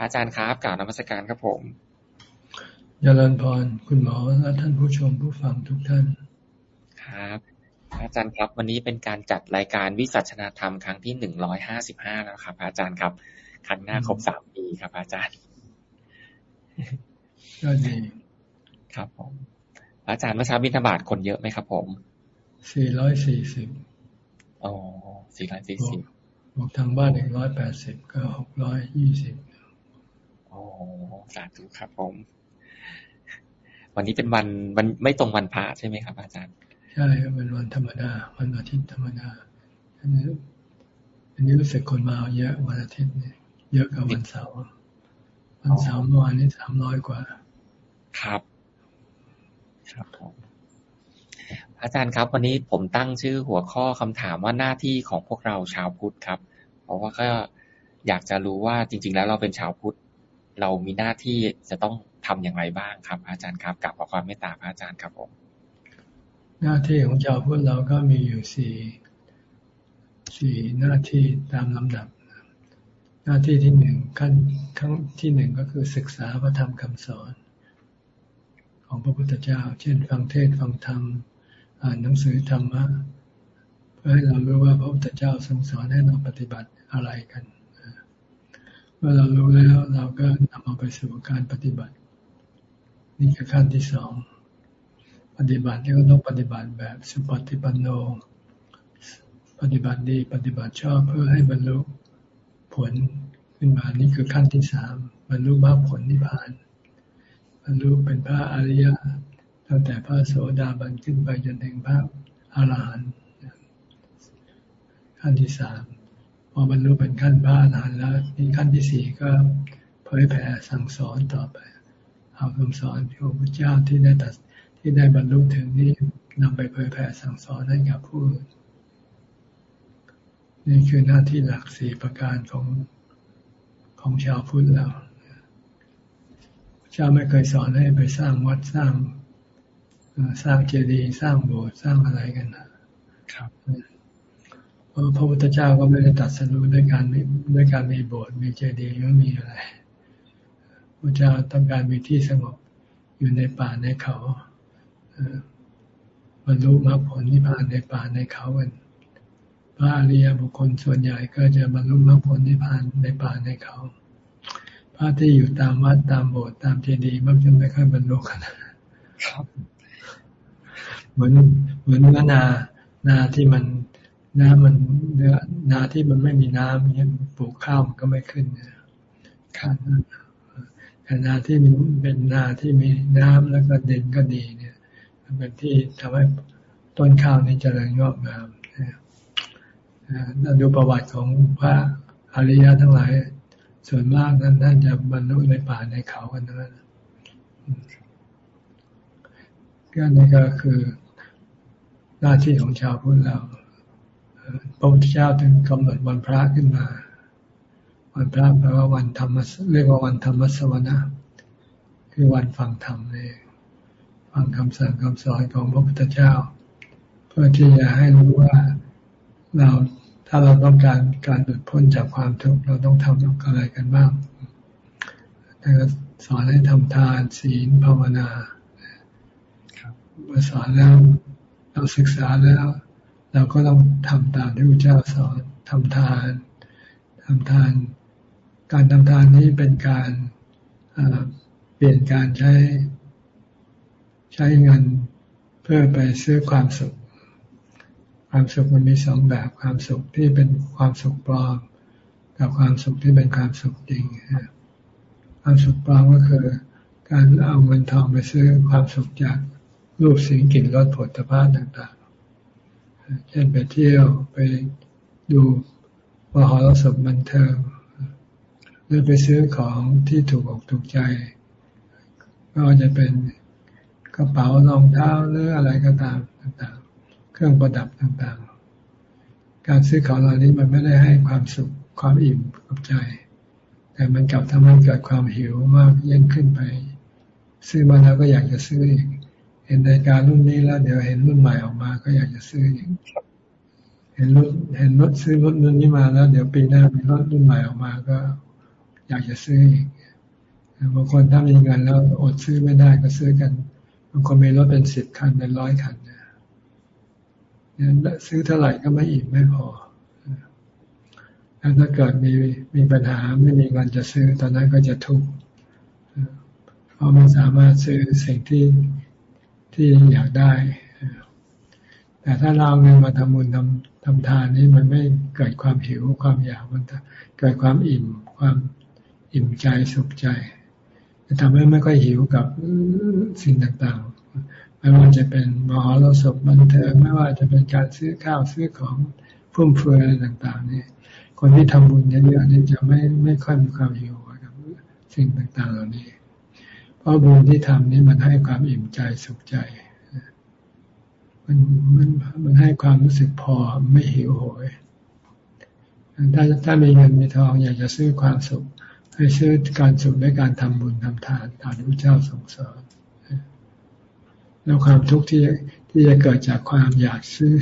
อาจารย์ครับกล่าวนมัสการครับผมยาลันพรคุณหมอและท่านผู้ชมผู้ฟังทุกท่าน ครับ อาจารย์ครับ วันนี้เป็นการจัดรายการวิสัชนาธรรมครั้งที่หนึ่งร้อยห้าสิบห้าแล้วครับ อาจารย์ครับ ครั้งหน้าครบสามปีครับ อาจารย์ก็ดีครับผม อาจารย์เมื่อเช้าบิณฑบาตคนเยอะไหมครับ ผมสี่ร้อยสี่สิบอ๋อสี่ร้อยสี่สิบบวกทางบ้านอีกร้อยแปดสิบก็หกร้อยยี่สิบ โอ้สาธุครับผม วันนี้เป็นวันวันไม่ตรงวันพระใช่ไหมครับ อาจารย์ ใช่เป็นวันธรรมดา วันอาทิตย์ธรรมดาอันนี้อันนี้รู้สึกคนมาเยอะวันอาทิตย์เนี่ยเยอะกว่าวันเสาร์วันเสาร์เมื่อวานนี้สามร้อยกว่า ครับ ครับผมอาจารย์ครับ วันนี้ผมตั้งชื่อหัวข้อคำถามว่าหน้าที่ของพวกเราชาวพุทธครับ เพราะว่าก็อยากจะรู้ว่าจริง ๆ แล้วเราเป็นชาวพุทธ เรามีหน้าที่จะต้องทํำอย่างไรบ้างครับ อาจารย์ครับกับขอความเมตตาพระอาจารย์ครับผมหน้าที่ของชาวพุทธเราก็มีอยู่สี่สี่หน้าที่ตามลำดับ หน้าที่ที่หนึ่งขั้นขั้นที่หนึ่งก็คือศึกษาพระธรรมคำสอน ของพระพุทธเจ้า เช่น ฟังเทศฟังธรรมอ่านหนังสือธรรมะเพื่อให้เรารู้ว่าพระพุทธเจ้าทรงสอนให้เราปฏิบัติอะไรกัน เมื่อเรารู้แล้วเราก็นำเอาไปสู่การปฏิบัติ นี่คือขั้นที่สองปฏิบัติที่ก็ต้องปฏิบัติแบบสุปฏิปันโน ปฏิบัติดีปฏิบัติชอบเพื่อให้บรรลุผลขึ้นมานี่คือขั้นที่สามบรรลุมรรคผลนิพพานบรรลุเป็นพระอริยะตั้งแต่พระโสดาบันขึ้นไปจนถึงพระอรหันต์ขั้นที่สาม พอบรรลุเป็นขั้นพระอรหันต์แล้วนี่ขั้นที่สี่ก็เผยแผ่สั่งสอนต่อไป เอาคำสอนของพระเจ้าที่ได้ตัดที่ได้บรรลุถึงนี้นำไปเผยแผ่สั่งสอนให้กับผู้อื่นนี่คือหน้าที่หลักสี่ประการของของชาวพุทธเราเจ้าไม่เคยสอนให้ไปสร้างวัดสร้างสร้างเจดีย์สร้างโบสถ์สร้างอะไรกันนะครับ พราะพระพุทธเจ้าก็ไม่ได้ตัดสรุปด้วยการด้วยการมีโบสถ์มีเจดีย์ไม่มีอะไรพระเจ้าต้องการมีที่สงบอยู่ในป่าในเขาบรรลุมรรคผลนิพพานในป่าในเขากันพระอริยบุคคลส่วนใหญ่ก็จะบรรลุมรรคผลนิพพานในป่าในเขา พระที่อยู่ตามวัดตามโบสถ์ตามเจดีย์มักจะไม่ค่อยบรรลุกันครับเหมือนเหมือนเนื้อนานาที่มัน น้ำมันเนื้อนาที่มันไม่มีน้ำเนี่ยปลูกข้าวมันก็ไม่ขึ้นนะครับแต่นาที่มันเป็นนาที่มีน้ำแล้วก็เด่นก็ดีเนี่ย มันเป็นที่ทำให้ต้นข้าวนี้เจริญงอกงามเราดูประวัติของพระอริยะทั้งหลาย ส่วนมากนั้นท่านจะบรรลุในป่าในเขากันนั้นก็นี่ก็คือหน้าที่ของชาวพุทธเรา พระพุทธเจ้าถึงกำหนดวันพระขึ้นมา วันพระแปลว่าวันธรรมเรียกว่าวันธรรมสวนะ คือวันฟังธรรมเลยฟังคำสั่งคำสอนของพระพุทธเจ้า เพื่อที่จะให้รู้ว่าเราถ้าเราต้องการการหลุดพ้นจากความทุกข์เราต้องทำอะไรกันบ้างแล้วก็สอนให้ทำทานศีลภาวนาเมื่อสอนแล้วเราศึกษาแล้ว เราก็ต้องทำตามที่พระเจ้าสอนทำทานทำทาน การทำทานนี้เป็นการเปลี่ยนการใช้ ใช้เงินเพื่อไปซื้อความสุข ความสุขมันมีสองแบบความสุขที่เป็นความสุขปลอมกับความสุขที่เป็นความสุขจริงความสุขปลอมก็คือการเอาเงินทองไปซื้อความสุขจากรูปเสียงกลิ่นรสผลิตภาพต่างๆ เช่นไปเที่ยวไปดูมหรสพบันเทิงหรือไปซื้อของที่ถูกอกถูกใจ ก็จะเป็นกระเป๋ารองเท้าหรืออะไรก็ตามต่างๆ เครื่องประดับต่างๆ การซื้อของเหล่านี้มันไม่ได้ให้ความสุขความอิ่มกับใจ แต่มันกลับทำให้เกิดความหิวมากยิ่งขึ้นไป ซื้อมาแล้วก็อยากจะซื้ออีก เห็นนาฬิการุ่นนี้แล้วเดี๋ยวเห็นรุ่นใหม่ออกมา ก็อยากจะซื้ออีกเห็นรถเห็นรถซื้อรถรุ่นนี้มาแล้ว เดี๋ยวปีหน้ามีรถรุ่นใหม่ออกมาก็ อยากจะซื้ออีกบางคนถ้ามีเงินแล้วอดซื้อไม่ได้ก็ซื้อกันบางคนมีรถเป็นสิบคันเป็นร้อยคันเนี่ยซื้อเท่าไหร่ก็ไม่อิ่มไม่พอแล้วถ้าเกิดมีมีปัญหาไม่มีเงินจะซื้อตอนนั้นก็จะทุกข์เพราะไม่สามารถซื้อสิ่งที่ ที่อยากได้ แต่ถ้าเราเงินมาทำบุญทำทำทานนี่มันไม่เกิดความหิวความอยากมันเกิดความอิ่มความอิ่มใจสุขใจจะทำให้ไม่ค่อยหิวกับสิ่งต่างๆ ไม่ว่าจะเป็นมหรสพบันเทิงไม่ว่าจะเป็นการซื้อข้าวซื้อของฟุ่มเฟือยอะไรต่าง ๆ นี่คนที่ทำบุญเยอะๆนี่จะไม่ไม่ค่อยมีความหิวกับสิ่งต่างๆเหล่านี้ เพราะบุญที่ทำนี่มันให้ความอิ่มใจสุขใจ มันมันมันให้ความรู้สึกพอไม่หิวโหยถ้าถ้ามีเงินมีทองอยากจะซื้อความสุข ให้ซื้อการสุขด้วยการทำบุญทำทานตามที่พระเจ้าทรงสอนแล้วความทุกข์ที่ที่จะเกิดจากความอยากซื้อ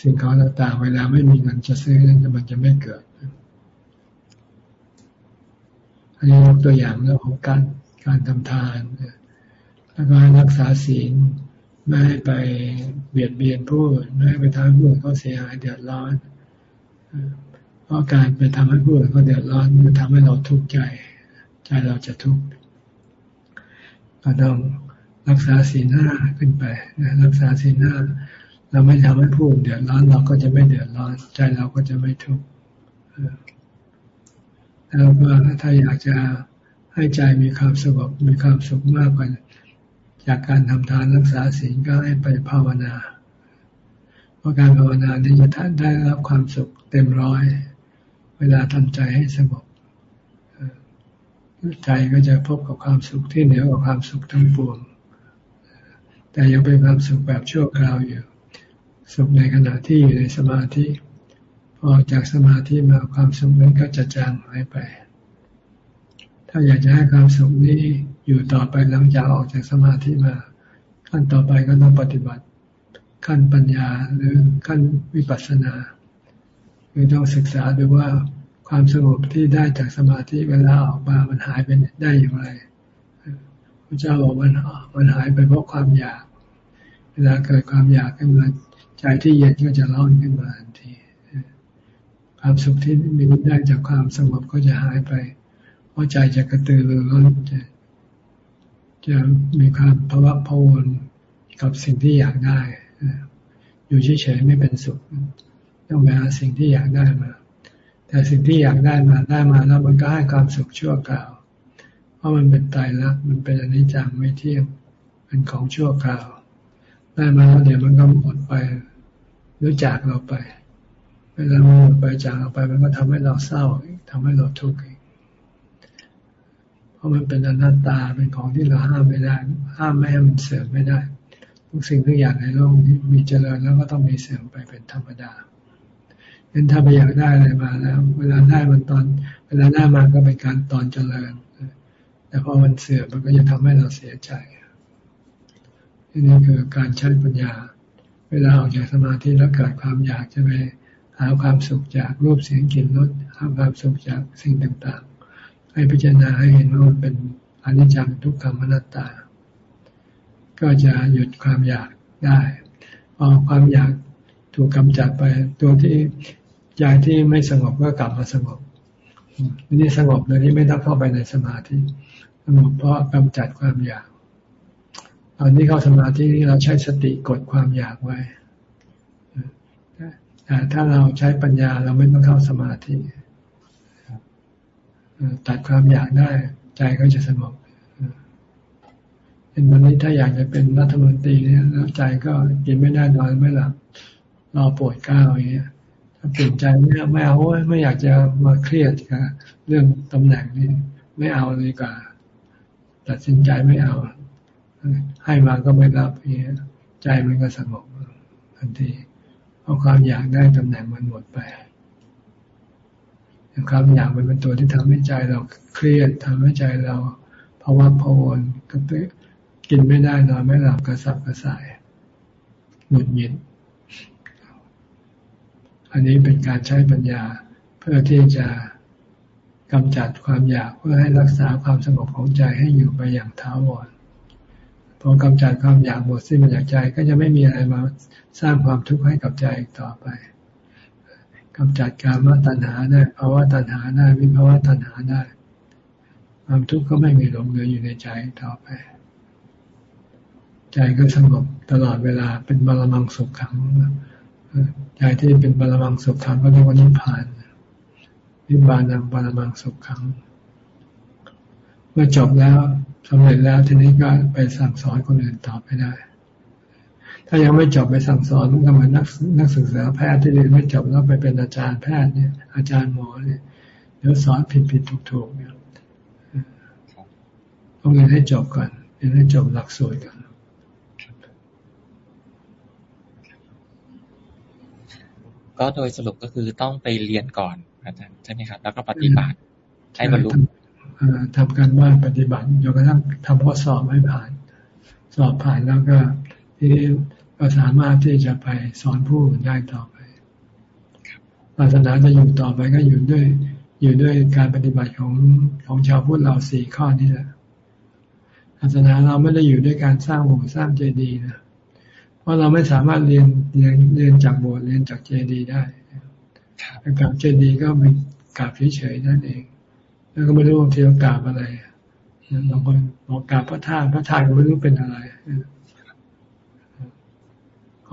สิ่งของต่างๆ เวลาไม่มีเงินจะซื้อนั้นมันจะไม่เกิด อันนี้ยกตัวอย่างเรื่องของการ การทำทานแล้วก็รักษาศีลไม่ให้ไปเบียดเบียนผู้อื่นไม่ให้ไปทำให้ผู้อื่นเขาเสียหายเดือดร้อน เพราะการไปทำให้ผู้อื่นเขาเดือดร้อนมันทำให้เราทุกข์ใจ ใจเราจะทุกข์ก็ต้องรักษาศีลห้าขึ้นไปรักษาศีลห้าเราไม่ทำให้ผู้อื่นเดือดร้อน เราก็จะไม่เดือดร้อน ใจเราก็จะไม่ทุกข์แล้วก็ถ้าอยากจะ ให้ใจมีความสงบมีความสุขมากกว่าจากการทำทานรักษาศีลก็ให้ไปภาวนา เพราะการภาวนานี้จะท่านได้รับความสุขเต็มร้อย เวลาทำใจให้สงบใจก็จะพบกับความสุขที่เหนือกว่าความสุขทั้งปวง แต่ยังเป็นความสุขแบบชั่วคราวอยู่ สุขในขณะที่อยู่ในสมาธิออจากสมาธิมาความสุขนั้นก็จะจางหายไป ถ้าอยากจะให้ความสุขนี้อยู่ต่อไปหลังจากออกจากสมาธิมา ขั้นต่อไปก็ต้องปฏิบัติ ขั้นปัญญาหรือขั้นวิปัสสนาคือต้องศึกษาดูว่าความสงบที่ได้จากสมาธิเวลาออกมามันหายไปได้อย่างไรพระเจ้าบอกมันมันหายไปเพราะความอยาก เวลาเกิดความอยากขึ้นมาใจที่เย็นก็จะร้อนขึ้นมาทันที ความสุขที่มีได้จากความสงบก็จะหายไป พราะใจจะกระตือรือร้นจะจะมีความภาวะพวนกับสิ่งที่อยากได้ อยู่เฉยๆไม่เป็นสุข ต้องไปหาสิ่งที่อยากได้มา แต่สิ่งที่อยากได้มาได้มาแล้วมันก็ให้ความสุขชั่วคราว เพราะมันเป็นตายรักมันเป็นอนิจจังไม่เที่ยงเป็นของชั่วคราว ได้มาแล้วเดี๋ยวมันก็หมดไปหรือจากเราไป เวลามันหมดไปจากเราไป มันก็ทำให้เราเศร้าทำให้เราทุกข์ ราะมันเป็นอนัตตาเป็นของที่เราห้ามไม่ได้ ห้ามไม่ให้มันเสื่อมไม่ได้ทุกสิ่งทุกอย่างในโลกนี้มีเจริญแล้วก็ต้องมีเสื่อมไปเป็นธรรมดาเห็นถ้าไปอยากได้อะไรมาแล้ว เวลาได้มันตอน เวลาได้มาก็เป็นการตอนเจริญ แต่พอมันเสื่อมมันก็จะทำให้เราเสียใจนี่คือการใช้ปัญญา เวลาออกจากสมาธิแล้วเกิดความอยากจะไปหาความสุขจากรูปเสียงกลิ่นรสหาความสุขจากสิ่งต่าง ให้พิจารณาให้เห็นว่ามันเป็นอนิจจังทุกขังอนัตตา ก็จะหยุดความอยากได้พอความอยากถูกกำจัดไปตัวที่ใจที่ไม่สงบก็กลับมาสงบนี่สงบเลยที่ไม่ต้องเข้าไปในสมาธิสงบเพราะกำจัดความอยากตอนนี้เข้าสมาธิเราใช้สติกดความอยากไว้แต่ถ้าเราใช้ปัญญาเราไม่ต้องเข้าสมาธิ ตัดความอยากได้ ใจก็จะสงบเป็นวันนี้ถ้าอยากจะเป็นรัฐมนตรีเนี่ยแล้วใจก็กินไม่ได้นอนไม่หลับรอปวดก้าวอย่างเงี้ยถ้าเปลี่ยนใจไม่ไม่เอาไม่อยากจะมาเครียดกับเรื่องตำแหน่งนี้ไม่เอาเลยกว่า ตัดสินใจไม่เอา ให้มาก็ไม่รับอย่างเงี้ยใจมันก็สงบทันทีเพราะความอยากได้ตำแหน่งมันหมดไป ความอยากมันเป็นตัวที่ทำให้ใจเราเครียดทำให้ใจเราภาวะพวนก็กินไม่ได้นอนไม่หลับกระสับกระส่ายหงุดหงิดอันนี้เป็นการใช้ปัญญาเพื่อที่จะกำจัดความอยากเพื่อให้รักษาความสงบของใจให้อยู่ไปอย่างท้าวรพอกำจัดความอยากหมดสิ้นไปจากใจก็จะไม่มีอะไรมาสร้างความทุกข์ให้กับใจอีกต่อไป กำจัดการมาตัณหาได้ภาวะตัณหาได้วิภาวะตัณหาได้ ความทุกข์ก็ไม่มีหลงเหลืออยู่ในใจต่อไป ใจก็สงบตลอดเวลาเป็นบาลมังสุขขังใจที่เป็นบาลมังสุขขังก็เรียกว่านิพพานนิบานังปรมังสุขขัง เมื่อจบแล้วสำเร็จแล้วทีนี้ก็ไปสั่งสอนคนอื่นต่อไปได้ ถ้ายังไม่จบไปสั่งสอนก็เหมือนนักนักศึกษาแพทย์ที่เรียนไม่จบแล้วไปเป็นอาจารย์แพทย์เนี่ย อาจารย์หมอเนี่ยเดี๋ยวสอนผิดผิดถูกถูกเนี่ยต้องเรียนให้จบก่อนเรียนให้จบหลักสูตรก่อนก็โดยสรุปก็คือต้องไปเรียนก่อนอาจารย์ใช่ไหมครับ แล้วก็ปฏิบัติให้บรรลุทำการบ้านปฏิบัติจนกระทั่งทำข้อสอบให้ผ่าน สอบผ่านแล้วก็ที่ ก็สามารถที่จะไปสอนผู้อื่นได้ต่อไปศาสนาจะอยู่ต่อไปก็อยู่ด้วย อยู่ด้วยการปฏิบัติของของชาวพุทธเราสี่ข้อนี้แหละศาสนาเราไม่ได้อยู่ด้วยการสร้างโบสถ์สร้างเจดีย์นะเพราะเราไม่สามารถเรียนเรียนเรียนจากโบสถ์เรียนจากเจดีย์ได้กราบเจดีย์ก็เป็นกราบเฉยๆนั่นเอง แล้วก็ไม่รู้ที่เรากราบอะไรบางคนบอกกราบพระธาตุพระธาตุก็ไม่รู้เป็นอะไร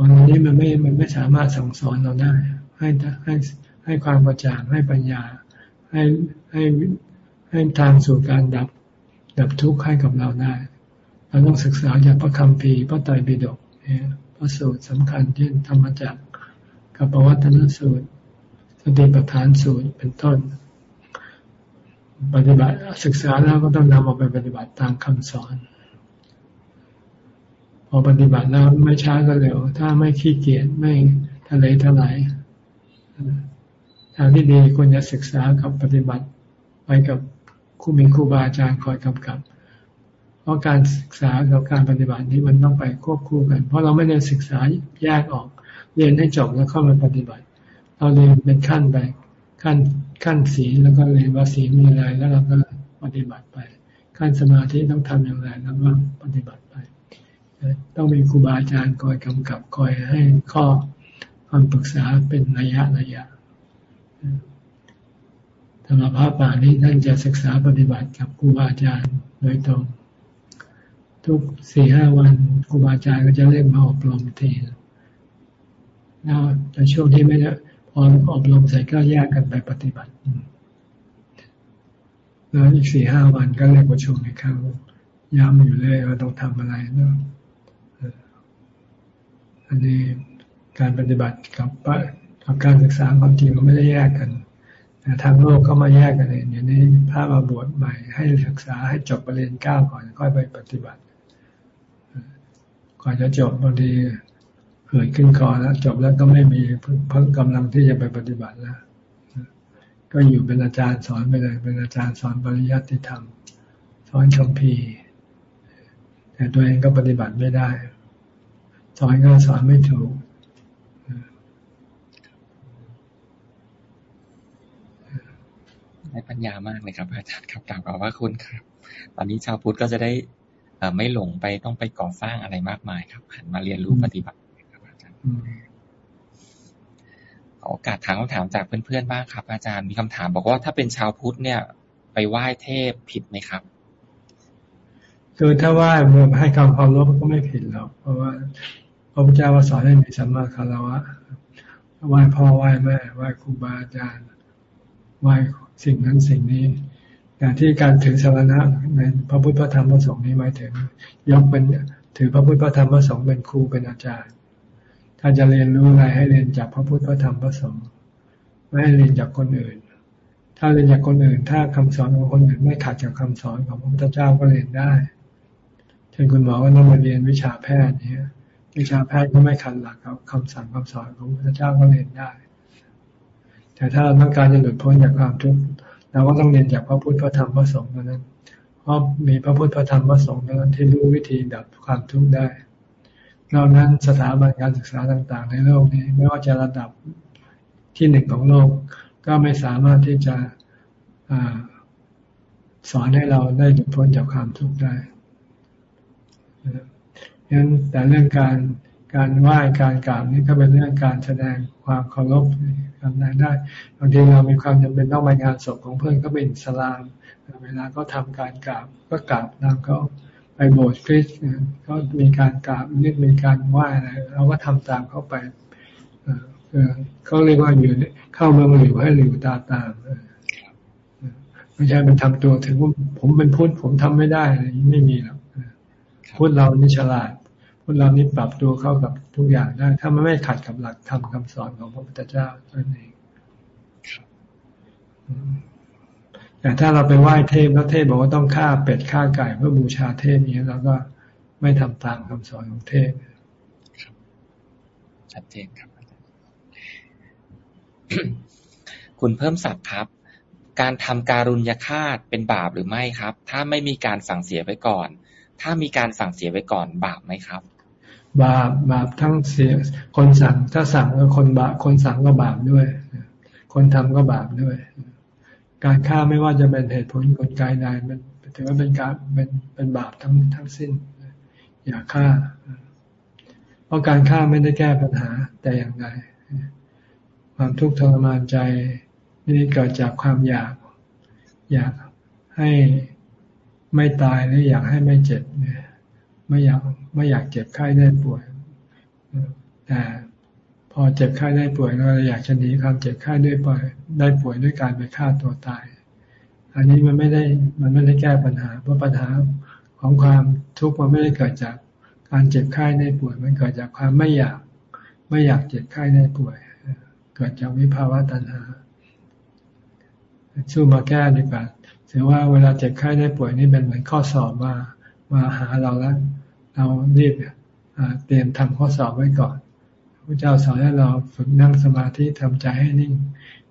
ของนี้มันไม่มันไม่สามารถสั่งสอนเราได้ ให้ให้ให้ความกระจ่างให้ปัญญา ให้ให้ให้ทางสู่การดับ ดับทุกข์ให้กับเราได้ เราต้องศึกษาจากพระคัมภีพระไตรปิฎกพระสูตรสำคัญเช่นธรรมจักรกับปวัตนสูตร สติปัฏฐานสูตรเป็นต้น ปฏิบัติศึกษาแล้วก็ต้องนำออกไปปฏิบัติตามคำสอน พอปฏิบัติแล้วไม่ช้าก็เร็ว ถ้าไม่ขี้เกียจไม่ทะเลทลายทางที่ดีควรจะศึกษากับปฏิบัติไปกับครูมีครูบาอาจารย์คอยกำกับ เพราะการศึกษากับการปฏิบัตินี้มันต้องไปควบคู่กัน เพราะเราไม่ได้ศึกษาแยกออก เรียนให้จบแล้วเข้ามาปฏิบัติ เราเรียนเป็นขั้นไปขั้นขั้นศีลแล้วก็เรียนว่าศีลมีอะไรแล้วเราก็ปฏิบัติไป ขั้นสมาธิต้องทำอย่างไรแล้วก็ปฏิบัติ ต้องมีครูบาอาจารย์คอยกำกับคอยให้ข้อความปรึกษาเป็นระยะระยะธรรมภาพป่านี้ท่านจะศึกษาปฏิบัติกับครูบาอาจารย์โดยตรง ทุกสี่ห้าวันครูบาอาจารย์ก็จะเรียกมาอบรมทีแล้วแต่ช่วงที่ไม่ได้พออบรมเสร็จก็แยกกันไปปฏิบัติแล้วอีกสี่ห้าวันก็เรียกประชุมอีกครั้งย้ำอยู่เลยว่าต้องทำอะไรเนาะ อันนี้การปฏิบัติกับกับการศึกษาความจริงก็ไม่ได้แยกกันแต่ทางโลกก็มาแยกกันเองอย่างนี้พระมาบวชใหม่ให้ศึกษาให้จบประเรียนเก้าก่อนค่อยไปปฏิบัติก่อนจะจบบางทีเกิดขึ้นก่อนแล้วจบแล้วก็ไม่มีพังกำลังที่จะไปปฏิบัติแล้วก็อยู่เป็นอาจารย์สอนไปเลยเป็นอาจารย์สอนปริยัติธรรม สอนคำพีแต่ตัวเองก็ปฏิบัติไม่ได้ สอนก็สอนไม่ถูกได้ปัญญามากเลยครับ อาจารย์ครับกล่าวว่าคุณครับ ตอนนี้ชาวพุทธก็จะได้ไม่หลงไปต้องไปก่อสร้างอะไรมากมายครับหันมาเรียนรู้ปฏิบัติขอโอกาสถามคำถามจากเพื่อนๆบ้างครับ อาจารย์มีคำถามบอกว่าถ้าเป็นชาวพุทธเนี่ย ไปไหว้เทพผิดไหมครับคือถ้าไหว้เมื่อให้คำความรู้ก็ไม่ผิดหรอกเพราะว่า พระพุทธเจ้าสอนให้มีสัมมาคารวะไหว้พ่อไหว้แม่ไหว้ครูบาอาจารย์ไหว้สิ่งนั้นสิ่งนี้ แต่ที่การถือสารณะในพระพุทธพระธรรมพระสงฆ์นี้หมายถึงยกเป็นถือพระพุทธพระธรรมพระสงฆ์เป็นครูเป็นอาจารย์ ถ้าจะเรียนรู้อะไรให้เรียนจากพระพุทธพระธรรมพระสงฆ์ไม่ให้เรียนจากคนอื่น ถ้าเรียนจากคนอื่น ถ้าคำสอนของคนอื่นไม่ขัดกับคำสอนของพระพุทธเจ้าก็เรียนได้ เช่นคุณหมอว่าต้องมาเรียนวิชาแพทย์เนี่ย วิชาแพทย์ก็ไม่ขัดหลักกับคำสั่งคำสอนของพระเจ้าก็เรียนได้ แต่ถ้าเราต้องการจะหลุดพ้นจากความทุกข์เราก็ต้องเรียนจากพระพุทธพระธรรมพระสงฆ์เท่านั้น เพราะมีพระพุทธพระธรรมพระสงฆ์เท่านั้นที่รู้วิธีดับความทุกข์ได้นอกนั้นสถาบันการศึกษาต่างๆ ในโลกนี้ ไม่ว่าจะระดับที่หนึ่งของโลก ก็ไม่สามารถที่จะสอนให้เราได้หลุดพ้นจากความทุกข์ได้ ยังแต่เรื่องการการไหว้การกราบนี่ก็เป็นเรื่องการแสดงความเคารพทำได้บางทีเรามีความจำเป็นต้องไปงานศพของเพื่อนก็เป็นสลาม เวลาก็ทำการกราบก็กราบตามเขาไปโบสถ์คริสต์ก็มีการกราบนี่มีการไหว้อะไรเราก็ทำตามเขาไปเขาเรียกว่าอยู่เข้าเมืองหลิวให้หลิวตาตามไม่ใช่เป็นทำตัวถึงว่าผมเป็นพุทธผมทำไม่ได้ไม่มีหรอกพุทธเรานี่ฉลาด พุทธเรานี่ปรับตัวเข้ากับทุกอย่างได้ ถ้ามันไม่ขัดกับหลักธรรมคาสอนของพระพุทธเจ้านั่นเองแต่ถ้าเราไปไหว้เทพแล้วเทพบอกว่าต้องฆ่าเป็ดฆ่าไก่เพื่อบูชาเทพนี้เราก็ไม่ทำตามคำสอนของเทพชัดเจนครับ คุณเพิ่มศักดิ์ครับ การทำการุญยฆาตเป็นบาปหรือไม่ครับ ถ้าไม่มีการสั่งเสียไว้ก่อน ถ้ามีการสั่งเสียไว้ก่อนบาปไหมครับ บาปบาปทั้งเสียคนสั่ง ถ้าสั่งก็คนบาปคนสั่งก็บาปด้วย คนทำก็บาปด้วย การฆ่าไม่ว่าจะเป็นเหตุผลกลไกใดมันถือว่าเป็นการเป็นเป็นบาปทั้งทั้งสิ้น อย่าฆ่า เพราะการฆ่าไม่ได้แก้ปัญหาแต่อย่างใดความทุกข์ทรมานใจนี่เกิดจากความอยาก อยากให้ไม่ตายหรืออยากให้ไม่เจ็บเนี่ยไม่อยาก ไม่อยากเจ็บไข้ได้ป่วย แต่พอเจ็บไข้ได้ป่วยเราอยากจะหนีความเจ็บไข้ได้ป่วยได้ป่วยด้วยการไปฆ่าตัวตาย อันนี้มันไม่ได้มันไม่ได้แก้ปัญหา เพราะปัญหาของความทุกข์มันไม่ได้เกิดจากการเจ็บไข้ได้ป่วย มันเกิดจากความไม่อยาก ไม่อยากเจ็บไข้ได้ป่วย เกิดจากวิภาวะตัณหาสู้มาแก้ดีกว่าถือว่าเวลาเจ็บไข้ได้ป่วยนี่เป็นเหมือนข้อสอบมามาหาเราแล้ว เรารีบเตรียมทำข้อสอบไว้ก่อนพระเจ้าสอนให้เราฝึกนั่งสมาธิทำใจให้นิ่ง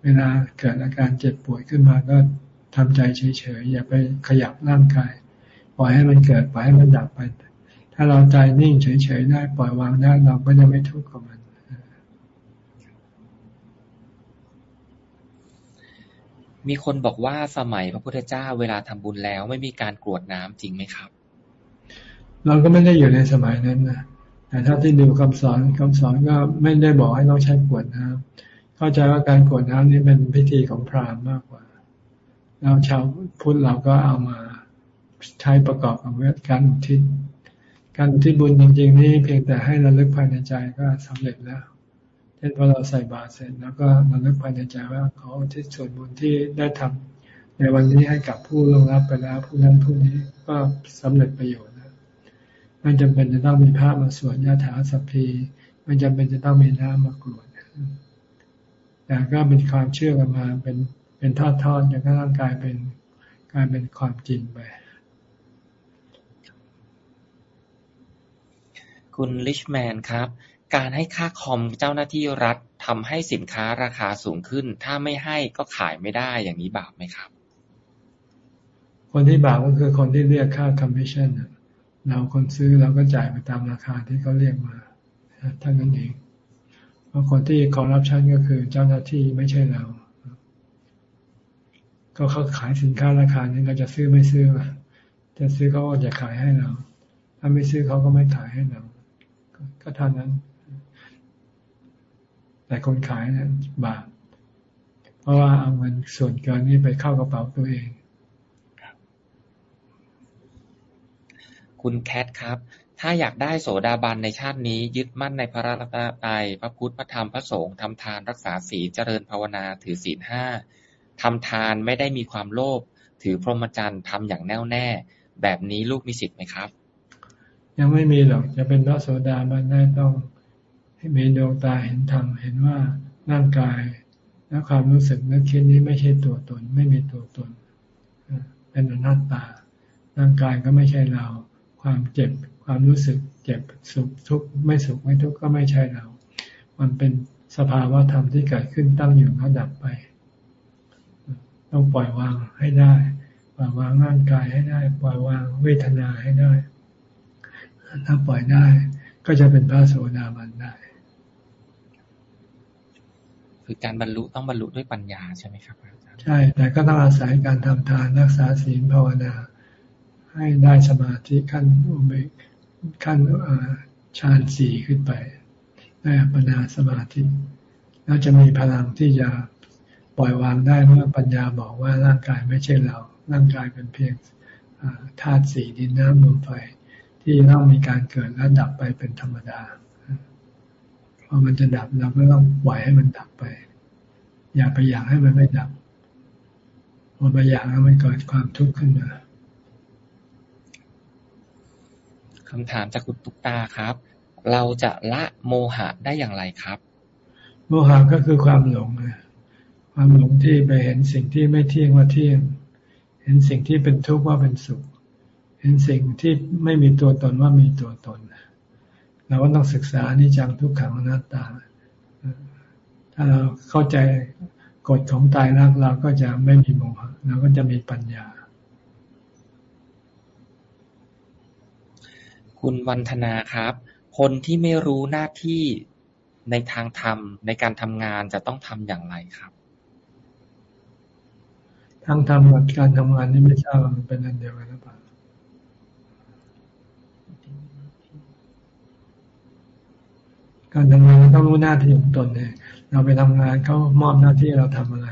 เวลาเกิดอาการเจ็บป่วยขึ้นมาก็ทำใจเฉยๆอย่าไปขยับร่างกายปล่อยให้มันเกิดปล่อยให้มันดับไป ถ้าเราใจนิ่งเฉยๆได้ปล่อยวางได้เราก็จะไม่ทุกข์กับมันมีคนบอกว่าสมัยพระพุทธเจ้าเวลาทำบุญแล้วไม่มีการกรวดน้ำจริงไหมครับ เราก็ไม่ได้อยู่ในสมัยนั้นนะแต่ถ้าที่ดูคำสอนคำสอนก็ไม่ได้บอกให้ต้องใช้กวดน้ำเข้าใจว่าการกวดน้ำนี่เป็นพิธีของพราหมณ์มากกว่าเราชาวพุทธเราก็เอามาใช้ประกอบกับการทิศการที่บุญจริง ๆ นี่เพียงแต่ให้ระลึกภายในใจก็สำเร็จแล้วเช่นพอเราใส่บาตรเสร็จแล้วก็ระลึกภายในใจว่าเขาที่ส่วนบุญที่ได้ทำในวันนี้ให้กับผู้ลงรับไปแล้วผู้นั้นผู้นี้ก็สำเร็จประโยชน์ ไม่จำเป็นจะต้องมีพระมาสวดยาถาสัพพีไม่จำเป็นจะต้องมีน้ำมากรวดแต่ก็เป็นความเชื่อกันมาเป็นเป็นทอดทอดจนกระทั่งกลายเป็นกลายเป็นความจริงไป คุณลิชแมนครับ การให้ค่าคอมเจ้าหน้าที่รัฐทำให้สินค้าราคาสูงขึ้น ถ้าไม่ให้ก็ขายไม่ได้อย่างนี้บาปไหมครับ คนที่บาปก็คือคนที่เรียกค่าคอมมิชชั่น เราคนซื้อเราก็จ่ายไปตามราคาที่เขาเรียกมาเท่านั้นเองเพราะคนที่คอร์รัปชันก็คือเจ้าหน้าที่ไม่ใช่เรา ก็เขาขายสินค้าราคานี้เราจะซื้อไม่ซื้อจะซื้อเขาก็จะขายให้เรา ถ้าไม่ซื้อเขาก็ไม่ขายให้เรา ก็เท่านั้น แต่คนขายนะบาปเพราะว่าเอาเงินส่วนเกินนี้ไปเข้ากระเป๋าตัวเอง คุณแคทครับ ถ้าอยากได้โสดาบันในชาตินี้ ยึดมั่นในพระรัตนตรัยพระพุทธพระธรรมพระสงฆ์ทำทานรักษาศีลเจริญภาวนาถือศีลห้าทำทานไม่ได้มีความโลภถือพรหมจรรย์ทำอย่างแน่วแน่ แบบนี้ลูกมีสิทธิ์ไหมครับ ยังไม่มีหรอกจะเป็นพระโสดาบันได้ต้องให้มีดวงตาเห็นธรรมเห็นว่าร่างกายและความรู้สึกนึกคิดนี้ไม่ใช่ตัวตน ไม่มีตัวตน เป็นอนัตตาร่างกายก็ไม่ใช่เรา ความเจ็บ ความรู้สึกเจ็บสุขทุกข์ไม่สุขไม่ทุกข์ก็ไม่ใช่เรา มันเป็นสภาวะธรรมที่เกิดขึ้นตั้งอยู่แล้วดับไป ต้องปล่อยวางให้ได้ ปล่อยวางร่างกายให้ได้ ปล่อยวางเวทนาให้ได้ ถ้าปล่อยได้ก็จะเป็นพระโสดาบันได้สคือการบรรลุต้องบรรลุด้วยปัญญาใช่ไหมครับใช่ แต่ก็ต้องอาศัยการทำทานรักษาศีลภาวนา ให้ได้สมาธิขั้นอุเบกขั้นฌานสี่ขึ้นไปได้ปัญญาสมาธิ แล้วจะมีพลังที่จะปล่อยวางได้เมื่อปัญญาบอกว่าร่างกายไม่ใช่เรา ร่างกายเป็นเพียงธาตุสี่ดินน้ำลมไฟ ที่ต้องมีการเกิดและดับไปเป็นธรรมดาพอมันจะดับเราก็ต้องปล่อยให้มันดับไป อย่าไปอยากให้มันไม่ดับพอไปอยากแล้วมันเกิดความทุกข์ขึ้นมา คำถามจากคุณตุ๊กตาครับ เราจะละโมหะได้อย่างไรครับ โมหะก็คือความหลงความหลงที่ไปเห็นสิ่งที่ไม่เที่ยงว่าเที่ยง เห็นสิ่งที่เป็นทุกข์ว่าเป็นสุข เห็นสิ่งที่ไม่มีตัวตนว่ามีตัวตน เราก็ต้องศึกษานิจังทุกขังอนัตตา ถ้าเราเข้าใจกฎของตายรักเราก็จะไม่มีโมหะเราก็จะมีปัญญา คุณวันธนาครับ คนที่ไม่รู้หน้าที่ในทางธรรมในการทำงานจะต้องทำอย่างไรครับทางธรรมกับการทำงานนี่ไม่ทราบมันเป็นอันเดียวกันหรือเปล่าการทำงานต้องรู้หน้าที่ของตนเนี่ยเราไปทำงานเขามอบหน้าที่เราทำอะไร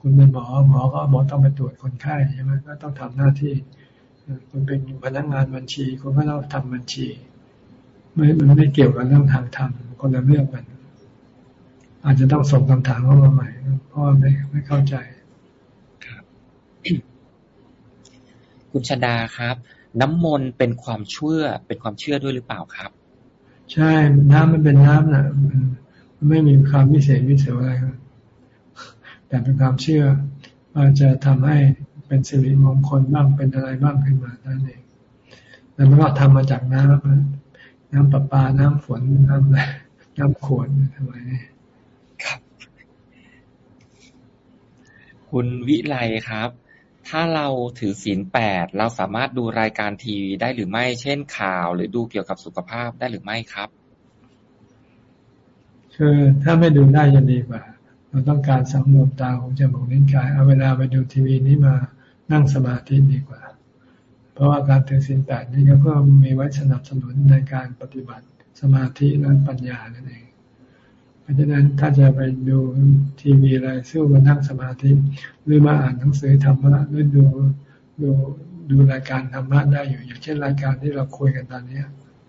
คุณเป็นหมอหมอก็บอกต้องไปตรวจคนไข้ใช่ไหมก็ต้องทำหน้าที่ คุณเป็นพนักงานบัญชีคุณก็ต้องทำบัญชีไม่มันไม่เกี่ยวกับเรื่องทางธรรมคนละเรื่องกัน อาจจะต้องส่งคำถามเข้ามาใหม่เพราะไม่ไม่เข้าใจครับ คุณชดาครับ น้ำมนต์เป็นความเชื่อเป็นความเชื่อด้วยหรือเปล่าครับ ใช่น้ำมันเป็นน้ำนะไม่มีความพิเศษพิเศษอะไรครับแต่เป็นความเชื่อว่าจะทำให้ เป็นสิริมงคลบ้างเป็นอะไรบ้างขึ้นมานั่นเองแล้วมันก็ทำมาจากน้ำน้ำประปาน้ำฝนน้ำอะไรน้ำขวดทำไมครับ คุณวิไลครับ ถ้าเราถือศีลแปดเราสามารถดูรายการทีวีได้หรือไม่ เช่นข่าว หรือดูเกี่ยวกับสุขภาพได้หรือไม่ครับ คือถ้าไม่ดูได้จะดีกว่าเราต้องการสังรวมตาของจมูกนิ้วกายเอาเวลาไปดูทีวีนี้มา นั่งสมาธิดีกว่า เพราะว่าการถือศีลแปดนี่ก็เพื่อมีไว้สนับสนุนในการปฏิบัติสมาธิและปัญญานั่นเอง เพราะฉะนั้นถ้าจะไปดูทีวีอะไรสู้มานั่งสมาธิ หรือมาอ่านหนังสือธรรมะหรือดูดูดูรายการธรรมะได้อยู่ อย่างเช่นรายการที่เราคุยกันตอนนี้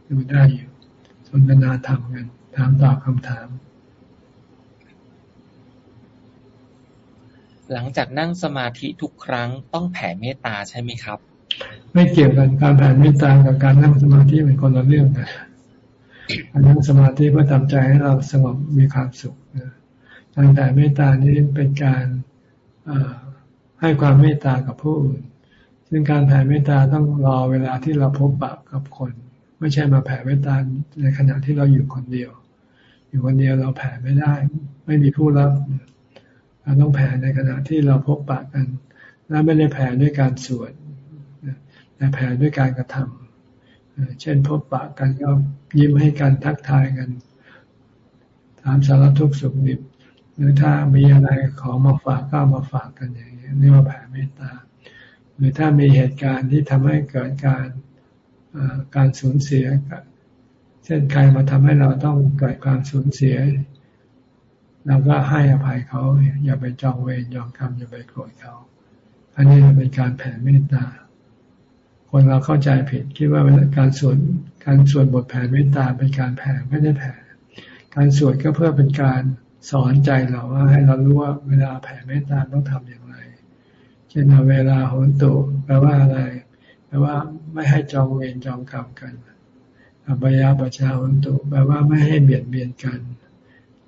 ดูได้อยู่ สนทนาธรรมกันถามตอบคำถาม หลังจากนั่งสมาธิทุกครั้งต้องแผ่เมตตาใช่ไหมครับ ไม่เกี่ยวกันการแผ่เมตตากับการนั่งสมาธิเป็นคนละเรื่องกันการนั่งสมาธิเพื่อทำใจให้เราสงบมีความสุขการแผ่เมตตานี้เป็นการให้ความเมตตากับผู้อื่นซึ่งการแผ่เมตตาต้องรอเวลาที่เราพบปะกับคน ไม่ใช่มาแผ่เมตตาในขณะที่เราอยู่คนเดียว อยู่คนเดียวเราแผ่ไม่ได้ ไม่มีผู้รับเราต้องแผ่ในขณะที่เราพบปะกัน และไม่ได้แผ่ด้วยการสวดแต่แผ่ด้วยการกระทำเช่นพบปะกันก็ยิ้มให้กันทักทายกัน ถามสารทุกข์สุขดิบ หรือถ้ามีอะไรของมาฝากก็มาฝากกันอย่างนี้เรียกว่าแผ่เมตตา หรือถ้ามีเหตุการณ์ที่ทำให้เกิดการการสูญเสียเช่นใครมาทำให้เราต้องเกิดความสูญเสีย เราก็ให้อภัยเขาอย่าไปจองเวรยอมกรรมอย่าไปโกรธเขา อันนี้เป็นการแผ่เมตตา คนเราเข้าใจผิดคิดว่าการสวดการสวดบทแผ่เมตตาเป็นการแผ่ไม่ได้แผ่ การสวดก็เพื่อเป็นการสอนใจเราว่าให้เรารู้ว่าเวลาแผ่เมตตาต้องทำอย่างไร เช่นเวลาโหนตุแปลว่าอะไร แปลว่าไม่ให้จองเวรจองกรรมกันอัปยาประชาหุนตุแปลว่าไม่ให้เบียดเบียนกัน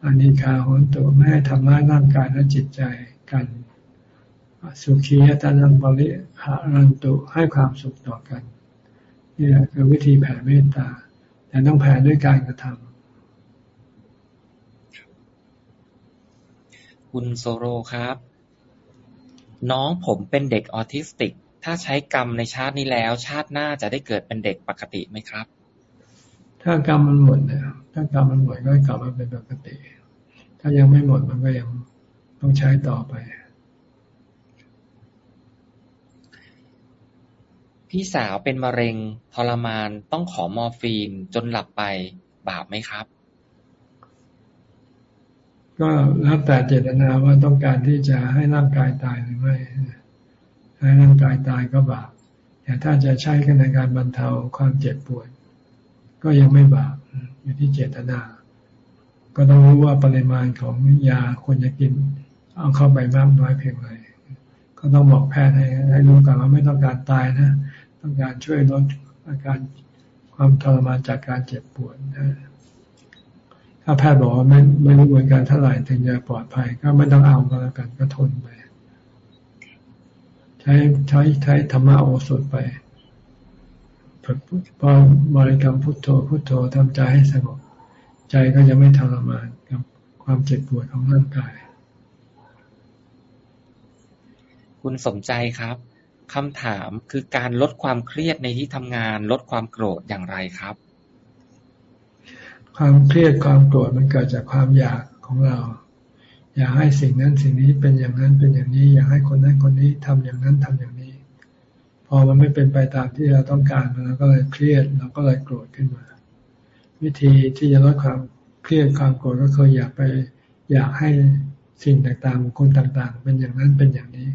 อานิคาหุนตุไม่ให้ทำร้ายร่างกายและจิตใจกันสุขียตานังบริหารันตุให้ความสุขต่อกันนี่แหละคือวิธีแผ่เมตตา แต่ต้องแผ่ด้วยการกระทำคุณโซโรครับ น้องผมเป็นเด็กออทิสติก ถ้าใช้กรรมในชาตินี้แล้ว ชาติหน้าจะได้เกิดเป็นเด็กปกติไหมครับ ถ้ากรรมมันหมดเนี่ยถ้ากรรมมันหมดก็กลับมาเป็นปกติถ้ถ้ายังไม่หมดมันก็ยังต้องใช้ต่อไป พี่สาวเป็นมะเร็งทรมานต้องขอมอร์ฟีนจนหลับไปบาปไหมครับ ก็แล้วแต่เจตนาว่าต้องการที่จะให้ร่างกายตายหรือไม่ให้ร่างกายตายก็บาปแต่ถ้าจะใช้กันในการบรรเทาความเจ็บปวด ก็ยังไม่บาปอยู่ที่เจตนา ก็ต้องรู้ว่าปริมาณของยาควรจะกิน เอาเข้าไปมากน้อยเพียงไรก็ต้องบอกแพทย์ให้ให้รู้กันว่าไม่ต้องการตายนะ ต้องการช่วยลดอาการความทรมานจากการเจ็บปวดนะถ้าแพทย์บอกว่าไม่ไม่รู้เหมือนกันเท่าไหร่ถึงจะปลอดภัย ก็ไม่ต้องเอาก็แล้วกันก็ทนไป ใช้ใช้ใช้ธรรมะโอสถไป พอบริกรรมพุทโธพุทโธทำใจให้สงบ ใจก็จะไม่ทรมานกับความเจ็บปวดของร่างกาย คุณสมใจครับคำถามคือการลดความเครียดในที่ทำงาน ลดความโกรธอย่างไรครับ ความเครียดความโกรธมันเกิดจากความอยากของเรา อยากให้สิ่งนั้นสิ่งนี้เป็นอย่างนั้นเป็นอย่างนี้ อยากให้คนนั้นคนนี้ทำอย่างนั้นทำอย่างนี้ พอมันไม่เป็นไปตามที่เราต้องการเราก็เลยเครียดเราก็เลยโกรธขึ้นมา วิธีที่จะลดความเครียดความโกรธก็คืออยากไปอยากให้สิ่งต่างๆคนต่าง ๆ เป็นอย่างนั้นเป็นอย่างนี้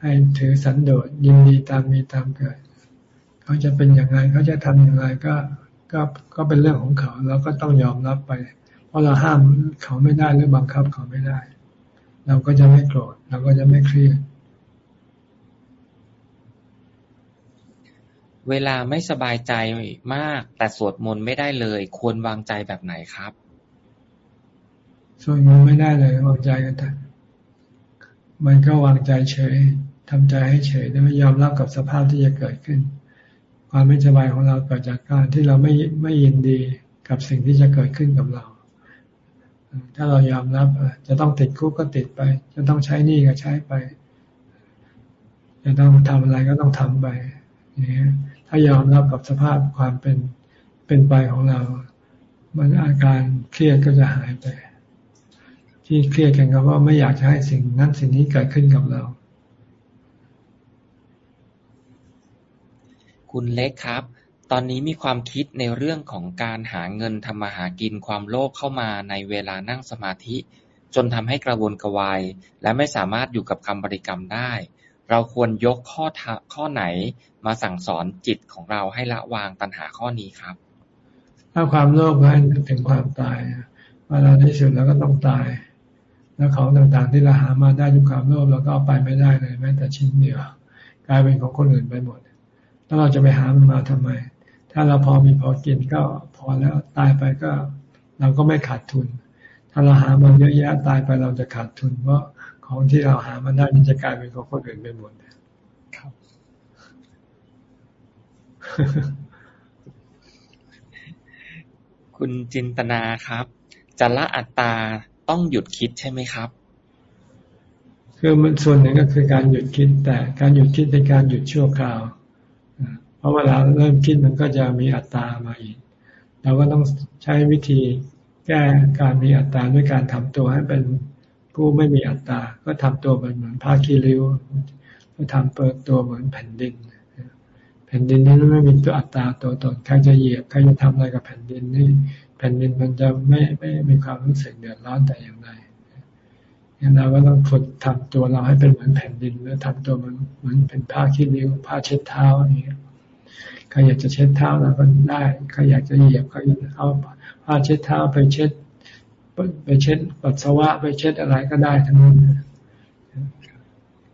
ให้ถือสันโดษยินดีตามมีตามเกิด เขาจะเป็นอย่างไรเขาจะทำอย่างไรก็ก็ก็เป็นเรื่องของเขาเราก็ต้องยอมรับไป เพราะเราห้ามเขาไม่ได้หรือบังคับเขาไม่ได้ เราก็จะไม่โกรธเราก็จะไม่เครียด เวลาไม่สบายใจมาก แต่สวดมนต์ไม่ได้เลย ควรวางใจแบบไหนครับสวดมนต์ไม่ได้เลยวางใจกันมันก็วางใจเฉยทำใจให้เฉยไม่ยอมรับกับสภาพที่จะเกิดขึ้น ความไม่สบายของเราเกิดจากการที่เราไม่ไม่ยินดีกับสิ่งที่จะเกิดขึ้นกับเรา ถ้าเรายอมรับจะต้องติดคุกก็ติดไป จะต้องใช้หนี้ก็ใช้ไป จะต้องทำอะไรก็ต้องทำไปนี่ ถ้ายอมรับกับสภาพความเป็นเป็นไปของเรา มันอาการเครียดก็จะหายไป ที่เครียดกันก็ว่าไม่อยากจะให้สิ่งนั้นสิ่งนี้เกิดขึ้นกับเรา คุณเล็กครับ ตอนนี้มีความคิดในเรื่องของการหาเงินทำมาหากินความโลภเข้ามาในเวลานั่งสมาธิ จนทำให้กระวนกระวาย และไม่สามารถอยู่กับคำบริกรรมได้ เราควรยกข้อข้อไหนมาสั่งสอนจิตของเราให้ละวางตัณหาข้อนี้ครับ ถ้าความโลภให้ถึงความตายเวลาที่สุดแล้วก็ต้องตาย แล้วของต่างๆที่เราหามาได้ด้วยความโลภเราก็เอาไปไม่ได้เลยแม้แต่ชิ้นเดียวกลายเป็นของคนอื่นไปหมด แล้วเราจะไปหามันมาทำไม ถ้าเราพอมีพอกินก็พอแล้วตายไปก็เราก็ไม่ขาดทุน ถ้าเราหามันเยอะแยะตายไปเราจะขาดทุนเพราะ ของที่เราหามันได้มันจะกลายเป็นของคนอื่นไปหมดครับคุณจินตนาครับจะละอัตตาต้องหยุดคิดใช่ไหมครับ คือมันส่วนหนึ่งก็คือการหยุดคิดแต่การหยุดคิดเป็นการหยุดชั่วคราว เพราะเวลาเริ่มคิดมันก็จะมีอัตตามาอีกเราก็ต้องใช้วิธีแก้การมีอัตตาด้วยการทำตัวให้เป็น ผู้ไม่มีอัตตา ก็ทำตัวเป็นเหมือนผ้าคีริ้วก็ทำเปิดตัวเหมือนแผ่นดิน แผ่นดินนี้ไม่มีตัวอัตตาตัวตนใครจะเหยียบใครจะทำอะไรกับแผ่นดินนี่แผ่นดินมันจะไม่ไม่มีความรู้สึกเดือดร้อนแต่อย่างใดงั้นเราก็ต้องฝึกทำตัวเราให้เป็นเหมือนแผ่นดินแล้วทำตัวเหมือนเหมือนเป็นผ้าคีริ้วผ้าเช็ดเท้าอย่างเงี้ยใครอยากจะเช็ดเท้าเราก็ได้ใครอยากจะเหยียบก็เอาผ้าเช็ดเท้าไปเช็ด ไปเช็ดปัสสาวะไปเช็ดอะไรก็ได้ทั้งนั้น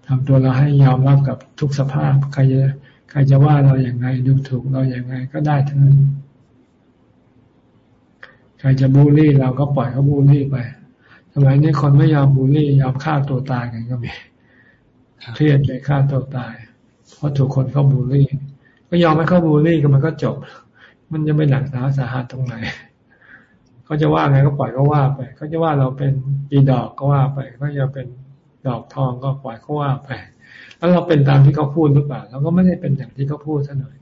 ทำตัวเราให้ยอมรับกับทุกสภาพ ใครจะใครจะว่าเราอย่างไงดูถูกเราอย่างไงก็ได้ทั้งนั้น ใครจะบูลลี่เราก็ปล่อยเขาบูลลี่ไปสมัยนี้คนไม่ยอมบูลลี่ยอมฆ่าตัวตายกันก็มีเครียดเลยฆ่าตัวตาย เพราะถูกคนเขาบูลลี่ ก็ยอมให้เขาบูลลี่ก็มันก็จบ มันจะไม่หนักหนาสาหัสตรงไหน เขาจะว่าไงก็ปล่อยก็ว่าไปเขาจะว่าเราเป็นปีดอกก็ว่าไปเขาจะเป็นดอกทองก็ปล่อยเขาว่าไปแล้วเราเป็นตามที่เขาพูดหรือเปล่าเราก็ไม่ได้เป็นอย่างที่เขาพูดซะหน่อย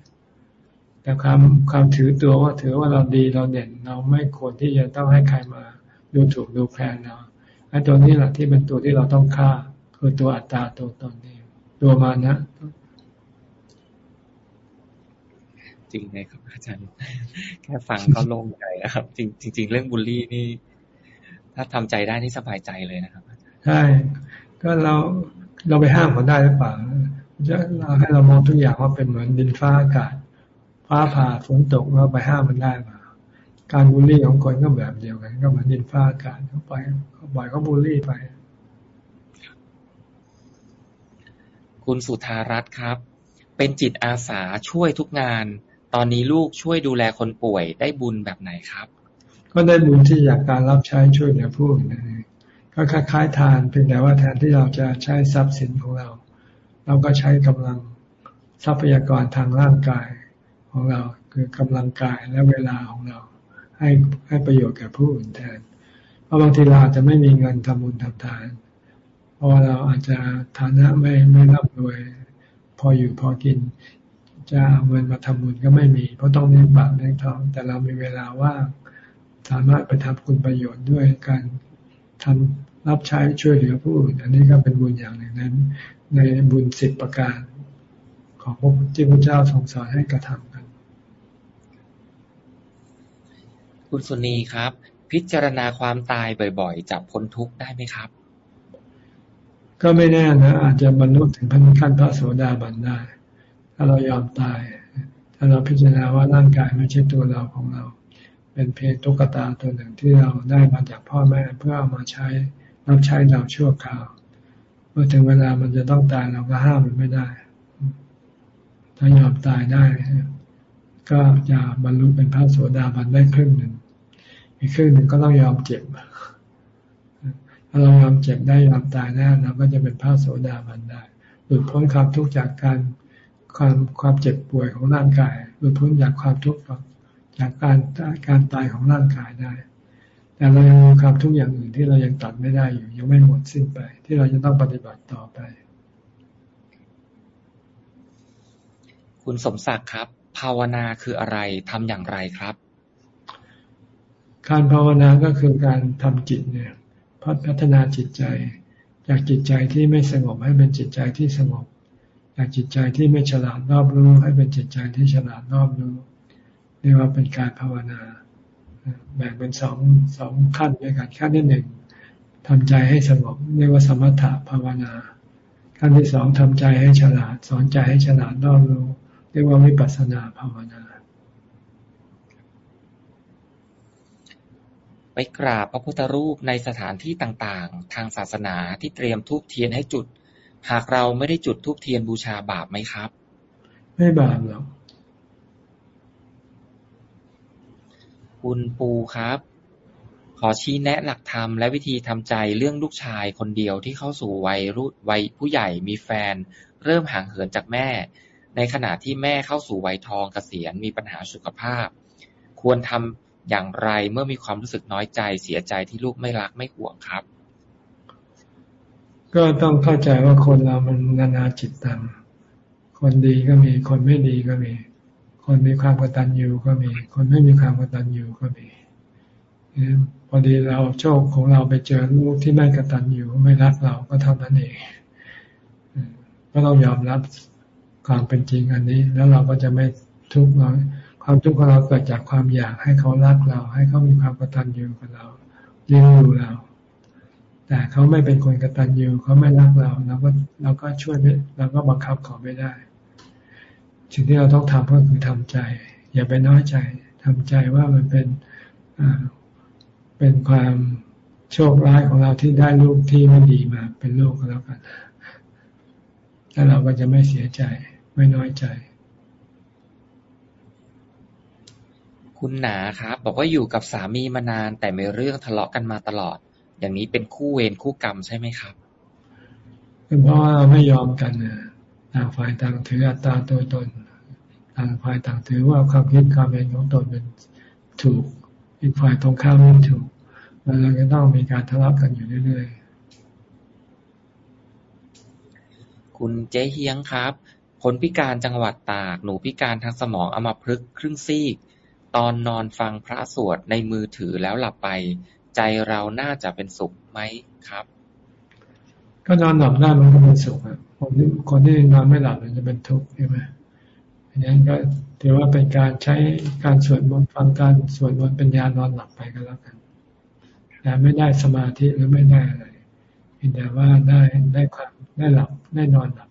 แต่ความความถือตัวว่าถือว่าเราดีเราเด่นเราไม่ควรที่จะต้องให้ใครมาดูถูกดูแคลนเราไอ้ตัวนี้แหละที่เป็นตัวที่เราต้องฆ่าคือตัวอัตตาตัวตนนี่ตัวมานะจ ริงเลยครับ อาจารย์แค่ฟังก็โล่งใจนะครับ จริงจริงเรื่องบูลลี่นี่ ถ้าทำใจได้นี่สบายใจเลยนะครับใช่ก็เราเราไปห้ามเขาได้หรือเปล่าจะเราให้เรามองทุกอย่างว่าเป็นเหมือนดินฟ้าอากาศฟ้าผ่าฝนตกเราไปห้ามมันได้เปล่าการบูลลี่ของคนก็แบบเดียวกัน ก็เหมือนดินฟ้าอากาศเขาไปเขาบ่อยเขาบูลลี่ไป คุณสุธารัตน์ครับ เป็นจิตอาสาช่วยทุกงาน ตอนนี้ลูกช่วยดูแลคนป่วยได้บุญแบบไหนครับ ก็ได้บุญที่อยากการรับใช้ช่วยเหลือผู้อื่นนั่นเองก็คล้ายๆทานเพียงแต่ว่าแทนที่เราจะใช้ทรัพย์สินของเรา เราก็ใช้กำลังทรัพยากรทางร่างกายของเราคือกำลังกายและเวลาของเรา ให้ให้ประโยชน์แก่ผู้อื่นแทน เพราะบางทีเราจะไม่มีเงินทำบุญทำทาน เพราะเราอาจจะฐานะไม่ไม่ร่ำรวย พออยู่พอกิน จะเอาเงินมาทำบุญก็ไม่มี เพราะต้องเลี้ยงปากเลี้ยงท้อง แต่เรามีเวลาว่างสามารถไปทำคุณประโยชน์ด้วยการทำรับใช้ช่วยเหลือผู้อื่น อันนี้ก็เป็นบุญอย่างหนึ่งนั้น ในบุญสิบประการ ของพระพุทธเจ้าทรงสอนให้กระทำกัน คุณสุนีครับ พิจารณาความตายบ่อยๆจะพ้นทุกข์ได้ไหมครับ ก็ไม่แน่นะ อาจจะบรรลุถึงพันขั้นพระโสดาบันได้ ถ้าเรายอมตาย ถ้าเราพิจารณาว่าร่างกายไม่ใช่ตัวเราของเรา เป็นเพียงตุ๊กตาตัวหนึ่งที่เราได้มาจากพ่อแม่เพื่อเอามาใช้รับใช้เราชั่วคราว เมื่อถึงเวลามันจะต้องตายเราก็ห้ามมันไม่ได้ ถ้ายอมตายได้ ก็จะบรรลุเป็นพระโสดาบันได้ครึ่งหนึ่ง อีกครึ่งหนึ่งก็ต้องยอมเจ็บถ้าเรายอมเจ็บได้ยอมตายได้เราก็จะเป็นพระโสดาบันได้ หลุดพ้นความทุกข์จากการ ความความเจ็บป่วยของร่างกายหลุดพ้นจากความทุกข์จากการการตายของร่างกายได้ แต่เรายังมีความทุกอย่างอื่นที่เรายังตัดไม่ได้อยู่ ยังไม่หมดสิ้นไป ที่เราจะต้องปฏิบัติต่อไป คุณสมศักดิ์ครับ ภาวนาคืออะไรทำอย่างไรครับ การภาวนาก็คือการทำจิตเนี่ยพัฒนาจิตใจ จากจิตใจที่ไม่สงบให้เป็นจิตใจที่สงบ จากจิตใจที่ไม่ฉลาดรอบรู้ ให้เป็นจิตใจที่ฉลาดรอบรู้เรียกว่าเป็นการภาวนา แบ่งเป็นสองสองขั้นด้วยกันขั้นที่หนึ่งทำใจให้สงบเรียกว่าสมถะภาวนา ขั้นที่สองทำใจให้ฉลาด สอนใจให้ฉลาดรอบรู้ เรียกว่าวิปัสสนาภาวนาไปกราบพระพุทธรูปในสถานที่ต่างๆ ทางศาสนาที่เตรียมทูบเทียนให้จุด หากเราไม่ได้จุดทูบเทียนบูชาบาปไหมครับ ไม่บาปหรอกคุณปูครับ ขอชี้แนะหลักธรรมและวิธีทำใจเรื่องลูกชายคนเดียวที่เข้าสู่วัยรุ่นวัยผู้ใหญ่มีแฟน เริ่มห่างเหินจากแม่ ในขณะที่แม่เข้าสู่วัยทองเกษียณมีปัญหาสุขภาพ ควรทำอย่างไรเมื่อมีความรู้สึกน้อยใจเสียใจที่ลูกไม่รักไม่ห่วงครับ ก็ต้องเข้าใจว่าคนเรามันนานาจิตตังคนดีก็มี คนไม่ดีก็มี คนมีความกตัญญูก็มี คนไม่มีความกตัญญูก็มีพอดีเราโชคของเราไปเจอลูกที่ไม่กตัญญูไม่รักเราก็เท่านั้นเองก็ต้องยอมรับความเป็นจริงอันนี้ แล้วเราก็จะไม่ทุกข์เราความทุกข์ของเราเกิดจากความอยากให้เขารักเรา ให้เขามีความกตัญญูกับเราเลี้ยงดูเรา แต่เขาไม่เป็นคนกตัญญูเขาไม่รักเราเราก็เราก็ช่วยเราก็บังคับเขาไม่ได้ สิ่งที่เราต้องทำก็คือทำใจ อย่าไปน้อยใจทำใจว่ามันเป็นเป็นความโชคร้ายของเราที่ได้ลูกที่ไม่ดีมา เป็นลูกก็แล้วกันแล้วเราก็จะไม่เสียใจ ไม่น้อยใจ คุณหนาครับ บอกว่าอยู่กับสามีมานานแต่มีเรื่องทะเลาะกันมาตลอด อย่างนี้เป็นคู่เวรคู่กรรมใช่ไหมครับเป็นเพราะว่าเราไม่ยอมกันนะต่างฝ่ายต่างถืออัตตาตัวตนต่างฝ่ายต่างถือว่าความคิดความเห็นของตนเป็นถูก อีกฝ่ายตรงข้ามไม่ถูกแล้วเราก็ต้องมีการทะเลาะกันอยู่เรื่อยๆ คุณเจ๊เฮียงครับ คนพิการจังหวัดตาก หนูพิการทางสมองอมาพลึกครึ่งซีก ตอนนอนฟังพระสวดในมือถือแล้วหลับไป ใจเราน่าจะเป็นสุขไหมครับ ก็นอนหลับได้มันก็เป็นสุขอะคนที่คนที่นอนไม่หลับมันจะเป็นทุกข์ใช่ไหมอันนี้ก็ถือว่าเป็นการใช้การสวดมนต์ฟังการสวดมนต์เป็นยานอนหลับไปก็แล้วกันแต่ไม่ได้สมาธิหรือไม่ได้อะไรแต่ว่าได้ได้ความได้หลับได้นอนหลับ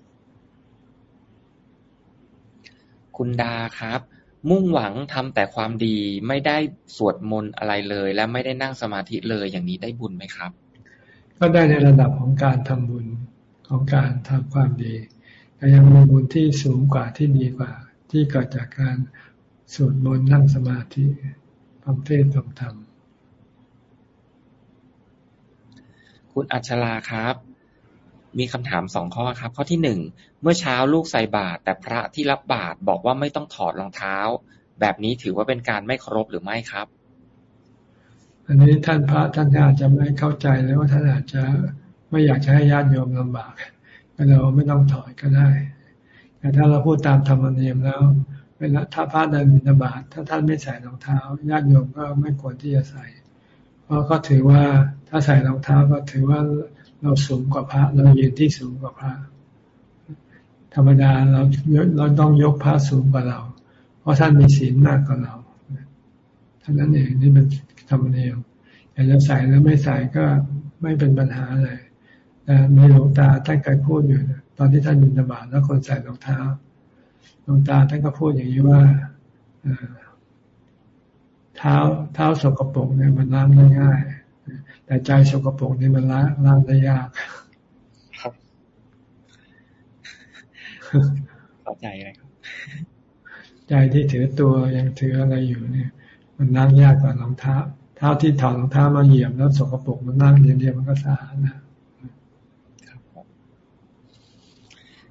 คุณดาครับ มุ่งหวังทำแต่ความดี ไม่ได้สวดมนต์อะไรเลย และไม่ได้นั่งสมาธิเลยอย่างนี้ได้บุญไหมครับ ก็ได้ในระดับของการทำบุญของการทำความดีแต่ยังมีบุญที่สูงกว่าที่ดีกว่า ที่เกิดจากการสวดมนต์นั่งสมาธิฟังเทศฟังธรรมคุณอัชราครับ มีคำถามสองข้อครับ ข้อที่หนึ่ง เมื่อเช้าลูกใส่บาตรแต่พระที่รับบาตรบอกว่าไม่ต้องถอดรองเท้า แบบนี้ถือว่าเป็นการไม่เคารพหรือไม่ครับ อันนี้ท่านพระท่านอาจจะไม่เข้าใจเลยว่าท่านอาจจะไม่อยากจะให้ญาติโยมลำบากก็เราไม่ต้องถอดก็ได้ แต่ถ้าเราพูดตามธรรมเนียมแล้วเวลาถ้าพระเดินบิณฑบาตถ้าท่านไม่ใส่รองเท้าญาติโยมก็ไม่ควรที่จะใส่ เพราะก็ถือว่าถ้าใส่รองเท้าก็ถือว่าเราสูงกว่าพระ เรายืนที่สูงกว่าพระ ธรรมดาเราเราต้องยกพระสูงกว่าเรา เพราะท่านมีศีลมากกว่าเราท่านนั้นเองนี่เป็นธรรมเนียมอยากจะใส่แล้วไม่ใส่ก็ไม่เป็นปัญหาอะไรแต่มีหลวงตาท่านเคยพูดอยู่นะตอนที่ท่านบินบาตแล้วคนใส่รองเท้าหลวงตาท่านก็พูดอย่างนี้ว่าเท้าเท้าสกปรกเนี่ยมันล้างได้ง่าย แต่ใจสกปรกนี่มันล้างล้างได้ยากครับ เข้าใจเลยครับ ใจที่ถือตัวยังถืออะไรอยู่เนี่ย มันล้างยากกว่ารองเท้าเท้าที่ถอดรองเท้ามาเหยียบแล้วสกปรกมันนั่งเดียวมันก็สะอาดนะ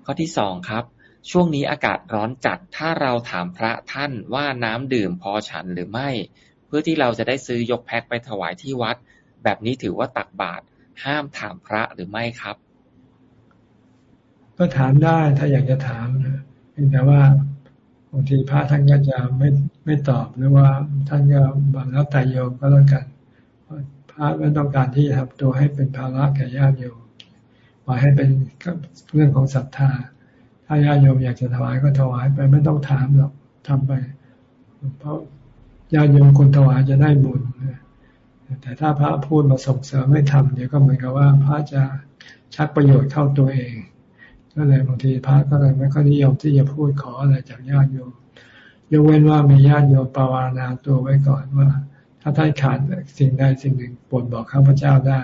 ข้อที่สองครับ ช่วงนี้อากาศร้อนจัดถ้าเราถามพระท่านว่าน้ำดื่มพอฉันหรือไม่ เพื่อที่เราจะได้ซื้อยกแพ็คไปถวายที่วัด แบบนี้ถือว่าตักบาตรห้ามถามพระหรือไม่ครับ ก็ถามได้ถ้าอยากจะถามนะแต่ว่าบางทีพระท่านก็จะไม่ไม่ตอบหรือว่าท่านก็บางแล้วแต่โยมก็แล้วกันพระไม่ต้องการที่จะทำตัวให้เป็นภาระแก่ญาติโยมปล่อยให้เป็นเรื่องของศรัทธา ถ้าญาติโยมอยากจะถวายก็ถวายไปไม่ต้องถามหรอกทำไป เพราะญาติโยมคนถวายจะได้บุญแต่ถ้าพระพูดมาส่งเสริมไม่ทำเดี๋ยวก็เหมือนกับว่าพระจะชักประโยชน์เข้าตัวเอง ก็เลยบางทีพระก็เลยไม่ค่อยนิยมที่จะพูดขออะไรจากญาติโยมยกเว้นว่ามีญาติโยมปาวานาตัวไว้ก่อนว่า ถ้าท่านขาดสิ่งใดสิ่งหนึ่งโปรดบอกข้าพเจ้าได้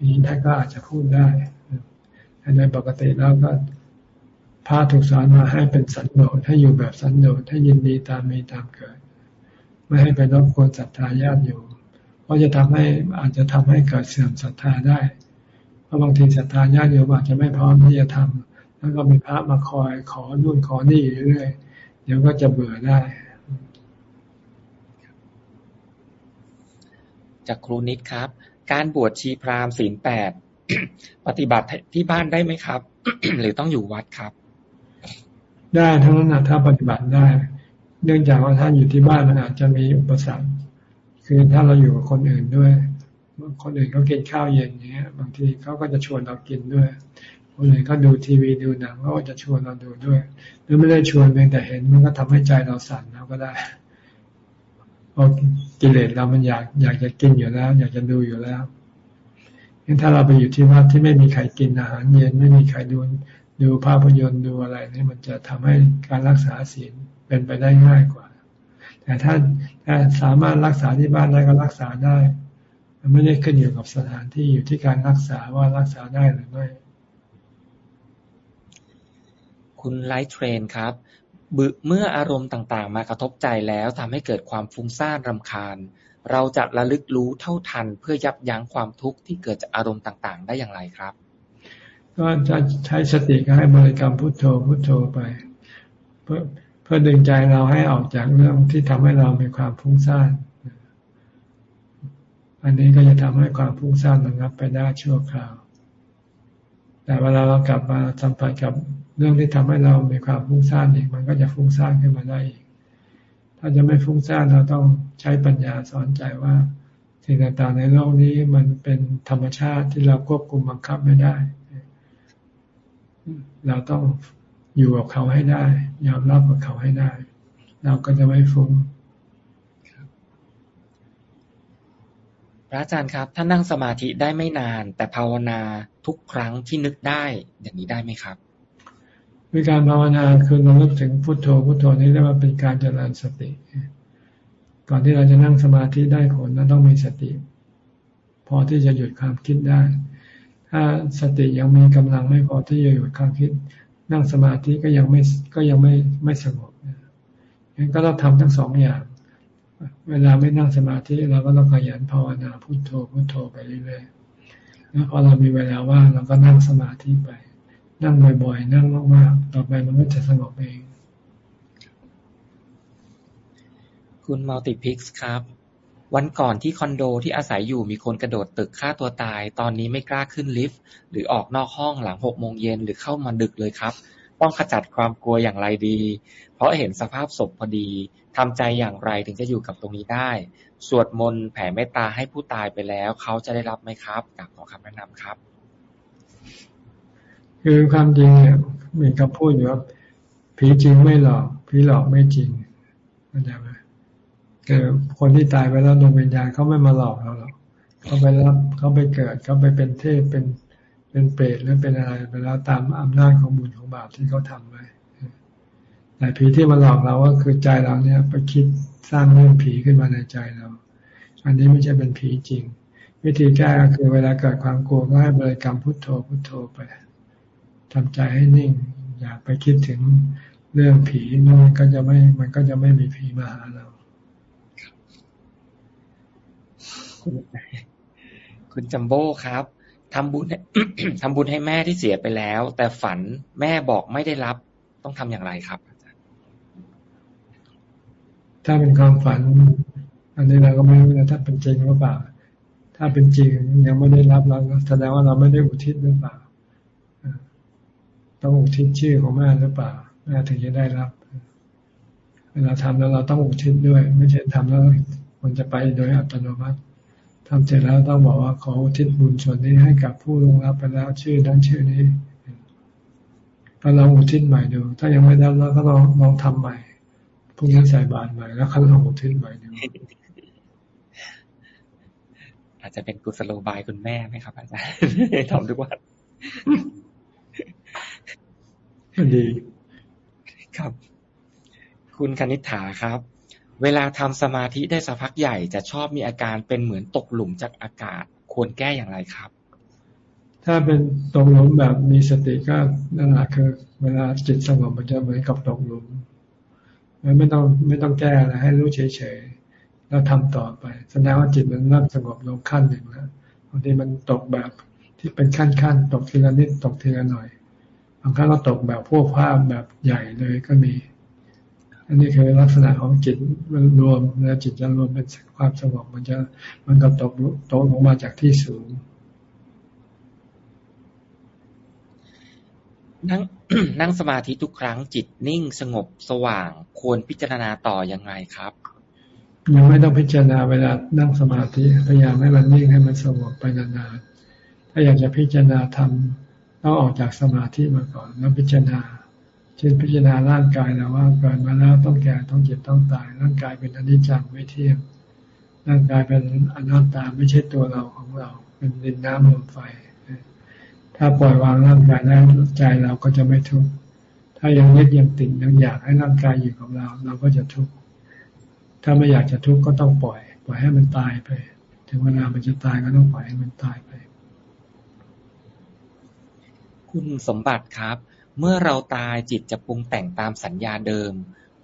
นี้ท่านก็อาจจะพูดได้ในปกติแล้วก็พระถูกสอนมาให้เป็นสันโดษให้อยู่แบบสันโดษให้ยินดีตามมีตามเกิด ไม่ให้ไปรบกวนศรัทธาญาติโยมเพราะจะทำให้อาจจะทำให้เกิดเสื่อมศรัทธาได้ เพราะบางทีศรัทธาญาติโยมอาจจะไม่พร้อมที่จะทำแล้วก็มีพระมาคอยขอนู่นขอนี่อยู่เรื่อยเดี๋ยวก็จะเบื่อได้ จากครูนิดครับ การบวชชีพราหมณ์ศีลแปดปฏิบัติที่บ้านได้ไหมครับ หรือต้องอยู่วัดครับ ได้ทั้งนั้นนะถ้าปฏิบัติได้ เนื่องจากว่าท่านอยู่ที่บ้านมันอาจจะมีอุปสรรคคือถ้าเราอยู่กับคนอื่นด้วย คนอื่นเขากินข้าวเย็นอย่างเงี้ย บางทีเขาก็จะชวนเรากินด้วย คนอื่นเขาดูทีวีดูหนังก็จะชวนเราดูด้วย หรือไม่ได้ชวนเพียงแต่เห็นมันก็ทำให้ใจเราสั่นเราก็ได้เพราะกิเลสเรามันอยากอยากจะกินอยู่แล้ว อยากจะดูอยู่แล้วงั้นถ้าเราไปอยู่ที่วัดที่ไม่มีใครกินอาหารเย็นไม่มีใครดูดูภาพยนตร์ดูอะไรนี่มันจะทำให้การรักษาศีลเป็นไปได้ง่ายกว่า แต่ถ้าถ้าสามารถรักษาที่บ้านได้ก็รักษาได้ มันไม่ได้ขึ้นอยู่กับสถานที่อยู่ที่การรักษาว่ารักษาได้หรือไม่ คุณไลท์เทรนครับบึเมื่ออารมณ์ต่างๆ มากระทบใจแล้วทำให้เกิดความฟุ้งซ่านรำคาญ เราจะระลึกรู้เท่าทันเพื่อยับยั้งความทุกข์ที่เกิดจากอารมณ์ต่างๆ ได้อย่างไรครับ ก็จะใช้สติก็ให้บริกรรมพุทโธพุทโธไป เพื่อเพื่อดึงใจเราให้ออกจากเรื่องที่ทำให้เรามีความฟุ้งซ่าน อันนี้ก็จะทำให้ความฟุ้งซ่านระงับไปได้ชั่วคราว แต่เวลาเรากลับมาสัมผัสกับเรื่องที่ทำให้เรามีความฟุ้งซ่านอีก มันก็จะฟุ้งซ่านขึ้นมาได้อีก ถ้าจะไม่ฟุ้งซ่านเราต้องใช้ปัญญาสอนใจว่าสิ่งต่างๆในโลกนี้มันเป็นธรรมชาติที่เราควบคุมบังคับไม่ได้ เราต้องอยู่กับเขาให้ได้ ยอมรับกับเขาให้ได้ เราก็จะไม่ฟุ้งพ ระอาจารย์ครับ ถ้านั่งสมาธิได้ไม่นาน แต่ภาวนาทุกครั้งที่นึกได้ อย่างนี้ได้ไหมครับวิการภาวนาคือเราลึกถึงพุทโธพุทโธนี้เรียกว่าเป็นการเจริญสติ ก่อนที่เราจะนั่งสมาธิได้ผลเราต้องมีสติ พอที่จะหยุดความคิดได้ ถ้าสติยังมีกำลังไม่พอที่จะหยุดความคิด นั่งสมาธิก็ยังไม่ก็ยังไม่ไม่สงบงั้นก็ต้องทำทั้งสองอย่าง เวลาไม่นั่งสมาธิเราก็ต้องขยันภาวนาพุทโธพุทโธไปเรื่อยๆแล้วพอเรามีเวลาว่างเราก็นั่งสมาธิไป นั่งบ่อย ๆ นั่งมากๆต่อไปมันก็จะสงบเอง คุณมัลติพิกส์ครับ วันก่อนที่คอนโดที่อาศัยอยู่มีคนกระโดดตึกฆ่าตัวตาย ตอนนี้ไม่กล้าขึ้นลิฟต์หรือออกนอกห้องหลังหกโมงเย็นหรือเข้ามาดึกเลยครับ ต้องขจัดความกลัวอย่างไรดี เพราะเห็นสภาพศพพอดี ทำใจอย่างไรถึงจะอยู่กับตรงนี้ได้ สวดมนต์แผ่เมตตาให้ผู้ตายไปแล้ว เขาจะได้รับไหมครับอยากขอคำแนะนำครับ คือความจริงเนี่ยมีคำพูดอยู่ว่าผีจริงไม่หลอกผีหลอกไม่จริงเข้าใจไหมคือคนที่ตายไปแล้วดวงวิญญาณเขาไม่มาหลอกเราหรอกเขาไปรับเขาไปเกิดเขาไปเป็นเทพเป็นเป็นเปรตหรือเป็นอะไรไปแล้วตามอำนาจของบุญของบาปที่เขาทำไว้ แต่ผีที่มาหลอกเราก็คือใจเราเนี่ยไปคิดสร้างเรื่องผีขึ้นมาในใจเรา อันนี้ไม่ใช่เป็นผีจริง วิธีแก้ก็คือเวลาเกิดความกลัวก็ให้บริกรรมพุทโธพุทโธไปทำใจให้นิ่ง อย่าไปคิดถึงเรื่องผีนั่นก็จะไม่ มันก็จะไม่มีผีมาหาเราคุณคุณจัมโบ้ครับทำบุญทำบุญให้แม่ที่เสียไปแล้ว แต่ฝันแม่บอกไม่ได้รับต้องทำอย่างไรครับ ถ้าเป็นความฝัน อันนี้เราก็ไม่รู้นะถ้าเป็นจริงหรือเปล่า ถ้าเป็นจริงยังไม่ได้รับเราแสดงว่าเราไม่ได้อุทิศหรือเปล่าต้องอุทิศชื่อของแม่หรือเปล่าแม่ถึงจะได้รับเวลาทำแล้วเราต้องอุทิศด้วย ไม่ใช่ทำแล้วมันจะไปโดยอัตโนมัติทำเสร็จแล้วต้องบอกว่าขออุทิศบุญส่วนนี้ให้กับผู้ลงรับไปแล้วชื่อนั้นชื่อนี้ก็ลองอุทิศใหม่ดู ถ้ายังไม่ได้แล้วก็ลองลองทำใหม่ พรุ่งนี้ใส่บาตรใหม่แล้วเขาลองอุทิศใหม่ดูอาจจะเป็นกุศโลบายคุณแม่ไหมครับอาจารย์ทำทุกวันดี ครับ คุณคณิ t าครับ เวลาทำสมาธิได้สักพักใหญ่จะชอบมีอาการเป็นเหมือนตกหลุมจากอากาศ ควรแก้อย่างไรครับ ถ้าเป็นตกหลุมแบบมีสติก็นั่นแหละคือ เวลาจิตสงบมันจะเหมือนกับตกหลุม ไม่ต้องไม่ต้องแก้อะไรให้รู้เฉยๆแล้วทำต่อไปแสดงว่าจิตมันเริ่มสงบลงขั้นหนึ่งแล้วบางทีมันตกแบบที่เป็นขั้นๆตกทีละนิดตกทีละหน่อยบางครั้งก็ตกแบบพวกภาพแบบใหญ่เลยก็มี อันนี้คือลักษณะของจิตรวมแล้วจิตจะรวมเป็นความสงบมันจะมันก็ตกตกลงมาจากที่สูง นั่งนั่งสมาธิทุกครั้งจิตนิ่งสงบสว่าง ควรพิจารณาต่ออยังไงครับ ยังไม่ต้องพิจารณาเวลานั่งสมาธิพยายามให้มันนิ่งให้มันสงบไปนานๆถ้าอยากจะพิจารณาทำต้องออกจากสมาธิมาก่อนแล้วพิจารณาเช่นพิจารณาร่างกายแล้วว่าเกิดมาแล้วต้องแก่ต้องเจ็บต้องตาย ร่างกายเป็นอนิจจังไม่เที่ยงร่างกายเป็นอนัตตาไม่ใช่ตัวเราของเรา เป็นดินน้ำลมไฟ ถ้าปล่อยวางร่างกายแล้วใจเราก็จะไม่ทุกข์ ถ้ายังยึดยังติดยังอยากให้ร่างกายอยู่กับเรา เราก็จะทุกข์ ถ้าไม่อยากจะทุกข์ก็ต้องปล่อย ปล่อยให้มันตายไป ถึงเวลามันจะตายก็ต้องปล่อยให้มันตายไป คุณสมบัติครับ เมื่อเราตายจิตจะปรุงแต่งตามสัญญาเดิม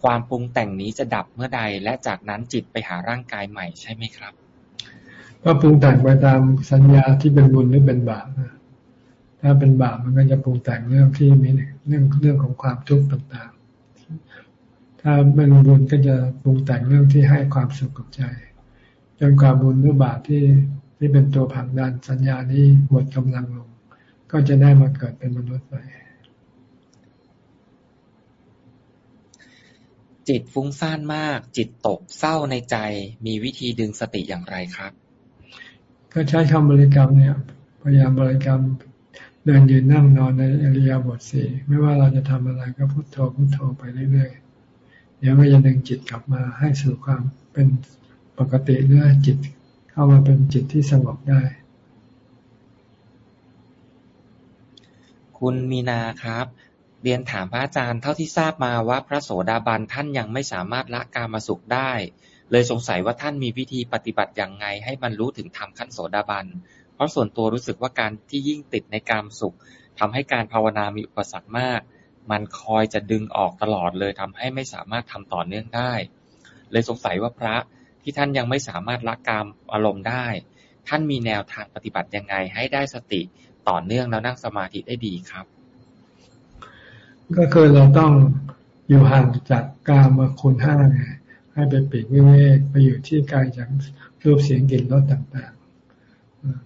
ความปรุงแต่งนี้จะดับเมื่อใด และจากนั้นจิตไปหาร่างกายใหม่ใช่ไหมครับ ก็ปรุงแต่งไปตามสัญญาที่เป็นบุญหรือเป็นบาป ถ้าเป็นบาปมันก็จะปรุงแต่งเรื่องที่มีเรื่องเรื่องของความทุกข์ต่างๆ ถ้าเป็นบุญก็จะปรุงแต่งเรื่องที่ให้ความสุขกับใจ จนความบุญหรือบาปที่ที่เป็นตัวผักดันสัญญานี้หมดกำลังลง ก็จะได้มาเกิดเป็นมนุษย์ไปจิตฟุ้งซ่านมาก จิตตกเศร้าในใจ มีวิธีดึงสติอย่างไรครับ ก็ใช้คำบริกรรมเนี่ย พยายามบริกรรมเดินยืนนั่งนอนในอริยบทสี่ไม่ว่าเราจะทำอะไรก็พุโทโธพุโทโธไปเรื่อยๆเดี๋ยวก็จะดึงจิตกลับมาให้สู่ความเป็นปกติเรื่อจิตเข้ามาเป็นจิตที่สงบได้ คุณมีนาครับ เรียนถามพระอาจารย์เท่าที่ทราบมาว่าพระโสดาบันท่านยังไม่สามารถละกามาสุขได้ เลยสงสัยว่าท่านมีวิธีปฏิบัติอย่างไง ให้บรรลุถึงธรรมขั้นโสดาบัน ราะส่วนตัวรู้สึกว่าการที่ยิ่งติดในกามสุขทำให้การภาวนามีอุปสรรคมาก มันคอยจะดึงออกตลอดเลยทำให้ไม่สามารถทำต่อเนื่องได้ เลยสงสัยว่าพระที่ท่านยังไม่สามารถละกามอารมณ์ได้ ท่านมีแนวทางปฏิบัติยังไงให้ได้สติต่อเนื่องแล้วนั่งสมาธิได้ดีครับ ก็คือเราต้องอยู่ห่างจากกามมาคุณห้าไงให้ไปปีกวิเวกไปอยู่ที่ไกลจากรูปเสียงกลิ่นรสต่างๆ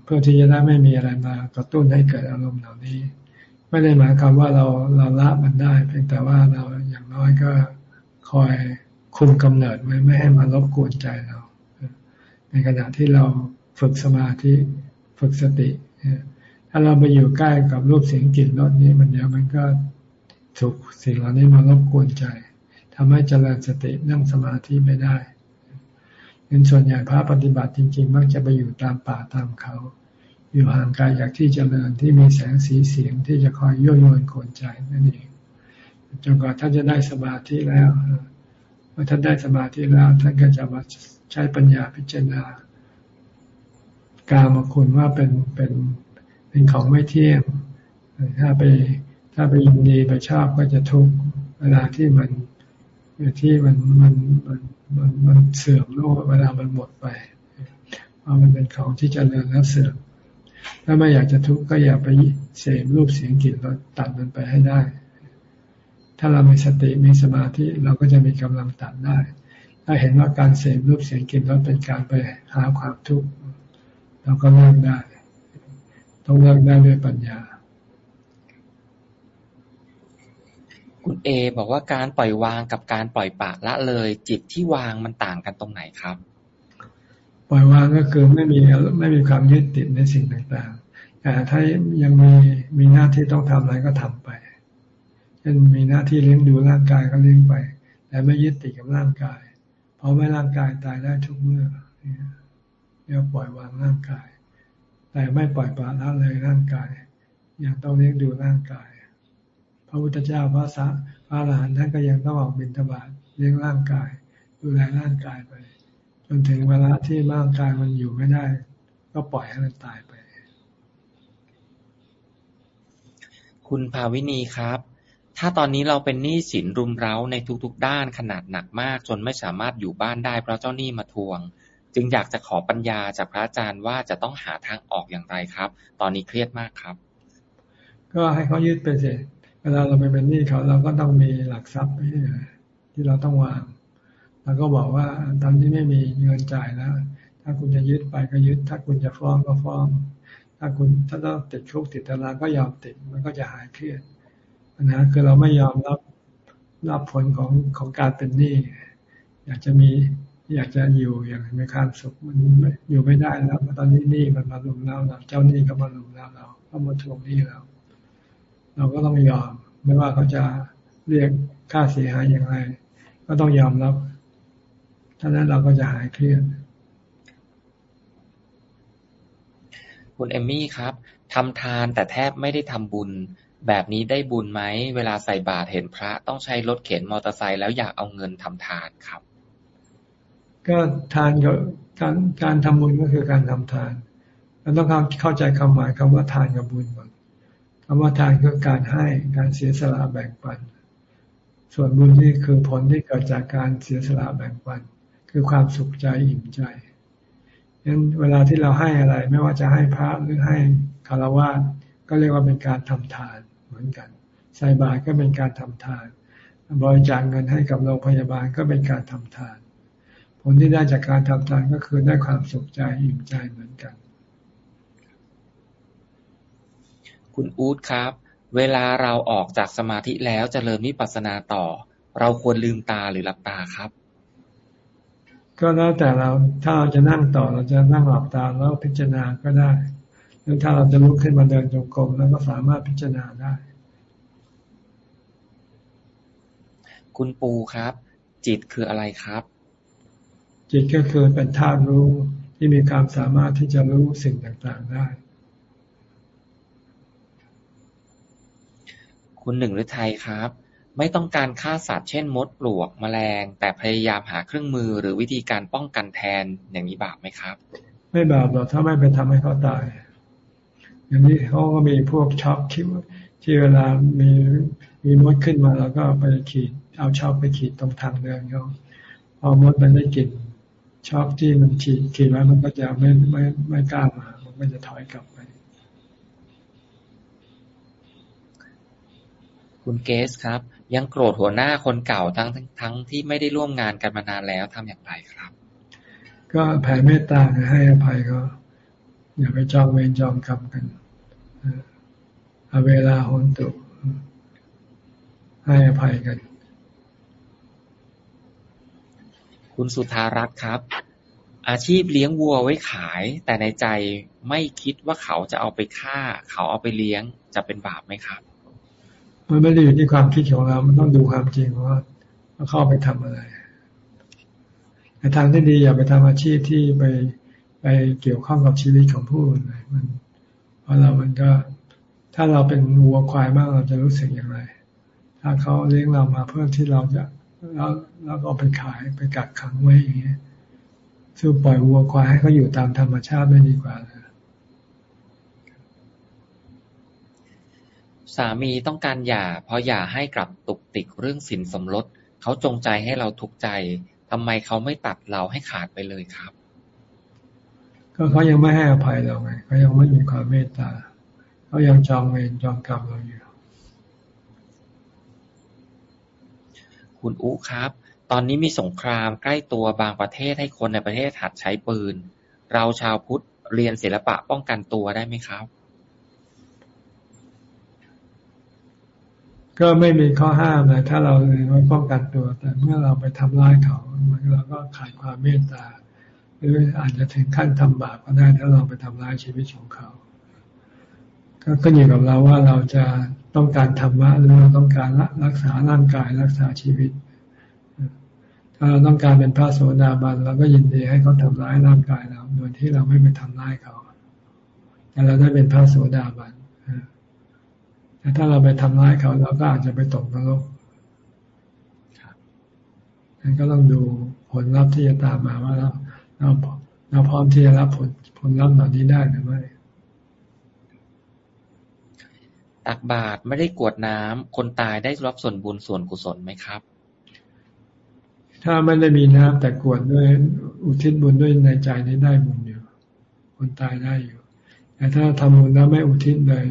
เพื่อที่จะได้ไม่มีอะไรมากระตุ้นให้เกิดอารมณ์เหล่านี้ ไม่ได้หมายความว่าเราเราละมันได้ เพียงแต่ว่าเราอย่างน้อยก็คอยคุมกำเนิดไว้ไม่ให้มันรบกวนใจเรา ในขณะที่เราฝึกสมาธิฝึกสติถ้าเราไปอยู่ใกล้กับรูปเสียงกลิ่นรสนี้ มันเดี๋ยวมันก็ถูกสิ่งเหล่านี้มารบกวนใจทำให้เจริญสตินั่งสมาธิไม่ได้ เงินส่วนใหญ่พระปฏิบัติจริง ๆ มักจะไปอยู่ตามป่าตามเขา อยู่ห่างไกลจากที่เจริญที่มีแสงสีเสียงที่จะคอยยั่วยวนกวนใจนั่นเองจนกว่าท่านจะได้สมาธิแล้วเมื่อท่านได้สมาธิแล้วท่านก็จะมาใช้ปัญญาพิจารณา กามคุณว่าเป็นเป็นเป็นของไม่เที่ยง ถ้าไปถ้าไปยินดีไปชอบก็จะทุกเวลาที่มันที่มันมันมัน มันมันเสื่อมโลกเวลามันหมดไปเพราะมันเป็นของที่จเจริญแล้วเสื่อมถ้าไม่อยากจะทุกข์ก็อย่าไปเสพรูปเสียงกลิ่นรสตัดมันไปให้ได้ ถ้าเรามีสติมีสมาธิเราก็จะมีกำลังตัดได้ ถ้าเห็นว่าการเสพรูปเสียงกลิ่นรสเป็นการไปหาความทุกข์เราก็เลิกได้ ต้องเลิกได้ด้วยปัญญา คุณเอ บอกว่าการปล่อยวางกับการปล่อยปากละเลย จิตที่วางมันต่างกันตรงไหนครับ ปล่อยวางก็คือไม่มีไม่มีความยึดติดในสิ่งต่างๆแต่ถ้ายังมีมีหน้าที่ต้องทำอะไรก็ทำไปช่นมีหน้าที่เลี้ยงดูร่างกายก็เลี้ยงไป แต่ไม่ยึดติดกับร่างกาย เพราะไม่ร่างกายตายได้ทุกเมื่อเรียกปล่อยวางร่างกาย แต่ไม่ปล่อยปละละเลยร่างกายยังต้องเลี้ยงดูร่างกาย ระพุทธเจ้าพระสัพระอรหันต์ท่านก็ยังต้องออกบิณฑบาตเลี้ยงร่างกาย ดูแลร่างกายไป จนถึงเวลาที่ร่างกายมันอยู่ไม่ได้ ก็ปล่อยให้มันตายไป คุณภาวินีครับ ถ้าตอนนี้เราเป็นหนี้สินรุมเร้าในทุกๆ ด้านขนาดหนักมาก จนไม่สามารถอยู่บ้านได้เพราะเจ้าหนี้มาทวง จึงอยากจะขอปัญญาจากพระอาจารย์ว่าจะต้องหาทางออกอย่างไรครับ ตอนนี้เครียดมากครับ ก็ให้เขายึดไปเสร็จ เวลาเราไปเป็นหนี้เขาเราก็ต้องมีหลักทรัพย์ที่เราต้องวางแล้วก็บอกว่าตอนนี้ไม่มีเงินจ่ายแล้ว ถ้าคุณจะยึดไปก็ยึด ถ้าคุณจะฟ้องก็ฟ้อง ถ้าคุณถ้าต้องติดคุกติดตารางก็ยอมติด มันก็จะหายเครียดปัญหาคือเราไม่ยอมรับรับผลของของการเป็นหนี้อยากจะมีอยากจะอยู่อย่างมีความสุขมันอยู่ไม่ได้แล้วตอนนี้หนี้มันมาลุมเราเราเจ้าหนี้ก็มาลุมเราเราก็มาทวงหนี้เรา เราก็ต้องยอม ไม่ว่าเขาจะเรียกค่าเสียหายอย่างไร ก็ต้องยอมรับท่านั้นเราก็จะหายเครียดคุณเอมมี่ครับทำทานแต่แทบไม่ได้ทำบุญ แบบนี้ได้บุญไหม เวลาใส่บาตรเห็นพระต้องใช้รถเข็นมอเตอร์ไซค์แล้วอยากเอาเงินทำทานครับ ก็ทานก็การการทำบุญก็คือการทำทานเราต้องเข้าใจคำหมายคำว่าทานกับบุญก่อน คำว่าทานคือการให้การเสียสละแบ่งปัน ส่วนบุญนี่คือผลที่เกิดจากการเสียสละแบ่งปัน คือความสุขใจอิ่มใจงั้นเวลาที่เราให้อะไร ไม่ว่าจะให้พระหรือให้คารวะก็เรียกว่าเป็นการทำทานเหมือนกันใส่บาตรก็เป็นการทำทาน บริจาคเงินให้กับโรงพยาบาลก็เป็นการทำทาน ผลที่ได้จากการทำทานก็คือได้ความสุขใจอิ่มใจเหมือนกัน คุณอู๊ดครับ เวลาเราออกจากสมาธิแล้วจเจริญวิปัสสนาต่อ เราควรลืมตาหรือหลับตาครับ ก็แล้วแต่เราถ้าเราจะนั่งต่อเราจะนั่งหลับตาแล้วพิจารณาก็ได้หรือถ้าเราจะลุกขึ้นมาเดินจงกรมแล้วก็สามารถพิจารณาได้ คุณปูครับ จิตคืออะไรครับ จิตก็คือเป็นธาตุรู้ที่มีความสามารถที่จะรู้สิ่งต่างๆได้ คุณหนึ่งฤทัยครับ ไม่ต้องการฆ่าสัตว์เช่นมดปลวกแมลง แต่พยายามหาเครื่องมือหรือวิธีการป้องกันแทนอย่างนี้บาปไหมครับ ไม่บาปหรอกถ้าไม่ไปทำให้เขาตาย อย่างนี้เขาก็มีพวกชอล์กที่ที่เวลามีมีมดขึ้นมาแล้วก็ไปขีดเอาชอล์กไปขีดตรงทางเดินเขาพอมดมันได้กลิ่นชอล์กที่มันขีดขีดไว้มันก็จะไม่ไม่ไม่กล้ามา มันก็จะถอยกลับไป คุณเกสครับ ยังโกรธหัวหน้าคนเก่าทั้งทั้งทั้งที่ไม่ได้ร่วมงานกันมานานแล้วทำอย่างไรครับ ก็แผ่เมตตาให้อภัยเขาอย่าไปจองเวรจองกรรมกันเอาเวลาหนตุให้อภัยกัน คุณสุธารัตน์ครับ อาชีพเลี้ยงวัวไว้ขาย แต่ในใจไม่คิดว่าเขาจะเอาไปฆ่า เขาเอาไปเลี้ยงจะเป็นบาปไหมครับ มันไม่ได้อยู่ที่ความคิดของเรา มันต้องดูความจริงว่าเขาเอาไปทำอะไรในทางที่ดีอย่าไปทำอาชีพที่ไปไปเกี่ยวข้องกับชีวิตของผู้อื่นเลยมัน เพราะเรามันก็ถ้าเราเป็นวัวควายมากเราจะรู้สึกอย่างไร ถ้าเขาเลี้ยงเรามาเพื่อที่เราจะแล้วแล้วก็เอาไปขายไปกักขังไว้อย่างเงี้ยสู้ปล่อยวัวควายให้เขาอยู่ตามธรรมชาติไม่ดีกว่าเลย สามีต้องการหย่าเพราะหย่าให้กลับตุกติกเรื่องสินสมรส เขาจงใจให้เราทุกข์ใจ ทำไมเขาไม่ตัดเราให้ขาดไปเลยครับ ก็เขายังไม่ให้อภัยเราไงเขายังไม่มีความเมตตา เขายังจองเวรจองกรรมเราอยู่ คุณอุครับ ตอนนี้มีสงครามใกล้ตัวบางประเทศให้คนในประเทศหัดใช้ปืน เราชาวพุทธเรียนศิลปะป้องกันตัวได้ไหมครับ ก็ไม่มีข้อห้ามเลยถ้าเราเรียนไว้ป้องกันตัว แต่เมื่อเราไปทำร้ายเขามันเราก็ขาดความเมตตา หรืออาจจะถึงขั้นทำบาปก็ได้ถ้าเราไปทำร้ายชีวิตของเขา ก็ขึ้นอยู่กับเราว่าเราจะต้องการธรรมะหรือเราต้องการรักษาร่างกายรักษาชีวิต ถ้าเราต้องการเป็นพระโสดาบันเราก็ยินดีให้เขาทำร้ายร่างกายเราโดยที่เราไม่ไปทำร้ายเขาแต่เราได้เป็นพระโสดาบัน แต่ถ้าเราไปทำร้ายเขาเราก็อาจจะไปตกนรกนั่นก็ต้องดูผลลัพธ์ที่จะตามมาว่าเราเราเราพร้อมที่จะรับผลผลลัพธ์เหล่านี้ได้หรือไม่ตักบาตรไม่ได้กวดน้ำคนตายได้รับส่วนบุญส่วนกุศลไหมครับ ถ้าไม่ได้มีน้ำแต่กวดด้วยอุทิศบุญด้วยในใจนี้ได้บุญอยู่ คนตายได้อยู่ แต่ถ้าทำบุญแล้วไม่อุทิศเลย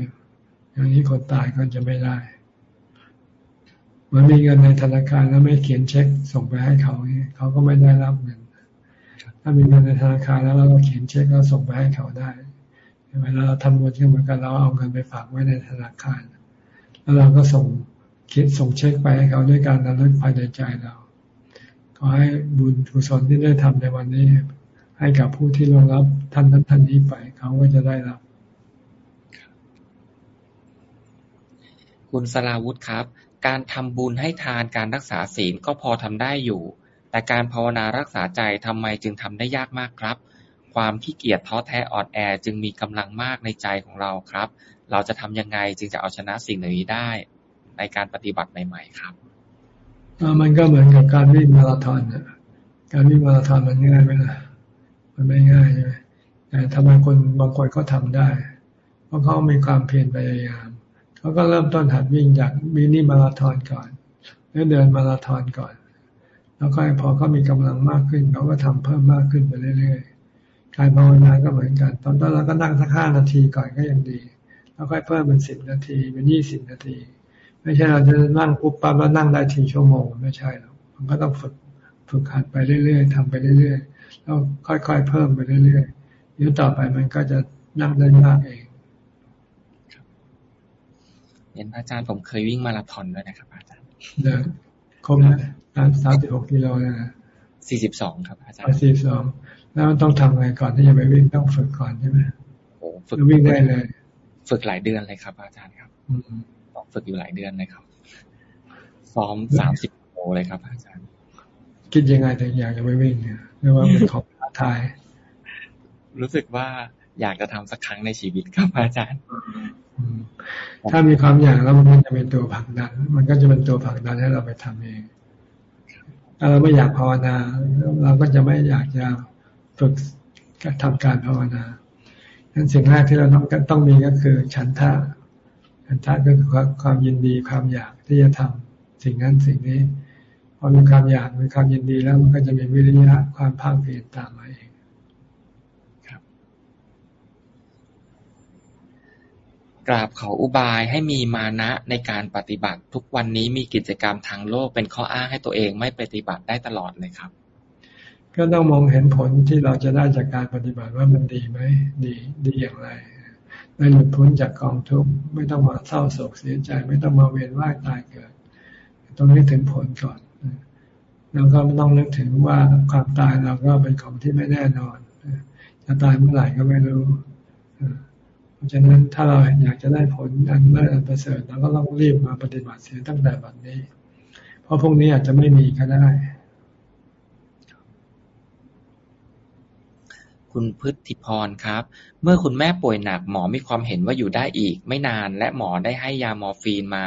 อย่างนี้คนตายก็จะไม่ได้มือนมีเงินในธนาคารแล้วไม่เขียนเช็คส่งไปให้เขาเขาก็ไม่ได้รับเงิน ถ้ามีเงินในธนาคารแล้วเราก็เขียนเช็คแล้วส่งไปให้เขาได้เวลาเราทำบุญก็เหมือนกันเราเอาเงินไปฝากไว้ในธนาคาร แล้วเราก็ส่งคิดส่งเช็คไปให้เขาด้วยการระลึกภายในใจเราขอให้บุญกุศลที่ได้ทำในวันนี้ ให้กับผู้ที่รองรับท่านนั้นท่านนี้ไป เขาก็จะได้รับ คุณสลาวุธครับ การทำบุญให้ทานการรักษาศีลก็พอทำได้อยู่ แต่การภาวนารักษาใจทำไมจึงทำได้ยากมากครับ ความขี้เกียจท้อแท้อ่อนแอจึงมีกำลังมากในใจของเราครับ เราจะทำยังไงจึงจะเอาชนะสิ่งเหล่านี้ได้ ในการปฏิบัติใหม่ๆครับมันก็เหมือนกับการวิ่งมาราธอนนะการวิ่งมาราธอนมันง่ายไหมล่ะ มันไม่ง่ายใช่ไหมแต่ทำไมคนบางคนก็ทำได้ เพราะเขามีความเพียรพยายาม เขาก็เริ่มต้นหัดวิ่งจากมินิมาราธอนก่อนแล้วเดินมาราธอนก่อน แล้วก็พอเขามีกำลังมากขึ้นเขาก็ทำเพิ่มมากขึ้นไปเรื่อยๆการภาวนาก็เหมือนกัน ตอนต้นเราก็นั่งสักห้านาทีก่อนก็ยังดี แล้วค่อยเพิ่มเป็นสิบนาทีเป็นยี่สิบนาที ไม่ใช่เราจะนั่งปุ๊บปั๊บแล้วนั่งได้ทีชั่วโมงไม่ใช่หรอกมันก็ต้องฝึกฝึกหัดไปเรื่อยๆทำไปเรื่อยๆแล้วค่อยๆเพิ่มไปเรื่อยๆเดี๋ยวต่อไปมันก็จะนั่งได้มากเอง เห็นอาจารย์ผมเคยวิ่งมาราธอนด้วยนะครับอาจารย์เดินครบนะสามสิบหกกิโลนะสี่สิบสองครับอาจารย์สี่สองแล้วต้องทำไงก่อนที่จะไปวิ่งต้องฝึกก่อนใช่ไหมโอ้ฝึกวิ่งได้เลย ฝึกหลายเดือนเลยครับ อาจารย์ครับต้องฝึกอยู่หลายเดือนเลยครับซ้อมสามสิบโลเลยครับ อาจารย์ คิดยังไงถึงอยากจะไปวิ่งเนี่ยเรียกว่าเป็นของท้าทาย รู้สึกว่าอยากจะทำสักครั้งในชีวิตครับอาจารย์ ถ้ามีความอยากแล้วมันจะเป็นตัวผลักดัน มันก็จะเป็นตัวผลักดันให้เราไปทำเอง ถ้าเราไม่อยากภาวนา เราก็จะไม่อยากจะฝึกทำการภาวนาดังนั้นสิ่งแรกที่เราต้องต้องมีก็คือ ฉันทะ ฉันทะก็คือความยินดีความอยากที่จะทำสิ่งนั้นสิ่งนี้ พอมีความอยากมีความยินดีแล้วมันก็จะมีวิริยะความภาคเพียรตามมาเอง กราบขออุบายให้มีมานะในการปฏิบัติ ทุกวันนี้มีกิจกรรมทางโลกเป็นข้ออ้างให้ตัวเองไม่ปฏิบัติได้ตลอดเลยครับ ก็ต้องมองเห็นผลที่เราจะได้จากการปฏิบัติว่ามันดีไหมดีดีอย่างไรได้หลุดพ้นจากกองทุกข์ไม่ต้องมาเศร้าโศกเสียใจ ไม่ต้องมาเวียนว่ายตายเกิด ต้องนึกถึงผลก่อนแล้วก็ไม่ต้องนึกถึงว่าความตายเราก็เป็นของที่ไม่แน่นอนจะตายเมื่อไหร่ก็ไม่รู้ ราะฉะนั้นถ้าเราอยากจะได้ผลอันเลิศอันประเสริฐเราก็ต้องรีบมาปฏิบัติเสียตั้งแต่บัดนี้ เพราะพวกนี้อาจจะไม่มีก็ได้ คุณพฤติพรครับ เมื่อคุณแม่ป่วยหนักหมอมีความเห็นว่าอยู่ได้อีก ไม่นานและหมอได้ให้ยามอฟีนมา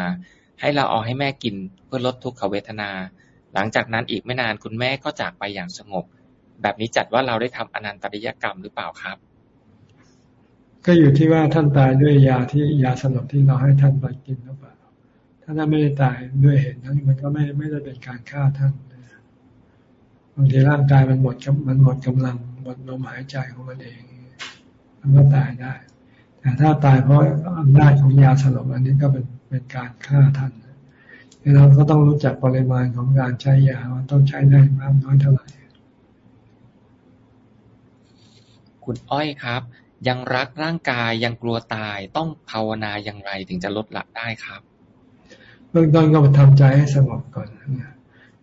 ให้เราเอาให้แม่กินเพื่อลดทุกขเวทนา หลังจากนั้นอีกไม่นานคุณแม่ก็จากไปอย่างสงบ แบบนี้จัดว่าเราได้ทำอนันตริยกรรมหรือเปล่าครับ ก็อยู่ที่ว่าท่านตายด้วยยาที่ยาสลบที่เราให้ท่านไปกินหรือเปล่า ถ้าท่านไม่ได้ตายด้วยเหตุนั้นมันก็ไม่ไม่ได้เป็นการฆ่าท่านบางทีร่างกายมันหมดมันหมดกำลังหมดลมหายใจของมันเอง มันก็ตายได้ แต่ถ้าตายเพราะอำนาจของยาสลบอันนี้ก็เป็นเป็นการฆ่าท่านเราก็ต้องรู้จักปริมาณของการใช้ยาว่าต้องใช้ได้มากน้อยเท่าไหร่ คุณอ้อยครับ ยังรักร่างกายยังกลัวตายต้องภาวนาอย่างไรถึงจะลดละได้ครับ เบื้องต้นก็ทำใจให้สงบก่อน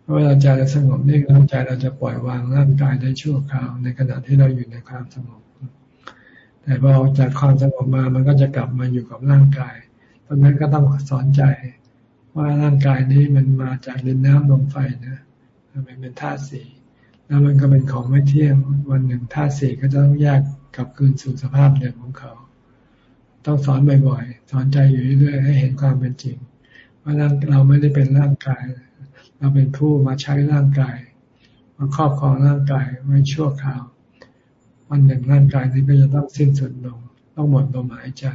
เพราะเวลาใจเราสงบนี่ร่างใจเราจะปล่อยวางร่างกายได้ชั่วคราว ในขณะที่เราอยู่ในความสงบ แต่พอจากความสงบมามันก็จะกลับมาอยู่กับร่างกายตอนนั้นก็ต้องสอนใจว่าร่างกายนี้มันมาจากดินน้ำลมไฟนะมันเป็นธาตุสี่แล้วมันก็เป็นของไม่เที่ยงวันหนึ่งธาตุสี่ก็จะต้องแยก กลับคืนสู่สภาพเดิมของเขา ต้องสอนบ่อยๆ สอนใจอยู่เรื่อยๆ ให้เห็นความเป็นจริง ว่าเราไม่ได้เป็นร่างกาย เราเป็นผู้มาใช้ร่างกาย มาครอบครองร่างกายไว้ชั่วคราว วันหนึ่งร่างกายนี้ก็จะต้องสิ้นสุดลง ต้องหมดลมหายใจ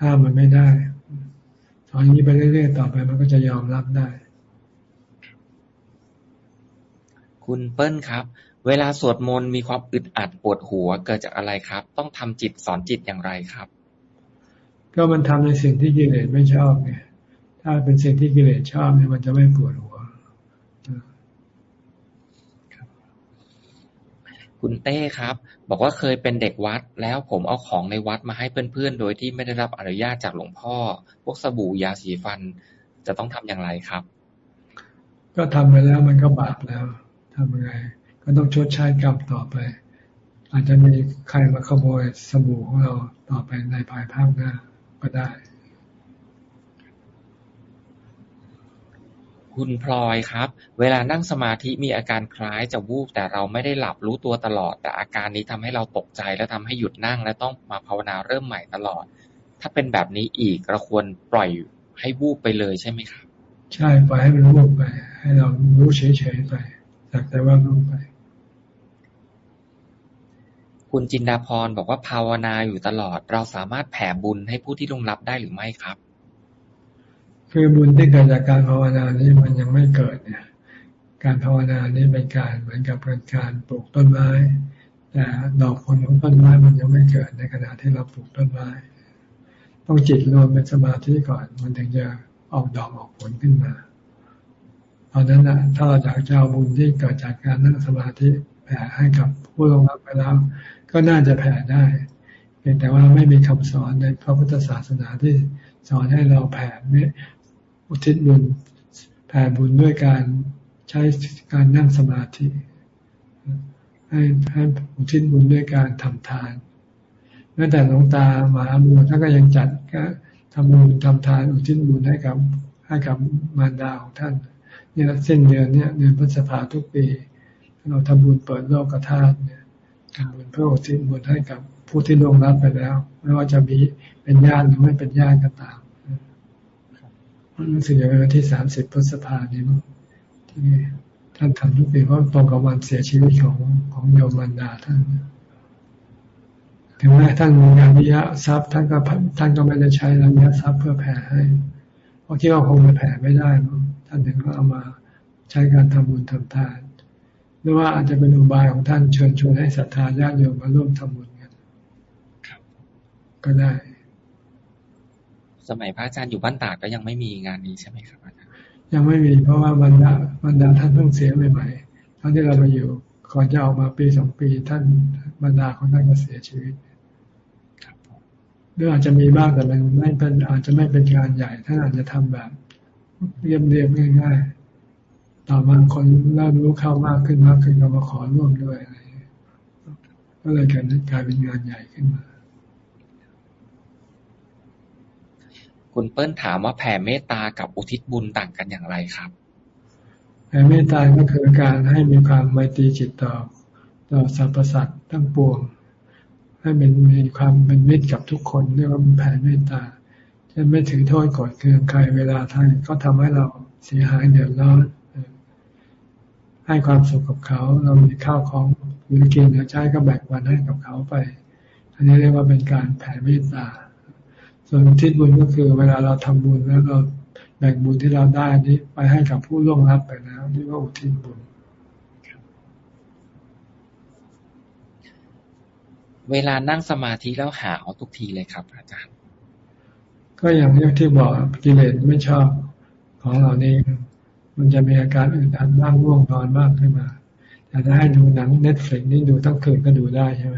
ห้ามมันไม่ได้สอนอย่างนี้ไปเรื่อยๆ ต่อไปมันก็จะยอมรับได้ คุณเปิ้ลครับ เวลาสวดมนต์มีความอึดอัดปวดหัวเกิดจากอะไรครับ ต้องทำจิตสอนจิตอย่างไรครับ ก็มันทำในสิ่งที่กิเลสไม่ชอบไงถ้าเป็นสิ่งที่กิเลสชอบเนี่ยมันจะไม่ปวดหัวคุณเต้ครับ บอกว่าเคยเป็นเด็กวัด แล้วผมเอาของในวัดมาให้เพื่อนๆ โดยที่ไม่ได้รับอนุญาตจากหลวงพ่อ พวกสบู่ยาสีฟัน จะต้องทำอย่างไรครับ ก็ทำไปแล้วมันก็บาปแล้วทำยังไง ก็ต้องชดใช้กรรมต่อไป อาจจะมีใครมาขโมยสบู่ของเราต่อไปในภายภาคหน้าก็ได้ คุณพลอยครับ เวลานั่งสมาธิมีอาการคล้ายจะวูบแต่เราไม่ได้หลับรู้ตัวตลอด แต่อาการนี้ทำให้เราตกใจและทำให้หยุดนั่งและต้องมาภาวนาเริ่มใหม่ตลอด ถ้าเป็นแบบนี้อีกเราควรปล่อยให้วูบไปเลยใช่ไหมครับ ใช่ปล่อยให้มันวูบไป ให้เรารู้เฉยๆไปสักแต่ว่ารู้ไป คุณจินดาพรบอกว่าภาวนาอยู่ตลอด เราสามารถแผ่บุญให้ผู้ที่ลงรับได้หรือไม่ครับ คือบุญที่เกิดจากการภาวนานี้มันยังไม่เกิดเนี่ย การภาวนานี้เป็นการเหมือนกับเป็นการปลูกต้นไม้ แต่ดอกผลของต้นไม้มันยังไม่เกิดในขณะที่เราปลูกต้นไม้ ต้องจิตรวมเป็นสมาธิก่อน มันถึงจะออกดอกออกผลขึ้นมาตอนนั้นนะถ้าเราอยากจะเอาบุญที่เกิดจากการนั่งสมาธิแผ่ให้กับผู้ลงรับไปแล้ว ก็น่าจะแผ่ได้เพียงแต่ว่าไม่มีคำสอนในพระพุทธศาสนาที่สอนให้เราแผ่เมอุทิศบุญแผ่บุญด้วยการใช้การนั่งสมาธิ ให้ให้อุทิศบุญด้วยการทำทานแม้แต่หลวงตาหมาบัวท่านก็ยังจัดก็ทำบุญทำทานอุทิศบุญให้กับให้กับมารดาของท่านเนี่ยสิ้นเดือนเนี่ยเดือนพฤษภาทุกปีเราทำบุญเปิดโลกธาตุเนี่ย ทำบุญเพื่ออุทิศบุญให้กับผู้ที่ล่วงลับไปแล้ว ไม่ว่าจะมีเป็นญาติหรือไม่เป็นญาติก็ตามรู้สึกอย่างวันที่สามสิบพฤษภานี้ที่ท่านทำทุกปีเพราะตรงกับวันเสียชีวิตของของโยมมันดาท่านถึงแม้ท่านมีงานวิยะทรัพย์ท่านก็ท่านก็ไม่ได้ใช้ระยะทรัพย์เพื่อแผ่ให้เพราะคิดว่าคงจะแผ่ไม่ได้ท่านถึงก็เอามาใช้การทำบุญทำทาน รือว่าอาจจะเป็นอุบายของท่านเชิญชวนให้ศรัทธาญาติโยมมาร่วมทำบุญกันก็ได้ สมัยพระอาจารย์อยู่บ้านตากก็ยังไม่มีงานนี้ใช่ไหมครับอาจารย์ยังไม่มีเพราะว่าบรรดาบรรดาท่านเพิ่งเสียใหม่ๆตอนที่เรามาอยู่ก่อนจะออกมาปีสองปีท่านบรรดาของท่านก็เสียชีวิตหรืออาจจะมีบ้างแต่มันไม่เป็นอาจจะไม่เป็นงานใหญ่ท่านอาจจะทำแบบเรียบเรียบง่ายๆ ต่อมาคนเริ่มรู้เข้ามากขึ้นมากขึ้นก็มาขอร่วมด้วยอะไรก็เลยกลายกลายเป็นงานใหญ่ขึ้นมา คุณเปิ้ลถามว่าแผ่เมตตากับอุทิศบุญต่างกันอย่างไรครับ แผ่เมตตาก็คือการให้มีความไมตรีจิตต่อต่อสรรพสัตว์ทั้งปวง ให้เป็นมีความเป็นมิตรกับทุกคนเรียกว่าแผ่เมตตาจะไม่ถือโทษกดเคืองใครเวลาท่านก็ทำให้เราเสียหายเดือดร้อน ให้ความสุขกับเขา เรามีข้าวของหรือกินหรือใช้ก็แบ่งวันให้กับเขาไป อันนี้เรียกว่าเป็นการแผ่เมตตา ส่วนทิศบุญก็คือ เวลาเราทำบุญแล้วเราแบ่งบุญที่เราได้นี้ไปให้กับผู้ล่วงลับไปแล้วนี่ว่าอุทิศบุญ เวลานั่งสมาธิแล้วหาวทุกทีเลยครับ อาจารย์ ก็อย่างที่บอกกิเลสไม่ชอบของเรานี้ มันจะมีอาการอึดอัดบ้างง่วงนอนมากขึ้นมา แต่ถ้าให้ดูหนัง Netflix นี่ดูทั้งคืนก็ดูได้ใช่ไหม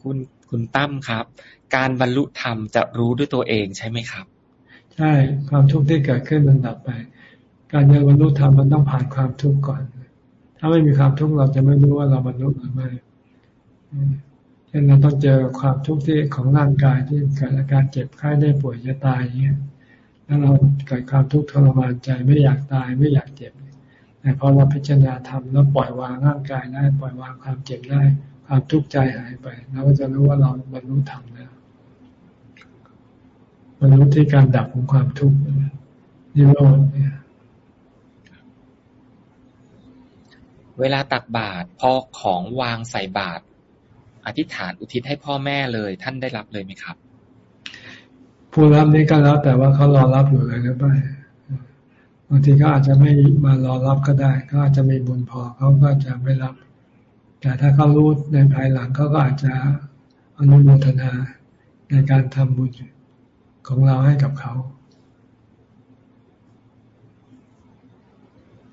คุณคุณตั้มครับ การบรรลุธรรมจะรู้ด้วยตัวเองใช่ไหมครับ ใช่ความทุกข์ที่เกิดขึ้นมันดับไป การจะบรรลุธรรมมันต้องผ่านความทุกข์ก่อน ถ้าไม่มีความทุกข์เราจะไม่รู้ว่าเราบรรลุหรือไม่ เช่นเราต้องเจอความทุกข์ที่ของร่างกายที่เกิดอาการเจ็บไข้ได้ป่วยจะตายอย่างเงี้ยแล้วเราเกิดความทุกข์ทรมานใจไม่อยากตายไม่อยากเจ็บแต่พอเราพิจารณาธรรมแล้วปล่อยวางร่างกายได้ปล่อยวางความเจ็บได้ ความทุกข์ใจหายไปเราก็จะรู้ว่าเราบรรลุธรรมแล้วบรรลุที่การดับของความทุกข์นิโรธเนี่ยเวลาตักบาตรพอของวางใส่บาตร อธิษฐานอุทิศให้พ่อแม่เลย ท่านได้รับเลยไหมครับ ผู้รับนี่ก็แล้วแต่ว่าเขารอรับอยู่เลยหรือไม่บางทีเขาอาจจะไม่มารอรับก็ได้เขาอาจจะมีบุญพอเขาก็จะไม่รับ แต่ถ้าเขารู้ในภายหลังเขาก็อาจจะอนุโมทนาในการทำบุญของเราให้กับเขา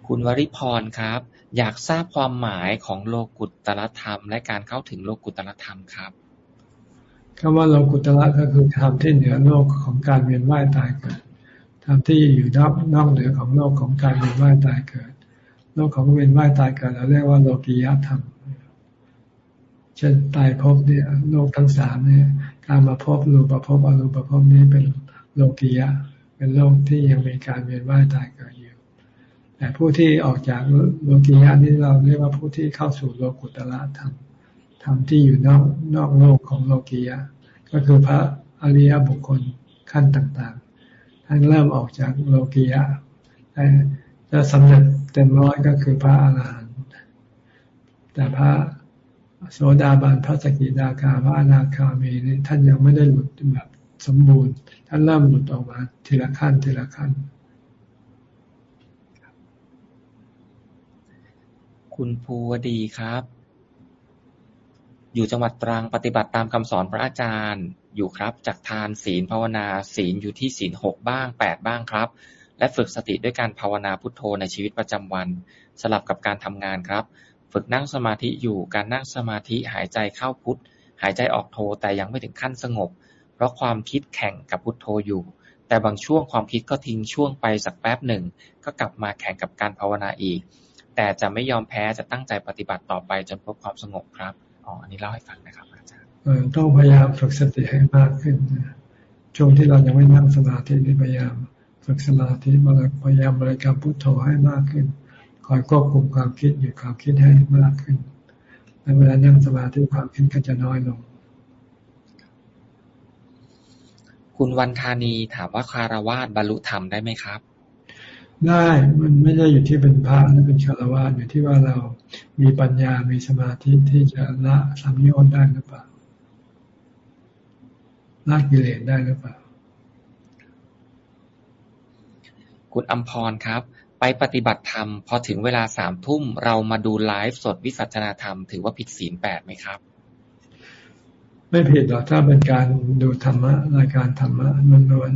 คุณวริพรครับ อยากทราบความหมายของโลกุตตรธรรม และการเข้าถึงโลกุตตรธรรมครับคำว่าโลกุตตระก็คือธรรมที่เหนือโลกของการเวียนว่ายตายเกิดธรรมที่อยู่นอกนอกเหนือของโลกของการเวียนว่ายตายเกิด โลกของเวียนว่ายตายเกิดเราเรียกว่าโลกียธรรมเช่นตายภพเนี่ยโลกทั้งสามเนี่ยการมาพบรูปภพอรูปภพนี้เป็นโลกียะ เป็นโลกที่ยังมีการเวียนว่ายตายเกิดอย แต่ผู้ที่ออกจากโลกียะนี้เราเรียกว่าผู้ที่เข้าสู่โลกุตละธรรมธรรมที่อยู่นอกนอกโลกของโลกียะ ก็คือพระอริยบุคคลขั้นต่างๆ ท่านเริ่มออกจากโลกียะแต่จะสำเร็จเต็มร้อยก็คือพระอาหารหันต์แต่พระโสดาบันพระสกิดาคาพระอนาคามีนี่ท่านยังไม่ได้หลุดแบบสมบูรณ์ ท่านเริ่มหลุดออกมาทีละขั้นทีละขั้น คุณภูวดีครับ อยู่จังหวัดตรังปฏิบัติตามคำสอนพระอาจารย์ อยู่ครับจากทานศีลภาวนาศีลอยู่ที่ศีลหกบ้างแปดบ้างครับ และฝึกสติด้วยการภาวนาพุทโธในชีวิตประจำวัน สลับกับการทำงานครับ ฝึกนั่งสมาธิอยู่การนั่งสมาธิหายใจเข้าพุทหายใจออกโทแต่ยังไม่ถึงขั้นสงบ เพราะความคิดแข่งกับพุทโธอยู่ แต่แต่บางช่วงความคิดก็ทิ้งช่วงไปสักแป๊บหนึ่ง ก็กลับมาแข่งกับการภาวนาอีก แต่จะไม่ยอมแพ้จะตั้งใจปฏิบัติต่อไปจนพบความสงบครับอ๋ออันนี้เล่าให้ฟังนะครับอาจารย์ต้องพยายามฝึกสติให้มากขึ้นช่วงที่เรายังไม่นั่งสมาธินี่พยายามฝึกสมาธิมาพยายามบริกรรมพุทโธให้มากขึ้น คอยควบคุมความคิดหยุดความคิดให้มากขึ้นและเวลานั่งสมาธิความคิดก็จะน้อยลง คุณวันธานีถามว่าคารวาสบรรลุธรรมได้ไหมครับ ได้มันไม่ได้อยู่ที่เป็นพระหรือเป็นคารวาสอยู่ที่ว่าเรามีปัญญา มีสมาธิที่จะละสัมยชน์ได้หรือเปล่าละกิเลสได้หรือเปล่า คุณอัมพรครับ ไปปฏิบัติธรรม พอถึงเวลาสามทุ่มเรามาดูไลฟ์สดวิสัชนาธรรม ถือว่าผิดศีลแปดไหมครับ ไม่ผิดหรอกถ้าเป็นการดูธรรมะรายการธรรมะล้วน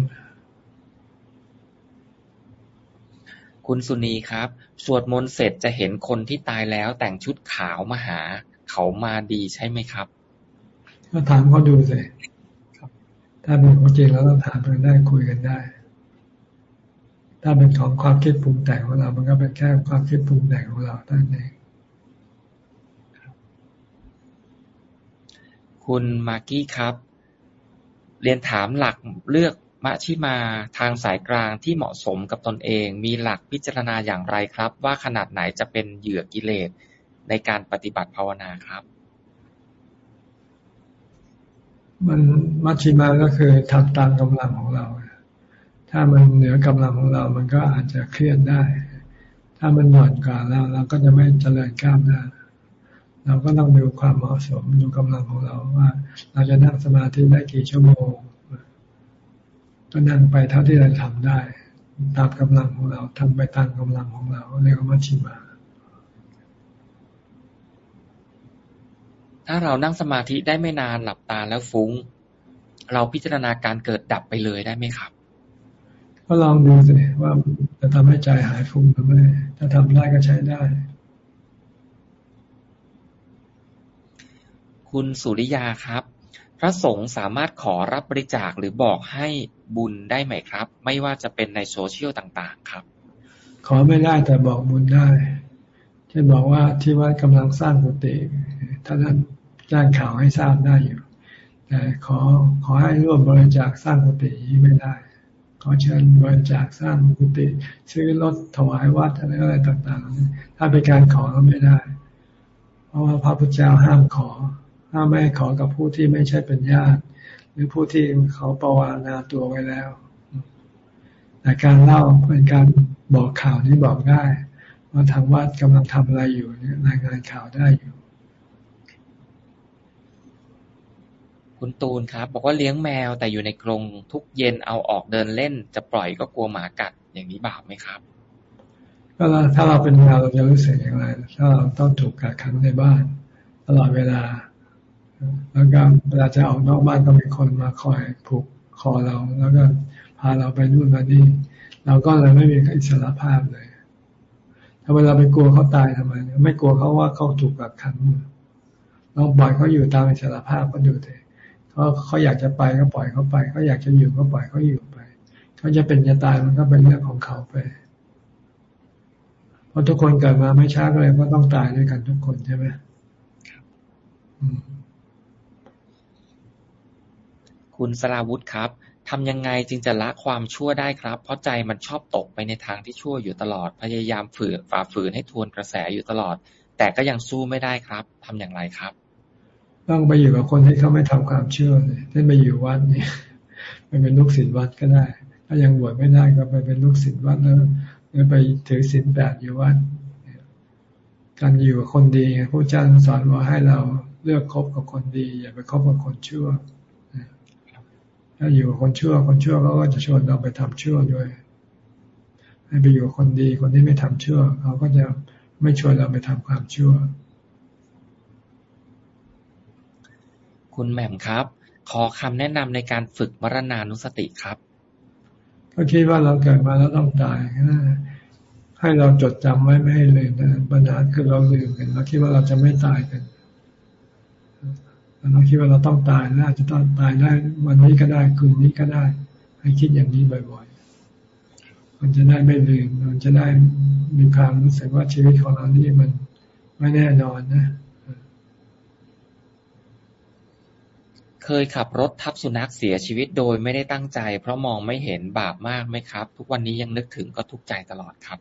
คุณสุนีครับ สวดมนต์เสร็จจะเห็นคนที่ตายแล้วแต่งชุดขาวมาหา เขามาดีใช่ไหมครับก็ถามเขาดูสิถ้าเป็นของจริงแล้วเราถามกันได้คุยกันได้ ถ้าเป็นของความคิดปรุงแต่งของเรา มันก็เป็นแค่ความคิดปรุงแต่งของเราท่านเองคุณมากกี้ครับ เรียนถามหลักเลือก มะชิมาทางสายกลางที่เหมาะสมกับตนเอง มีหลักพิจารณาอย่างไรครับ ว่าขนาดไหนจะเป็นเหยื่อกิเลสในการปฏิบัติภาวนาครับ มันมัชชิมาก็คือทำตามกำลังของเรา ถ้ามันเหนือกำลังของเรา มันก็อาจจะเครียดได้ ถ้ามันหย่อนกว่าเราเราก็จะไม่เจริญก้าวหน้าเราก็ต้องดูความเหมาะสมดูกำลังของเราว่า เราจะนั่งสมาธิได้กี่ชั่วโมง ก็นั่งไปเท่าที่เราทำได้ ตามกำลังของเราทำไปตามกำลังของเราเรียกว่ามัชชิมาถ้าเรานั่งสมาธิได้ไม่นานหลับตาแล้วฟุ้ง เราพิจารณาการเกิดดับไปเลยได้ไหมครับ ก็ลองดูสิว่าจะทำให้ใจหายฟุ้งหรือไม่ถ้าทำได้ก็ใช้ได้ คุณสุริยาครับ พระสงฆ์สามารถขอรับบริจาคหรือบอกให้ บุญได้ไหมครับ ไม่ว่าจะเป็นในโซเชียลต่างๆ ครับ ขอไม่ได้แต่บอกบุญได้เช่นบอกว่าที่วัดกำลังสร้างกุฏิท่านั้นแจ้งข่าวให้ทราบได้อยู่ แต่ขอขอให้ร่วมบริจาคสร้างกุฏิไม่ได้ ขอเชิญบริจาคสร้างกุฏิซื้อรถถวายวัดอะไรอะไรต่างๆ ถ้าเป็นการขอก็ไม่ได้ เพราะว่าพระพุทธเจ้าห้ามขอห้ามไม่ขอกับผู้ที่ไม่ใช่เป็นญาติ รือผู้ที่เขาประวานาตัวไว้แล้วแต่การเล่าเป็นการบอกข่าวนี้บอกได้ว่าทางวัดกำลังทำอะไรอยู่รายงานข่าวได้อยู่ คุณตูนครับ บอกว่าเลี้ยงแมวแต่อยู่ในกรงทุกเย็นเอาออกเดินเล่น จะปล่อยก็กลัวหมากัดอย่างนี้บาปไหมครับก็ถ้าเราเป็นแมวเราจะรู้สึกอย่างไร ถ้าเราต้องถูกกักขังในบ้าน ตลอดเวลา แล้วก็เวลาจะออกนอกบ้านก็มีคนมาคอยผูกคอเรา แล้วก็พาเราไปนู่นมานี่ เราก็เลยไม่มีอิสระภาพเลยถ้าเวลาไปกลัวเขาตายทำไม ไม่กลัวเขาว่าเขาถูกกักขังเราปล่อยเขาอยู่ตามอิสระภาพก็ดูเถอะเขาเขาอยากจะไปก็ปล่อยเขาไปเขาอยากจะอยู่ก็ปล่อยเขาอยู่ไปเขาจะเป็นจะตายมันก็เป็นเรื่องของเขาไปเพราะทุกคนเกิดมาไม่ช้าก็เลยก็ต้องตายด้วยกันทุกคนใช่ไหมคุ คุณสราวุธครับ ทำยังไงจึงจะละความชั่วได้ครับ เพราะใจมันชอบตกไปในทางที่ชั่วอยู่ตลอด พยายามฝืนฝ่าฝืนให้ทวนกระแสอยู่ตลอด แต่ก็ยังสู้ไม่ได้ครับ ทำอย่างไรครับ ต้องไปอยู่กับคนที่เขาไม่ทำความเชื่อเลยเช่นไปอยู่วัดนี่ไปเป็นลูกศิษย์วัดก็ได้ ถ้ายังบวชไม่ได้ก็ไปเป็นลูกศิษย์วัดแล้วไปถือศีลแปดอยู่วัดการอยู่กับคนดีพระเจ้าสอนว่าให้เราเลือกคบกับคนดี อย่าไปคบกับคนชั่ว ถ้าอยู่กับคนชั่ว คนชั่วเขาก็จะชวนเราไปทำชั่วด้วย ให้ไปอยู่กับคนดีคนที่ไม่ทำชั่วเขาก็จะไม่ชวนเราไปทำความชั่ว คุณแหม่มครับ ขอคำแนะนำในการฝึกมรณานุสติครับ ก็คิดว่าเราเกิดมาแล้วต้องตายให้เราจดจำไว้ไม่ให้ลืมนะปัญหาคือเราลืมกันเราคิดว่าเราจะไม่ตายกัน เราคิดว่าเราต้องตายน่าจะต้องตายได้วันนี้ก็ได้คืนนี้ก็ได้ให้ให้คิดอย่างนี้บ่อยๆ มันจะได้ไม่ลืมมันจะได้มีความรู้สึกว่าชีวิตของเรานี่มันไม่แน่นอนนะเคยขับรถทับสุนัขเสียชีวิตโดยไม่ได้ตั้งใจ เพราะมองไม่เห็นบาปมากไหมครับ ทุกวันนี้ยังนึกถึงก็ทุกข์ใจตลอดครับ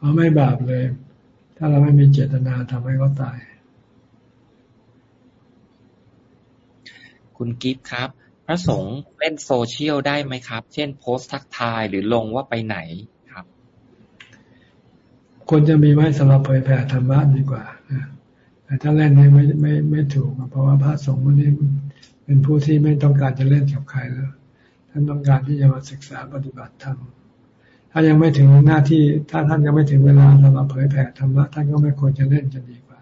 อ๋อไม่บาปเลย ถ้าเราไม่มีเจตนาทำให้เขาตาย คุณกิฟต์ครับ พระสงฆ์เล่นโซเชียลได้ไหมครับ เช่น โพสต์ทักทายหรือลงว่าไปไหนครับ ควรจะมีไว้สำหรับเผยแผ่ธรรมะดีกว่าแต่ถ้าเล่นนี่ไม่ไม่ไม่ถูก เพราะว่าพระสงฆ์วันนี้เป็นผู้ที่ไม่ต้องการจะเล่นกับใครแล้วท่านต้องการที่จะมาศึกษาปฏิบัติธรรมถ้ายังไม่ถึงหน้าที่ ถ้าท่านยังไม่ถึงเวลาสำหรับเผยแผ่ธรรมะท่านก็ไม่ควรจะเล่นจะดีกว่า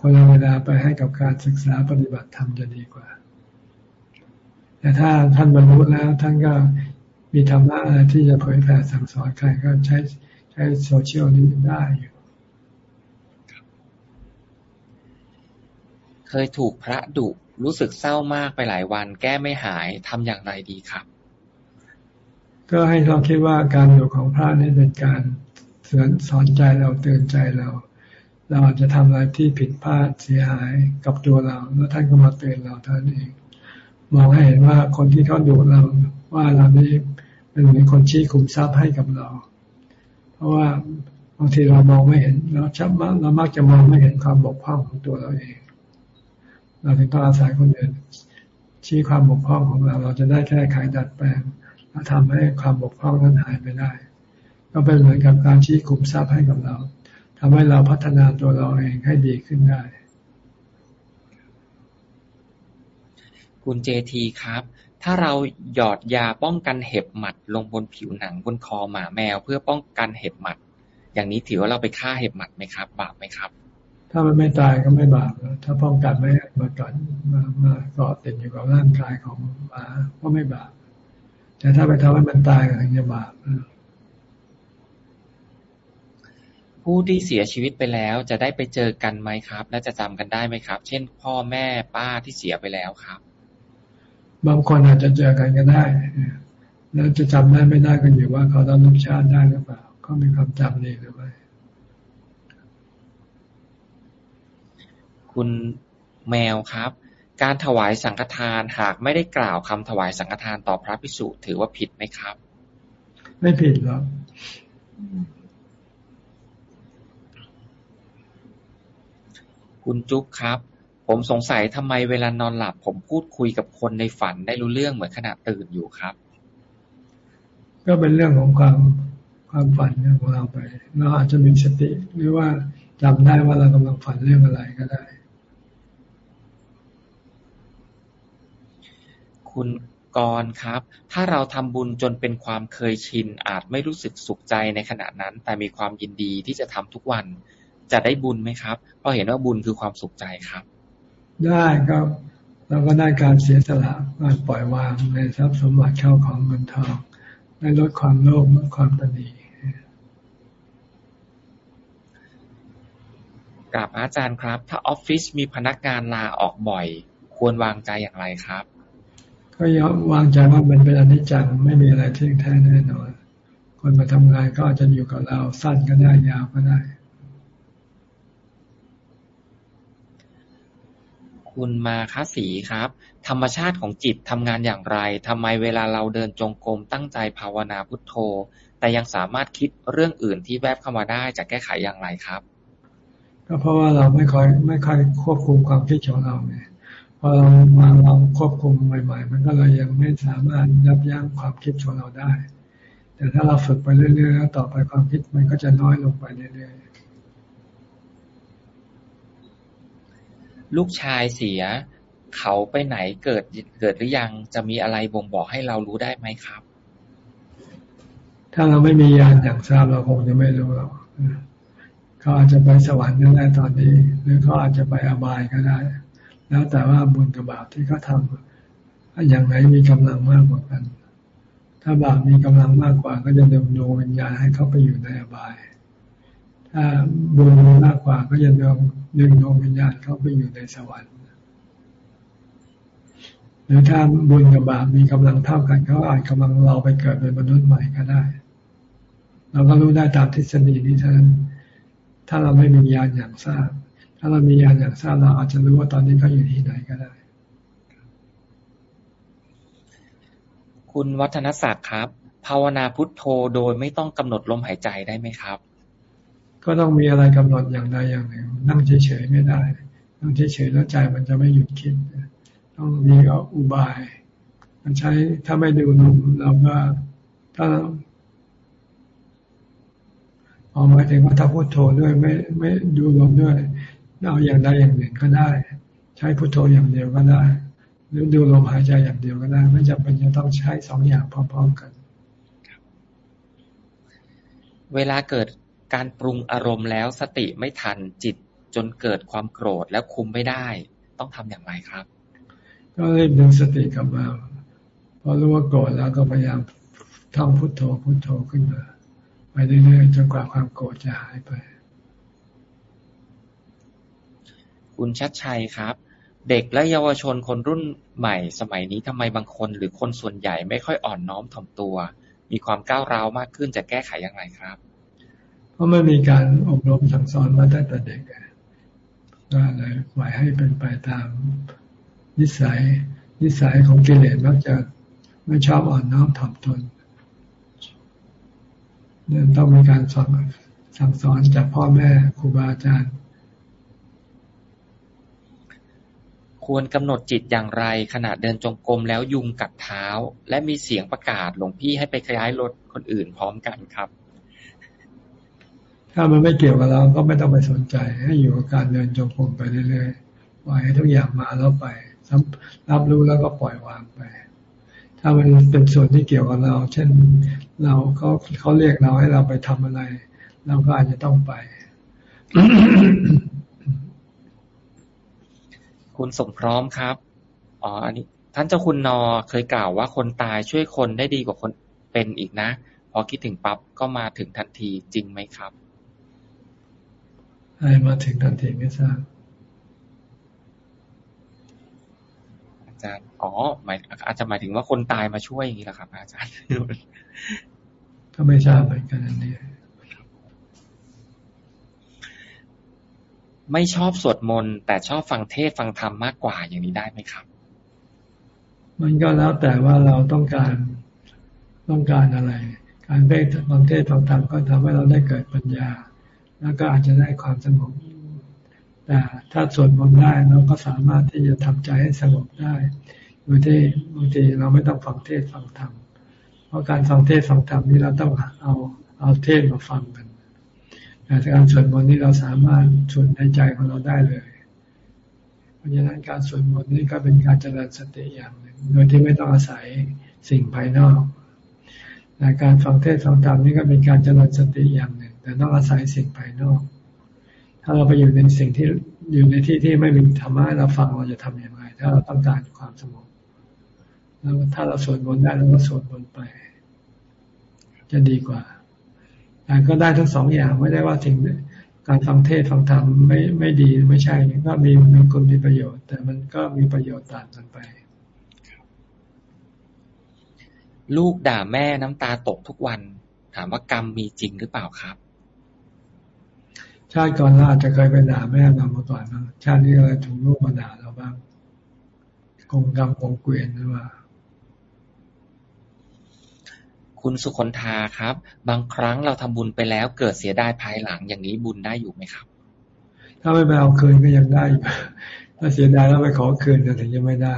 ควรเอาเวลาไปให้กับการศึกษาปฏิบัติธรรมจะดีกว่า แต่ถ้าท่านบรรลุแล้วท่านก็มีธรรมะอะไรที่จะเผยแผ่สั่งสอนใครก็ใช้ใช้โซเชียลนี้ได้อยู่เคยถูกพระดุรู้สึกเศร้ามากไปหลายวันแก้ไม่หายทำอย่างไรดีครับ ก็ให้เราคิดว่าการอยู่ของพระนี่เป็นการสอนสอนใจเราเตือนใจเรา เราอาจจะทำอะไรที่ผิดพลาดเสียหายกับตัวเรา แล้วท่านก็มาเตือนเราท่านเอง มองให้เห็นว่าคนที่เขาดูเราว่าเรานี่เป็นเหมือนคนชี้ขุมทรัพย์ให้กับเรา เพราะว่าบางทีเรามองไม่เห็นเราชับมากเรามักจะมองไม่เห็นความบกพร่องของตัวเราเอง เราถึงต้องอาศัยคนอื่นชี้ความบกพร่องของเรา เราจะได้แก้ไขดัดแปลงและทำให้ความบกพร่องนั้นหายไปได้ ก็เป็นเหมือนกับการชี้ขุมทรัพย์ให้กับเราทำให้เราพัฒนาตัวเราเองให้ดีขึ้นได้ คุณเจทีครับ ถ้าเราหยอดยาป้องกันเห็บหมัดลงบนผิวหนังบนคอหมาแมว เพื่อป้องกันเห็บหมัด อย่างนี้ถือว่าเราไปฆ่าเห็บหมัดไหมครับ บาปไหมครับ ถ้ามันไม่ตายก็ไม่บาปถ้าป้องกันไม่มากัดมามาเกาะติดอยู่กับร่างกายของหมาก็ไม่บาปแต่ถ้าไปทำให้มันตายก็ถึงจะบาปผู้ที่เสียชีวิตไปแล้วจะได้ไปเจอกันไหมครับ และจะจำกันได้ไหมครับ เช่น พ่อแม่ป้าที่เสียไปแล้วครับ บางคนอาจจะเจอกันก็ได้ แล้วจะจำได้ไม่ได้ก็อยู่ว่าเขาต้องรับชาติได้หรือเปล่าเขามีความจำดีหรือไม่คุณแมวครับ การถวายสังฆทานหากไม่ได้กล่าวคำถวายสังฆทานต่อพระภิกษุถือว่าผิดไหมครับ ไม่ผิดหรอกคุณจุ๊บครับ ผมสงสัยทำไมเวลานอนหลับผมพูดคุยกับคนในฝันได้รู้เรื่องเหมือนขณะตื่นอยู่ครับ ก็เป็นเรื่องของความความฝันของเราไป เราอาจจะมีสติหรือว่าจำได้ว่าเรากำลังฝันเรื่องอะไรก็ได้ คุณกรครับ ถ้าเราทำบุญจนเป็นความเคยชิน อาจไม่รู้สึกสุขใจในขณะนั้น แต่มีความยินดีที่จะทำทุกวันจะได้บุญไหมครับเพราะเห็นว่าบุญคือความสุขใจครับ ได้ครับ เราก็ได้การเสียสละการปล่อยวางในทรัพย์สมบัติเข้าของเงินทองได้ลดความโลภลดความตนีกราบอาจารย์ครับ ถ้าออฟฟิศมีพนักงานลาออกบ่อย ควรวางใจอย่างไรครับ ก็ยอมวางใจว่ามันเป็นอนิจจังไม่มีอะไรเที่ยงแท้แน่นอน คนมาทำงานก็อาจจะอยู่กับเราสั้นก็ได้ยาวก็ได้ คุณมาค้าสีครับ ธรรมชาติของจิตทำงานอย่างไร ทำไมเวลาเราเดินจงกรมตั้งใจภาวนาพุทโธ แต่ยังสามารถคิดเรื่องอื่นที่แวบเข้ามาได้จะแก้ไขอย่างไรครับ ก็เพราะว่าเราไม่ค่อยไม่ค่อยควบคุมความคิดของเราเนี่ยพอเรามาลองควบคุมใหม่ๆ มันก็เลยยังไม่สามารถยับยั้งความคิดของเราได้ แต่ถ้าเราฝึกไปเรื่อยๆแล้วต่อไปความคิดมันก็จะน้อยลงไปเรื่อยๆ ลูกชายเสีย เขาไปไหนเกิดเกิดหรือยัง จะมีอะไรบ่งบอกให้เรารู้ได้ไหมครับ ถ้าเราไม่มียานอย่างทราบเราคงจะไม่รู้หรอกเขาอาจจะไปสวรรค์ก็ได้ตอนนี้ หรือเขาอาจจะไปอบายก็ได้ แล้วแต่ว่าบุญกับบาปที่เขาทำอย่างไหนมีกำลังมากกว่ากัน ถ้าบาปมีกำลังมากกว่า ก็จะดึงดวงวิญญาณให้เขาไปอยู่ในอบาย ถ้าบุญมีมากกว่าก็จะดึง ดึงดวงวิญญาณเขาไปอยู่ในสวรรค์หรือถ้าบุญกับบาปมีกำลังเท่ากันเขาอาจกำลังเราไปเกิดเป็นมนุษย์ใหม่ก็ได้ เราก็รู้ได้ตามทฤษฎีนี้เท่านั้นถ้าเราไม่มีญาณอย่างทราบ ถ้าเรามีญาณอย่างทราบเราอาจจะรู้ว่าตอนนี้เขาอยู่ที่ไหนก็ได้ คุณวัฒนศักดิ์ครับ ภาวนาพุทโธโดยไม่ต้องกำหนดลมหายใจได้ไหมครับ ก็ต้องมีอะไรกำหนดอย่างใดอย่างหนึ่ง นั่งเฉยๆไม่ได้ นั่งเฉยๆแล้วใจมันจะไม่หยุดคิด ต้องมีอุบาย มันใช้ถ้าไม่ดูลมเราก็ถ้าออกมาถึงว่าถ้าพุโทโธด้วยไม่ไม่ดูลมด้วยเอาอย่างใดอย่างหนึ่งก็ได้ ใช้พุโทโธอย่างเดียวก็ได้ หรือดูลมหายใจอย่างเดียวก็ได้ ไม่จำเป็นจะต้องใช้สองอย่างพร้อม ๆกัน เวลาเกิด การปรุงอารมณ์แล้วสติไม่ทันจิตจนเกิดความโกรธแล้วคุมไม่ได้ ต้องทำอย่างไรครับ ก็รีบดึงสติกลับมาพอรู้ว่าโกรธแล้วก็พยายามท่องพุทโธพุทโธขึ้นมา ไปเรื่อยๆจนกว่าความโกรธจะหายไป คุณชัดชัยครับ เด็กและเยาวชนคนรุ่นใหม่ สมัยนี้ทำไมบางคนหรือคนส่วนใหญ่ไม่ค่อยอ่อนน้อมถ่อมตัว มีความก้าวร้าวมากขึ้นจะแก้ไขอย่างไรครับ เพราะไม่มีการอบรมสั่งสอนมาตั้งแต่เด็กก็เลยปล่อยให้เป็นไปตามนิสัย นิสัยของกิเลสมักจะไม่ชอบอ่อนน้อมถ่อมตนเนี่ยต้องมีการสอนสั่งสอนจากพ่อแม่ครูบาอาจารย์ ควรกำหนดจิตอย่างไรขณะเดินจงกรมแล้วยุงกัดเท้า และมีเสียงประกาศหลวงพี่ให้ไปขยายรถคนอื่นพร้อมกันครับ ถ้ามันไม่เกี่ยวกับเราก็ไม่ต้องไปสนใจ ให้อยู่กับการเดินจงกรมไปเรื่อยๆปล่อยให้ทุกอย่างมาแล้วไปรับรู้แล้วก็ปล่อยวางไป ถ้ามันเป็นส่วนที่เกี่ยวกับเรา เช่นเราเขาเขาเรียกเราให้เราไปทำอะไร เราก็อาจจะต้องไป คุณสมพร้อมครับอ๋ออันนี้ท่านเจ้าคุณนอเคยกล่าวว่าคนตายช่วยคนได้ดีกว่าคนเป็นอีกนะ พอคิดถึงปั๊บก็มาถึงทันทีจริงไหมครับ ให้มาถึงทันทีไม่ทราบอาจารย์อ๋อหมายอาจจะหมายถึงว่าคนตายมาช่วยอย่างนี้แหละครับ อาจารย์ก็ไม่ทราบเหมือนกันอันนี้ไม่ชอบสวดมนต์แต่ชอบฟังเทศฟังธรรมมากกว่าอย่างนี้ได้ไหมครับ มันก็แล้วแต่ว่าเราต้องการต้องการอะไร การเทศฟังเทศฟังธรรมก็ทำให้เราได้เกิดปัญญา แล้วก็อาจจะได้ความสงบแต่ถ้าสวดมนต์ได้เราก็สามารถที่จะทำใจให้สงบได้โดยที่บางทีเราไม่ต้องฟังเทศฟังธรรมเพราะการฟังเทศฟังธรรมนี่เราต้องเอาเอาเทศมาฟังกันแต่การสวดมนต์นี่เราสามารถสวดในใจของเราได้เลยเพราะฉะนั้นการสวดมนต์นี่ก็เป็นการเจริญสติอย่างหนึ่งโดยที่ไม่ต้องอาศัยสิ่งภายนอก แต่การฟังเทศฟังธรรมนี่ก็เป็นการเจริญสติอย่างหนึ่ง แต่ต้องอาศัยสิ่งภายนอก ถ้าเราไปอยู่ในสิ่งที่อยู่ในที่ที่ไม่มีธรรมะเราฟังเราจะทํำอย่างไรถ้าเราต้องการความสงบแล้วถ้าเราสวดมนต์ได้เราก็สวดมนต์ไป จะดีกว่าแต่ก็ได้ทั้งสองอย่างไม่ได้ว่าถึงการฟังเทศฟังธรรมไม่ไม่ดีไม่ใช่ก็มีมีคุณมีประโยชน์ แต่มันก็มีประโยชน์ต่างกันไป ลูกด่าแม่น้ำตาตกทุกวัน ถามว่ากรรมมีจริงหรือเปล่าครับ ชาติก่อนเราอาจจะเคยไปด่าแม่เรามาก่อนนะชาตินี้เราถูกลูกมาด่าเราบ้างกงกรรมกงเกวียนหรือว่า คุณสุคนธาครับ บางครั้งเราทำบุญไปแล้วเกิดเสียดายภายหลังอย่างนี้บุญได้อยู่ไหมครับ ถ้าไม่ไปเอาคืนก็ยังได้ถ้าเสียดายแล้วไปขอคืนก็ถึงจะไม่ได้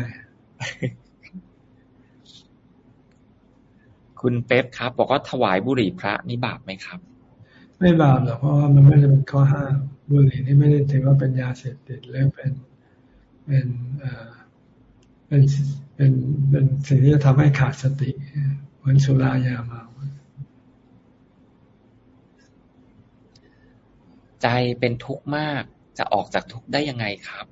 คุณเป๊ปครับ บอกว่าถวายบุหรี่พระนี่บาปไหมครับ ไม่บาปหรอกเพราะว่ามันไม่ได้เป็นข้อห้ามบุหรี่นี่ไม่ได้ถือว่าเป็นยาเสพติดหรือเป็นเป็นเอ่อเป็นเป็นเป็นสิ่งที่จะทำให้ขาดสติเหมือนสุรายาเมาใจเป็นทุกข์มากจะออกจากทุกข์ได้ยังไงครับ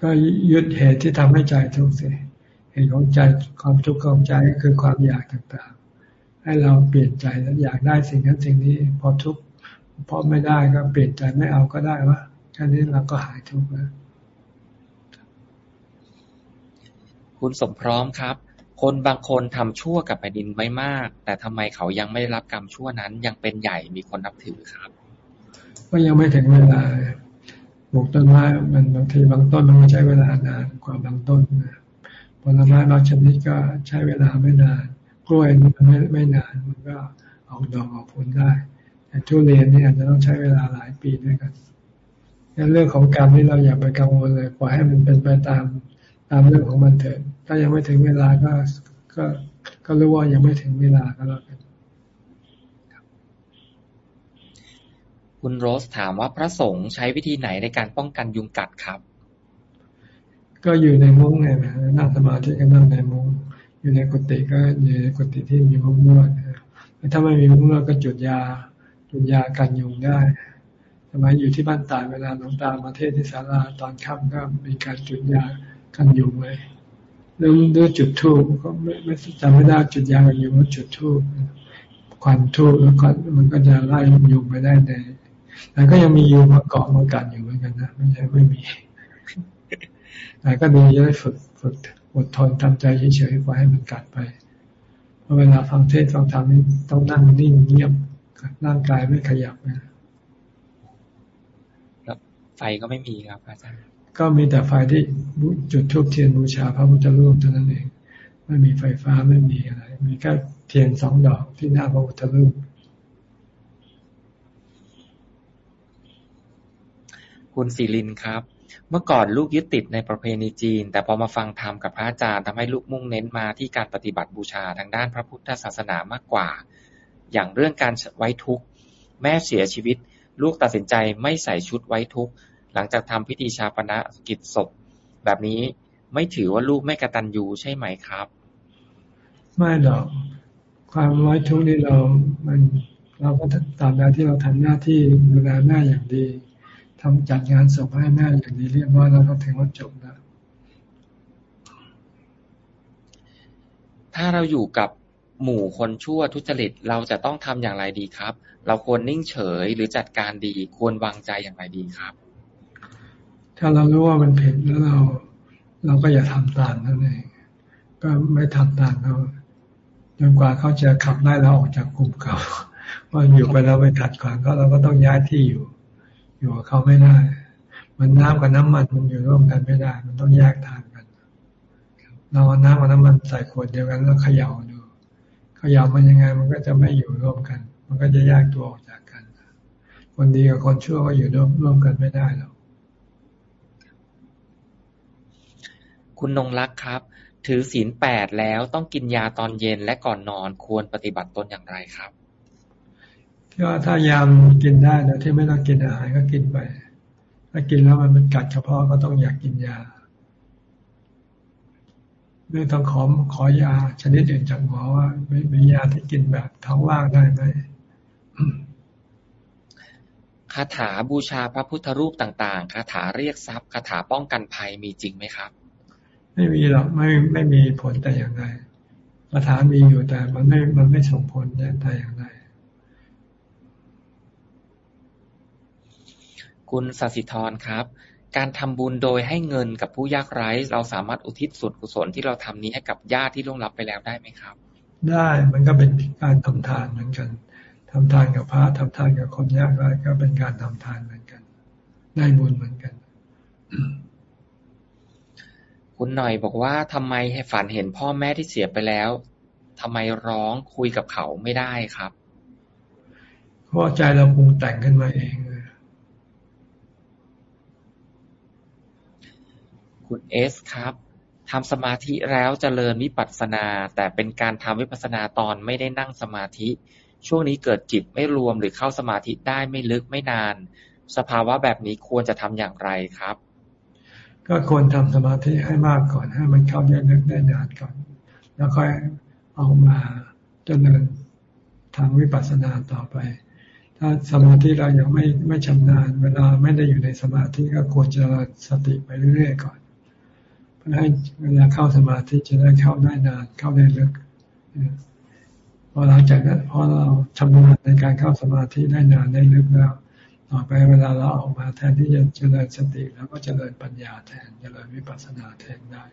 ก็ยึดเหตุที่ทำให้ใจทุกข์สิ เหตุของใจความทุกข์ของใจก็คือความอยากต่างๆ ให้เราเปลี่ยนใจแล้วอยากได้สิ่งนั้นสิ่งนี้ พอทุกข์พอไม่ได้ก็เปลี่ยนใจไม่เอาก็ได้วะแค่นี้เราก็หายทุกข์แล้วคคุณสมพร้อมครับ คนบางคนทำชั่วกับแผ่นดินไว้มาก แต่ทำไมเขายังไม่ได้รับกรรมชั่วนั้นยังเป็นใหญ่มีคนนับถือครับก็ยังไม่ถึงเวลาปลูกต้นไม้มันบางทีบางต้นมันใช้เวลานานกว่าบางต้น ผลไม้บางชนิดก็ใช้เวลาไม่นาน กล้วยนี่มันไม่ไม่นานมันก็ออกดอกออกผลได้ แต่ทุเรียนนี่อาจจะต้องใช้เวลาหลายปีด้วยกันงั้นเรื่องของกรรมนี่เราอย่าไปกังวลเลยปล่อยให้มันเป็นไปตามตามเรื่องของมันเถิดถ้ายังไม่ถึงเวลาก็ก็ก็รู้ว่ายังไม่ถึงเวลาก็แล้วกันคุณโรสถามว่าพระสงฆ์ใช้วิธีไหนในการป้องกันยุงกัดครับ ก็อยู่ในมุ้งไงนะนั่งสมาธิก็นั่งในมุ้งอยู่ในกุฏิก็อยู่ในกุฏิที่มีมุ้งนวดถ้าไม่มีมุ้งนวดก็จุดยา จุดยากันยุงได้สมัยอยู่ที่บ้านตายเวลาหลวงตามาเทศที่ศาลาตอนค่ำก็มีการจุดยากันยุงเลยเรื่องด้วยจุดทูบก็ไม่ไม่จำไม่ได้จุดยากันยุงว่าจุดทูบควันทูบแล้วก็มันก็จะไล่ยุงไปได้ในแต่ก็ยังมียุงมาเกาะมากัดอยู่เหมือนกันนะไม่ใช่ไม่มี แต่ก็ดีจะได้ฝึกฝึกอดทนทำใจเฉยๆปล่อยให้มันกัดไป เพราะเวลาฟังเทศฟังธรรมนี่ต้องนั่งนิ่งเงียบร่างกายไม่ขยับนะแล้วไฟก็ไม่มีครับอาจารย์ก็มีแต่ไฟที่จุดทูบเทียนบูชาพระพุทธรูปเท่านั้นเองไม่มีไฟฟ้าไม่มีอะไร มีแค่เทียนสองดอกที่หน้าพระพุทธรูปคุณศิลินครับ เมื่อก่อนลูกยึดติดในประเพณีจีน แต่พอมาฟังธรรมกับพระอาจารย์ทำให้ลูกมุ่งเน้นมาที่การปฏิบัติบูชาทางด้านพระพุทธศาสนามากกว่า อย่างเรื่องการไว้ทุกข์ แม่เสียชีวิต ลูกตัดสินใจไม่ใส่ชุดไว้ทุกข์หลังจากทำพิธีชาปนกิจศพ แบบนี้ไม่ถือว่าลูกไม่กระตันยูใช่ไหมครับ ไม่หรอกความไว้ทุกข์นี่เรา มันเราก็ตามใดที่เราทำหน้าที่ดูแลแม่อย่างดี ทำจัดงานศพให้แม่อย่างดีเรียบร้อยแล้วก็ถึงว่าจบแล้วถ้าเราอยู่กับหมู่คนชั่วทุจริตเราจะต้องทำอย่างไรดีครับ เราควรนิ่งเฉยหรือจัดการดีควรวางใจอย่างไรดีครับ ถ้าเรารู้ว่ามันผิดแล้วเรา เราก็อย่าทำตามนั่นเองก็ไม่ทำตามเขาจนกว่าเขาจะขับไล่เราออกจากกลุ่มเขาว่าอยู่ไปแล้วไปขัดขวางเขาเราก็ต้องย้ายที่อยู่ อยู่กับเขาไม่ได้ มันน้ำกับน้ำมันมันอยู่ร่วมกันไม่ได้ มันต้องแยกทางกัน เราเอาน้ำกับน้ำมันใส่ขวดเดียวกันแล้วเขย่าดูเขย่ามันยังไง มันก็จะไม่อยู่ร่วมกัน มันก็จะแยกตัวออกจากกัน คนดีกับคนชั่วก็อยู่ร่วมร่วมกันไม่ได้หรอกคุณนงรักครับ ถือศีลแปดแล้วต้องกินยาตอนเย็นและก่อนนอนควรปฏิบัติตนอย่างไรครับ ก็ถ้ายามกินได้โดยที่ไม่ต้องกินอาหารก็กินไป ถ้ากินแล้วมันมันกัดเฉพาะก็ต้องอยากกินยาไม่ต้องขอขอยาชนิดอื่นจากหมอว่าไม่มียาที่กินแบบท้องว่างได้ไหมคาถาบูชาพระพุทธรูปต่าง ๆ คาถาเรียกทรัพย์คาถาป้องกันภัยมีจริงไหมครับ ไม่มีหรอกไม่ไม่มีผลแต่อย่างใดคาถามีอยู่แต่มันไม่มันไม่ส่งผลแต่อย่างใด คุณสัสิธรครับ การทำบุญโดยให้เงินกับผู้ยากไร้ เราสามารถอุทิศส่วนกุศลที่เราทำนี้ให้กับญาติที่ล่วงลับไปแล้วได้ไหมครับ ได้มันก็เป็นการทำทานเหมือนกันทำทานกับพระทำทานกับคนยากไร้ก็เป็นการทำทานเหมือนกัน ได้บุญเหมือนกัน คุณหน่อยบอกว่าทำไมให้ฝันเห็นพ่อแม่ที่เสียไปแล้วทำไมร้องคุยกับเขาไม่ได้ครับเพราะใจเราปรุงแต่งขึ้นมาเอง คุณเอสครับทำสมาธิแล้วจเจริญวิปัสสนา แต่เป็นการทำวิปัสสนาตอนไม่ได้นั่งสมาธิ ช่วงนี้เกิดจิตไม่รวมหรือเข้าสมาธิได้ไม่ลึกไม่นาน สภาวะแบบนี้ควรจะทำอย่างไรครับ ก็ควรทำสมาธิให้มากก่อนให้มันเข้าได้ลึกได้นานก่อน แล้วค่อยเอามาจเจริญทางวิปัสสนาต่อไป ถ้าสมาธิเรายังไม่ไม่ชำนาญ เวลาไม่ได้อยู่ในสมาธิก็ควรจะสติไปเรื่อยๆก่อน พื่อให้เวลาเข้าสมาธิจะได้เข้าได้นานเข้าได้ลึกพอหลังจากนั้นพอเราชำนาญในการเข้าสมาธิได้นานได้ลึกแล้ว ต่อไปเวลาเราออกมาแทนที่จะเจริญสติแล้วก็เจริญปัญญาแทนเจริญวิปัสสนาแทนได้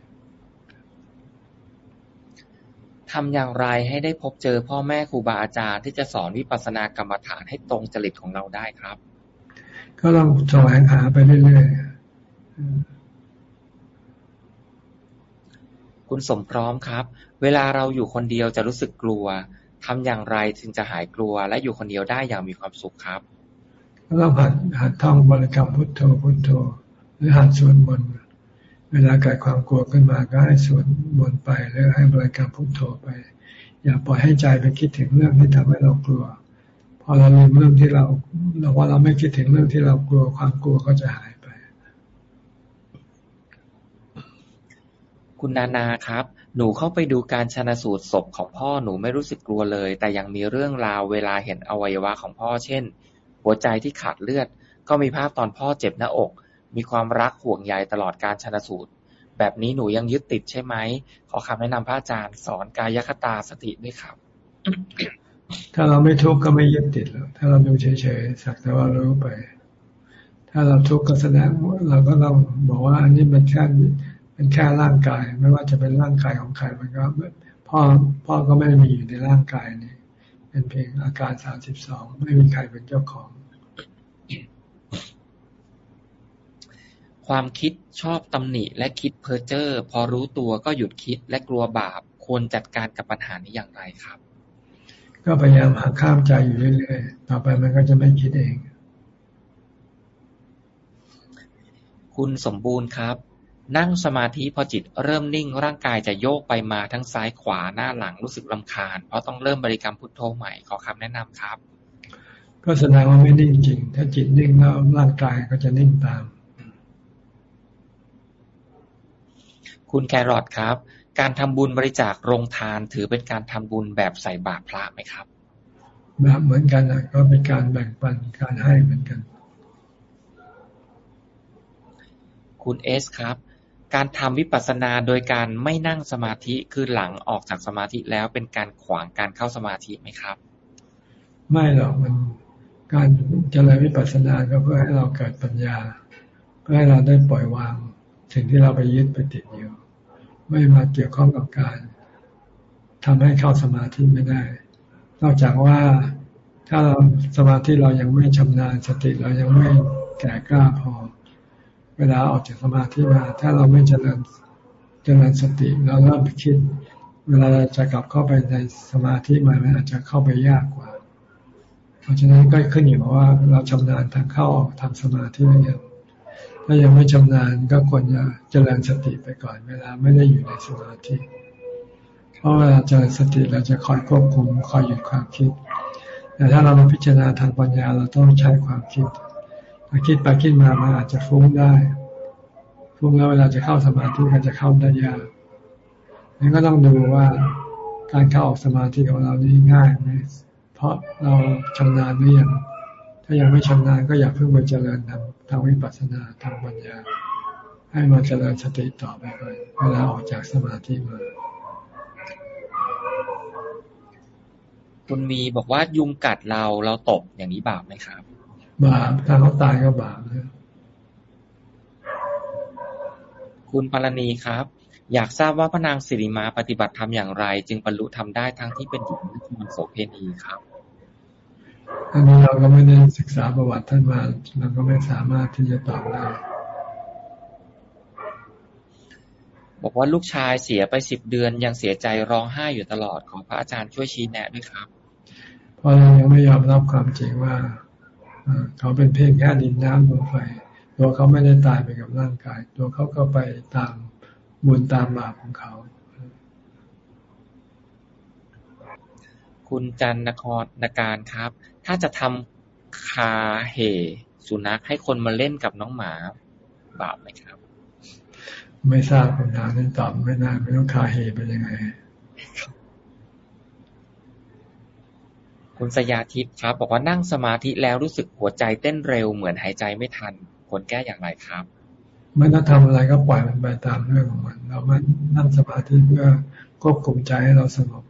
ทำอย่างไรให้ได้พบเจอพ่อแม่ครูบาอาจารย์ที่จะสอนวิปัสสนากรรมฐานให้ตรงจริตของเราได้ครับ ก็ลองแสวงหาไปเรื่อยๆ คุณสมพร้อมครับ เวลาเราอยู่คนเดียวจะรู้สึกกลัว ทำอย่างไรถึงจะหายกลัว และอยู่คนเดียวได้อย่างมีความสุขครับก็ต้องหัดหัดท่องบริกรรมพุทโธพุทโธ หรือหัดสวดมนต์เวลาเกิดความกลัวขึ้นมาก็ให้สวดมนต์ไปแล้วให้บริกรรมพุทโธไป อย่าปล่อยให้ใจไปคิดถึงเรื่องที่ทำให้เรากลัว พอเราลืมเรื่องที่เราเราว่าเราไม่คิดถึงเรื่องที่เรากลัวความกลัวก็จะหายไป คุณนานาครับ หนูเข้าไปดูการชนะสูตรศพของพ่อหนูไม่รู้สึกกลัวเลย แต่ยังมีเรื่องราวเวลาเห็นอวัยวะของพ่อ เช่น หัวใจที่ขาดเลือด ก็มีภาพตอนพ่อเจ็บหน้าอก มีความรักห่วงใยตลอดการชนะสูตร แบบนี้หนูยังยึดติดใช่ไหม ขอคำแนะนำพระอาจารย์สอนกายคตาสติด้วยครับ ถ้าเราไม่ทุกข์ก็ไม่ยึดติดแล้ว ถ้าเราดูเฉยๆ สักแต่ว่ารู้ไป ถ้าเราทุกข์ก็แสดงเราก็ต้องบอกว่าอันนี้มันแค่ เป็นแค่ร่างกาย ไม่ว่าจะเป็นร่างกายของใครมันก็พ่อพ่อก็ไม่ได้มีอยู่ในร่างกายนี้เป็นเพียงอาการสามสิบสองไม่มีใครเป็นเจ้าของ ความคิดชอบตำหนิและคิดเพ้อเจ้อพอรู้ตัวก็หยุดคิดและกลัวบาปควรจัดการกับปัญหานี้อย่างไรครับ ก็พยายามหักข้ามใจอยู่เรื่อยๆต่อไปมันก็จะไม่คิดเอง คุณสมบูรณ์ครับ นั่งสมาธิพอจิตเริ่มนิ่งร่างกายจะโยกไปมาทั้งซ้ายขวาหน้าหลังรู้สึกลำคาญ เพราะต้องเริ่มบริกรรมพุทโธใหม่ขอคำแนะนำครับ ก็แสดงว่าไม่นิ่งจริง ถ้าจิตนิ่งแล้วร่างกายก็จะนิ่งตาม คุณแครอทครับ การทำบุญบริจาคโรงทานถือเป็นการทำบุญแบบใส่บาตรพระไหมครับ แบบเหมือนกันนะก็เป็นการแบ่งปันการให้เหมือนกัน คุณเอสครับ การทำวิปัสสนาโดยการไม่นั่งสมาธิคือหลังออกจากสมาธิแล้วเป็นการขวางการเข้าสมาธิไหมครับ ไม่หรอกมันการเจริญวิปัสสนาก็เพื่อให้เราเกิดปัญญา เพื่อให้เราได้ปล่อยวางสิ่งที่เราไปยึดไปติดอยู่ไม่มาเกี่ยวข้องกับการทำให้เข้าสมาธิไม่ได้ นอกจากว่าถ้าเราสมาธิเรายังไม่ชำนาญสติเรายังไม่แก่กล้าพอ เวลาออกจากสมาธิมา ถ้าเราไม่เจริญเจริญสติเราเริ่มคิด เวลาจะกลับเข้าไปในสมาธิใหม่มันอาจจะเข้าไปยากกว่า เพราะฉะนั้นก็ขึ้นอยู่กับว่าเราชำนาญทางเข้าออกทำสมาธิหรือยังถ้ายังไม่ชำนาญก็ควรจะเจริญสติไปก่อน เวลาไม่ได้อยู่ในสมาธิเพราะเวลาเจริญสติเราจะคอยควบคุมคอยหยุดความคิด แต่ถ้าเรามาพิจารณาทางปัญญาเราต้องใช้ความคิด ถ้าคิดไปคิดมามันอาจจะฟุ้งได้ ฟุ้งแล้วเวลาจะเข้าสมาธิก็จะเข้าได้ยากนั้นก็ต้องดูว่าการเข้าออกสมาธิของเรานี่ง่ายไหมเพราะเราชำนาญหรือยัง ถ้ายังไม่ชำนาญก็อย่าเพิ่งไปเจริญทำทางวิปัสสนาทางปัญญา ให้มาเจริญสติต่อไปก่อนเวลาออกจากสมาธิมาคุณมีบอกว่ายุงกัดเราเราตกอย่างนี้บาปไหมครับ บาปถ้าเขาตายก็บาปเลยคุณปรณีครับ อยากทราบว่าพระนางสิริมาปฏิบัติธรรมอย่างไร จึงบรรลุทำได้ทั้งที่เป็นหญิงและเป็นโสเพณีครับอันนี้เราก็ไม่ได้ศึกษาประวัติท่านมาเราก็ไม่สามารถที่จะตอบได้บอกว่าลูกชายเสียไปสิบเดือนยังเสียใจร้องไห้อยู่ตลอดขอพระอาจารย์ช่วยชี้แนะด้วยครับ เพราะเรายังไม่ยอมรับความจริงว่า เขาเป็นเพียงแค่ดินน้ำลมไฟตัวเขาไม่ได้ตายไปกับร่างกาย ตัวเขาก็ไปตามบุญตามบาปของเขา คุณจันนครนการครับ ถ้าจะทำคาเหสุนัขให้คนมาเล่นกับน้องหมาบาปไหมครับ ไม่ทราบคำถามนั้นตอบไม่ได้ไม่รู้คาเหเป็นยังไง คุณสยาทิพย์ครับ บอกว่านั่งสมาธิแล้วรู้สึกหัวใจเต้นเร็วเหมือนหายใจไม่ทันควรแก้อย่างไรครับไม่ต้องทำอะไรก็ปล่อยมันไปตามเรื่องของมัน เรามานั่งสมาธิเพื่อควบคุมใจให้เราสงบ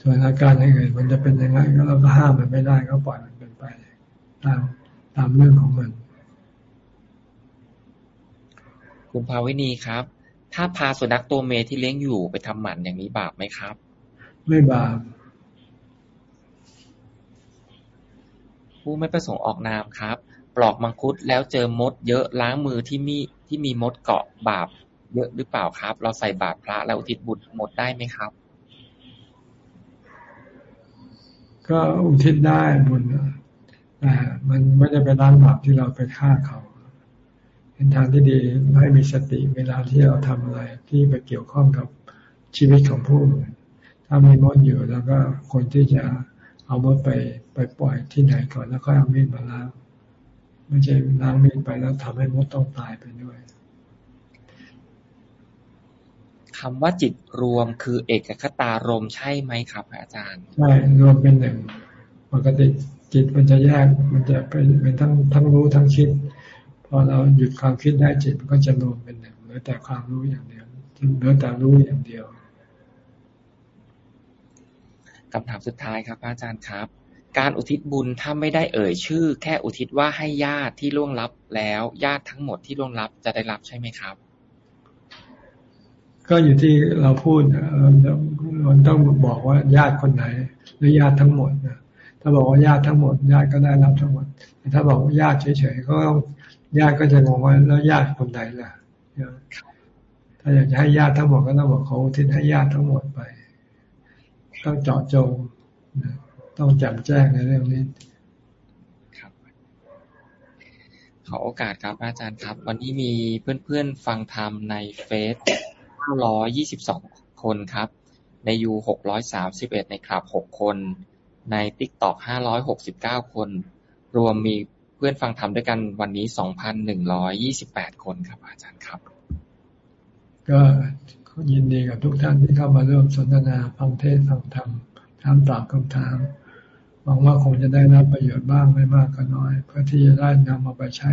ส่วนอาการอย่างอื่นมันจะเป็นยังไงก็เราก็ห้ามมันไม่ได้ก็ปล่อยมันเป็นไปตามตามเรื่องของมันคุณภาวินีครับ ถ้าพาสุนัขตัวเมที่เลี้ยงอยู่ไปทำหมันอย่างนี้บาปไหมครับ ไม่บาป ผู้ไม่ประสงค์ออกนามครับ ปลอกมังคุดแล้วเจอมดเยอะล้างมือที่มีที่มีมดเกาะบาปเยอะหรือเปล่าครับ เราใส่บาตรพระแล้วอุทิศบุญหมดได้ไหมครับ ก็อุทิศได้บุญแต่มันไม่ได้ไปล้างบาปที่เราไปฆ่าเขาเป็นทางที่ดีให้มีสติเวลาที่เราทำอะไร ที่ไปเกี่ยวข้องกับชีวิตของผู้อื่นถ้ามีมดอยู่แล้วก็คนที่จะ เอามดไปไปปล่อยที่ไหนก่อนแล้วค่อยเอามีดมาล้างไม่ใช่ล้างมีดไปแล้วทำให้มดต้องตายไปด้วยคำว่าจิตรวมคือเอกคตารมใช่ไหมครับ อาจารย์ใช่รวมเป็นหนึ่งปกติจิตมันจะแยกมันจะเป็นเป็นทั้งทั้งรู้ทั้งคิด พอเราหยุดความคิดได้จิตมันก็จะรวมเป็นหนึ่งเหลือแต่ความรู้อย่างเดียวเหลือแต่รู้อย่างเดียว คำถามสุดท้ายครับอาจารย์ครับ การอุทิศบุญถ้าไม่ได้เอ่ยชื่อ แค่อุทิศว่าให้ญาติที่ล่วงลับแล้วญาติทั้งหมดที่ล่วงลับจะได้รับใช่ไหมครับ ก็อยู่ที่เราพูดเราต้องบอกว่าญาติคนไหนหรือญาติทั้งหมดนะถ้าบอกว่าญาติทั้งหมดญาติก็ได้รับทั้งหมดแต่ถ้าบอกว่าญาติเฉยๆก็ต้องญาติก็จะงงว่าแล้วญาติคนไหนล่ะถ้าอยากจะให้ญาติทั้งหมดก็ต้องบอกเขาทิศให้ญาติทั้งหมดไป ต้องเจาะจงต้องแจ่มแจ้งในเรื่องนี้ครับขอโอกาสครับอาจารย์ครับ วันนี้มีเพื่อนๆฟังธรรมในเฟซ922 คนครับ ในยู631 ในคลับ 6 คน ในติ๊กต็อก569 คน รวมมีเพื่อนฟังธรรมด้วยกันวันนี้สองพันหนึ่งร้อยยี่สิบแปดคนครับ อาจารย์ครับ ก็ ยินดีกับทุกท่านที่เข้ามาร่วมสนทนาฟังเทศฟังธรรมถามตอบคำถามหวังว่าคงจะได้รับประโยชน์บ้างไม่มากก็น้อยเพื่อที่จะได้นำมาไปใช้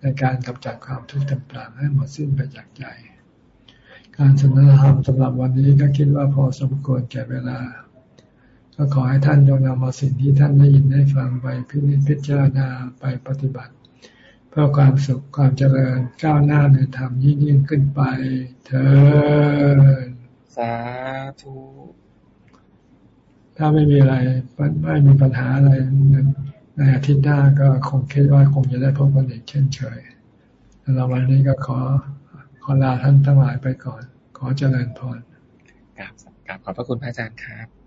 ในการกำจัดความทุกข์ต่างๆ ให้หมดสิ้นไปจากใจ การสนทนาธรรมสำหรับวันนี้ก็คิดว่าพอสมควรแก่เวลา ก็ขอให้ท่านจงนำเอาสิ่งที่ท่านได้ยินได้ฟังไปพิจพิจารณาไปปฏิบัติ พื่อความสุขความเจริญก้าวหน้าในธรรมยิ่งยิ่งขึ้นไปเถิดสาธุถ้าไม่มีอะไรไม่มีปัญหาอะไรในอาทิตย์หน้าก็คงคิดว่าคงจะได้พบกันอีกเช่นเคยแล้ววันนี้ก็ขอขอลาท่านทั้งหลายไปก่อน ขอเจริญพรกราบขอบพระคุณพระอาจารย์ครับ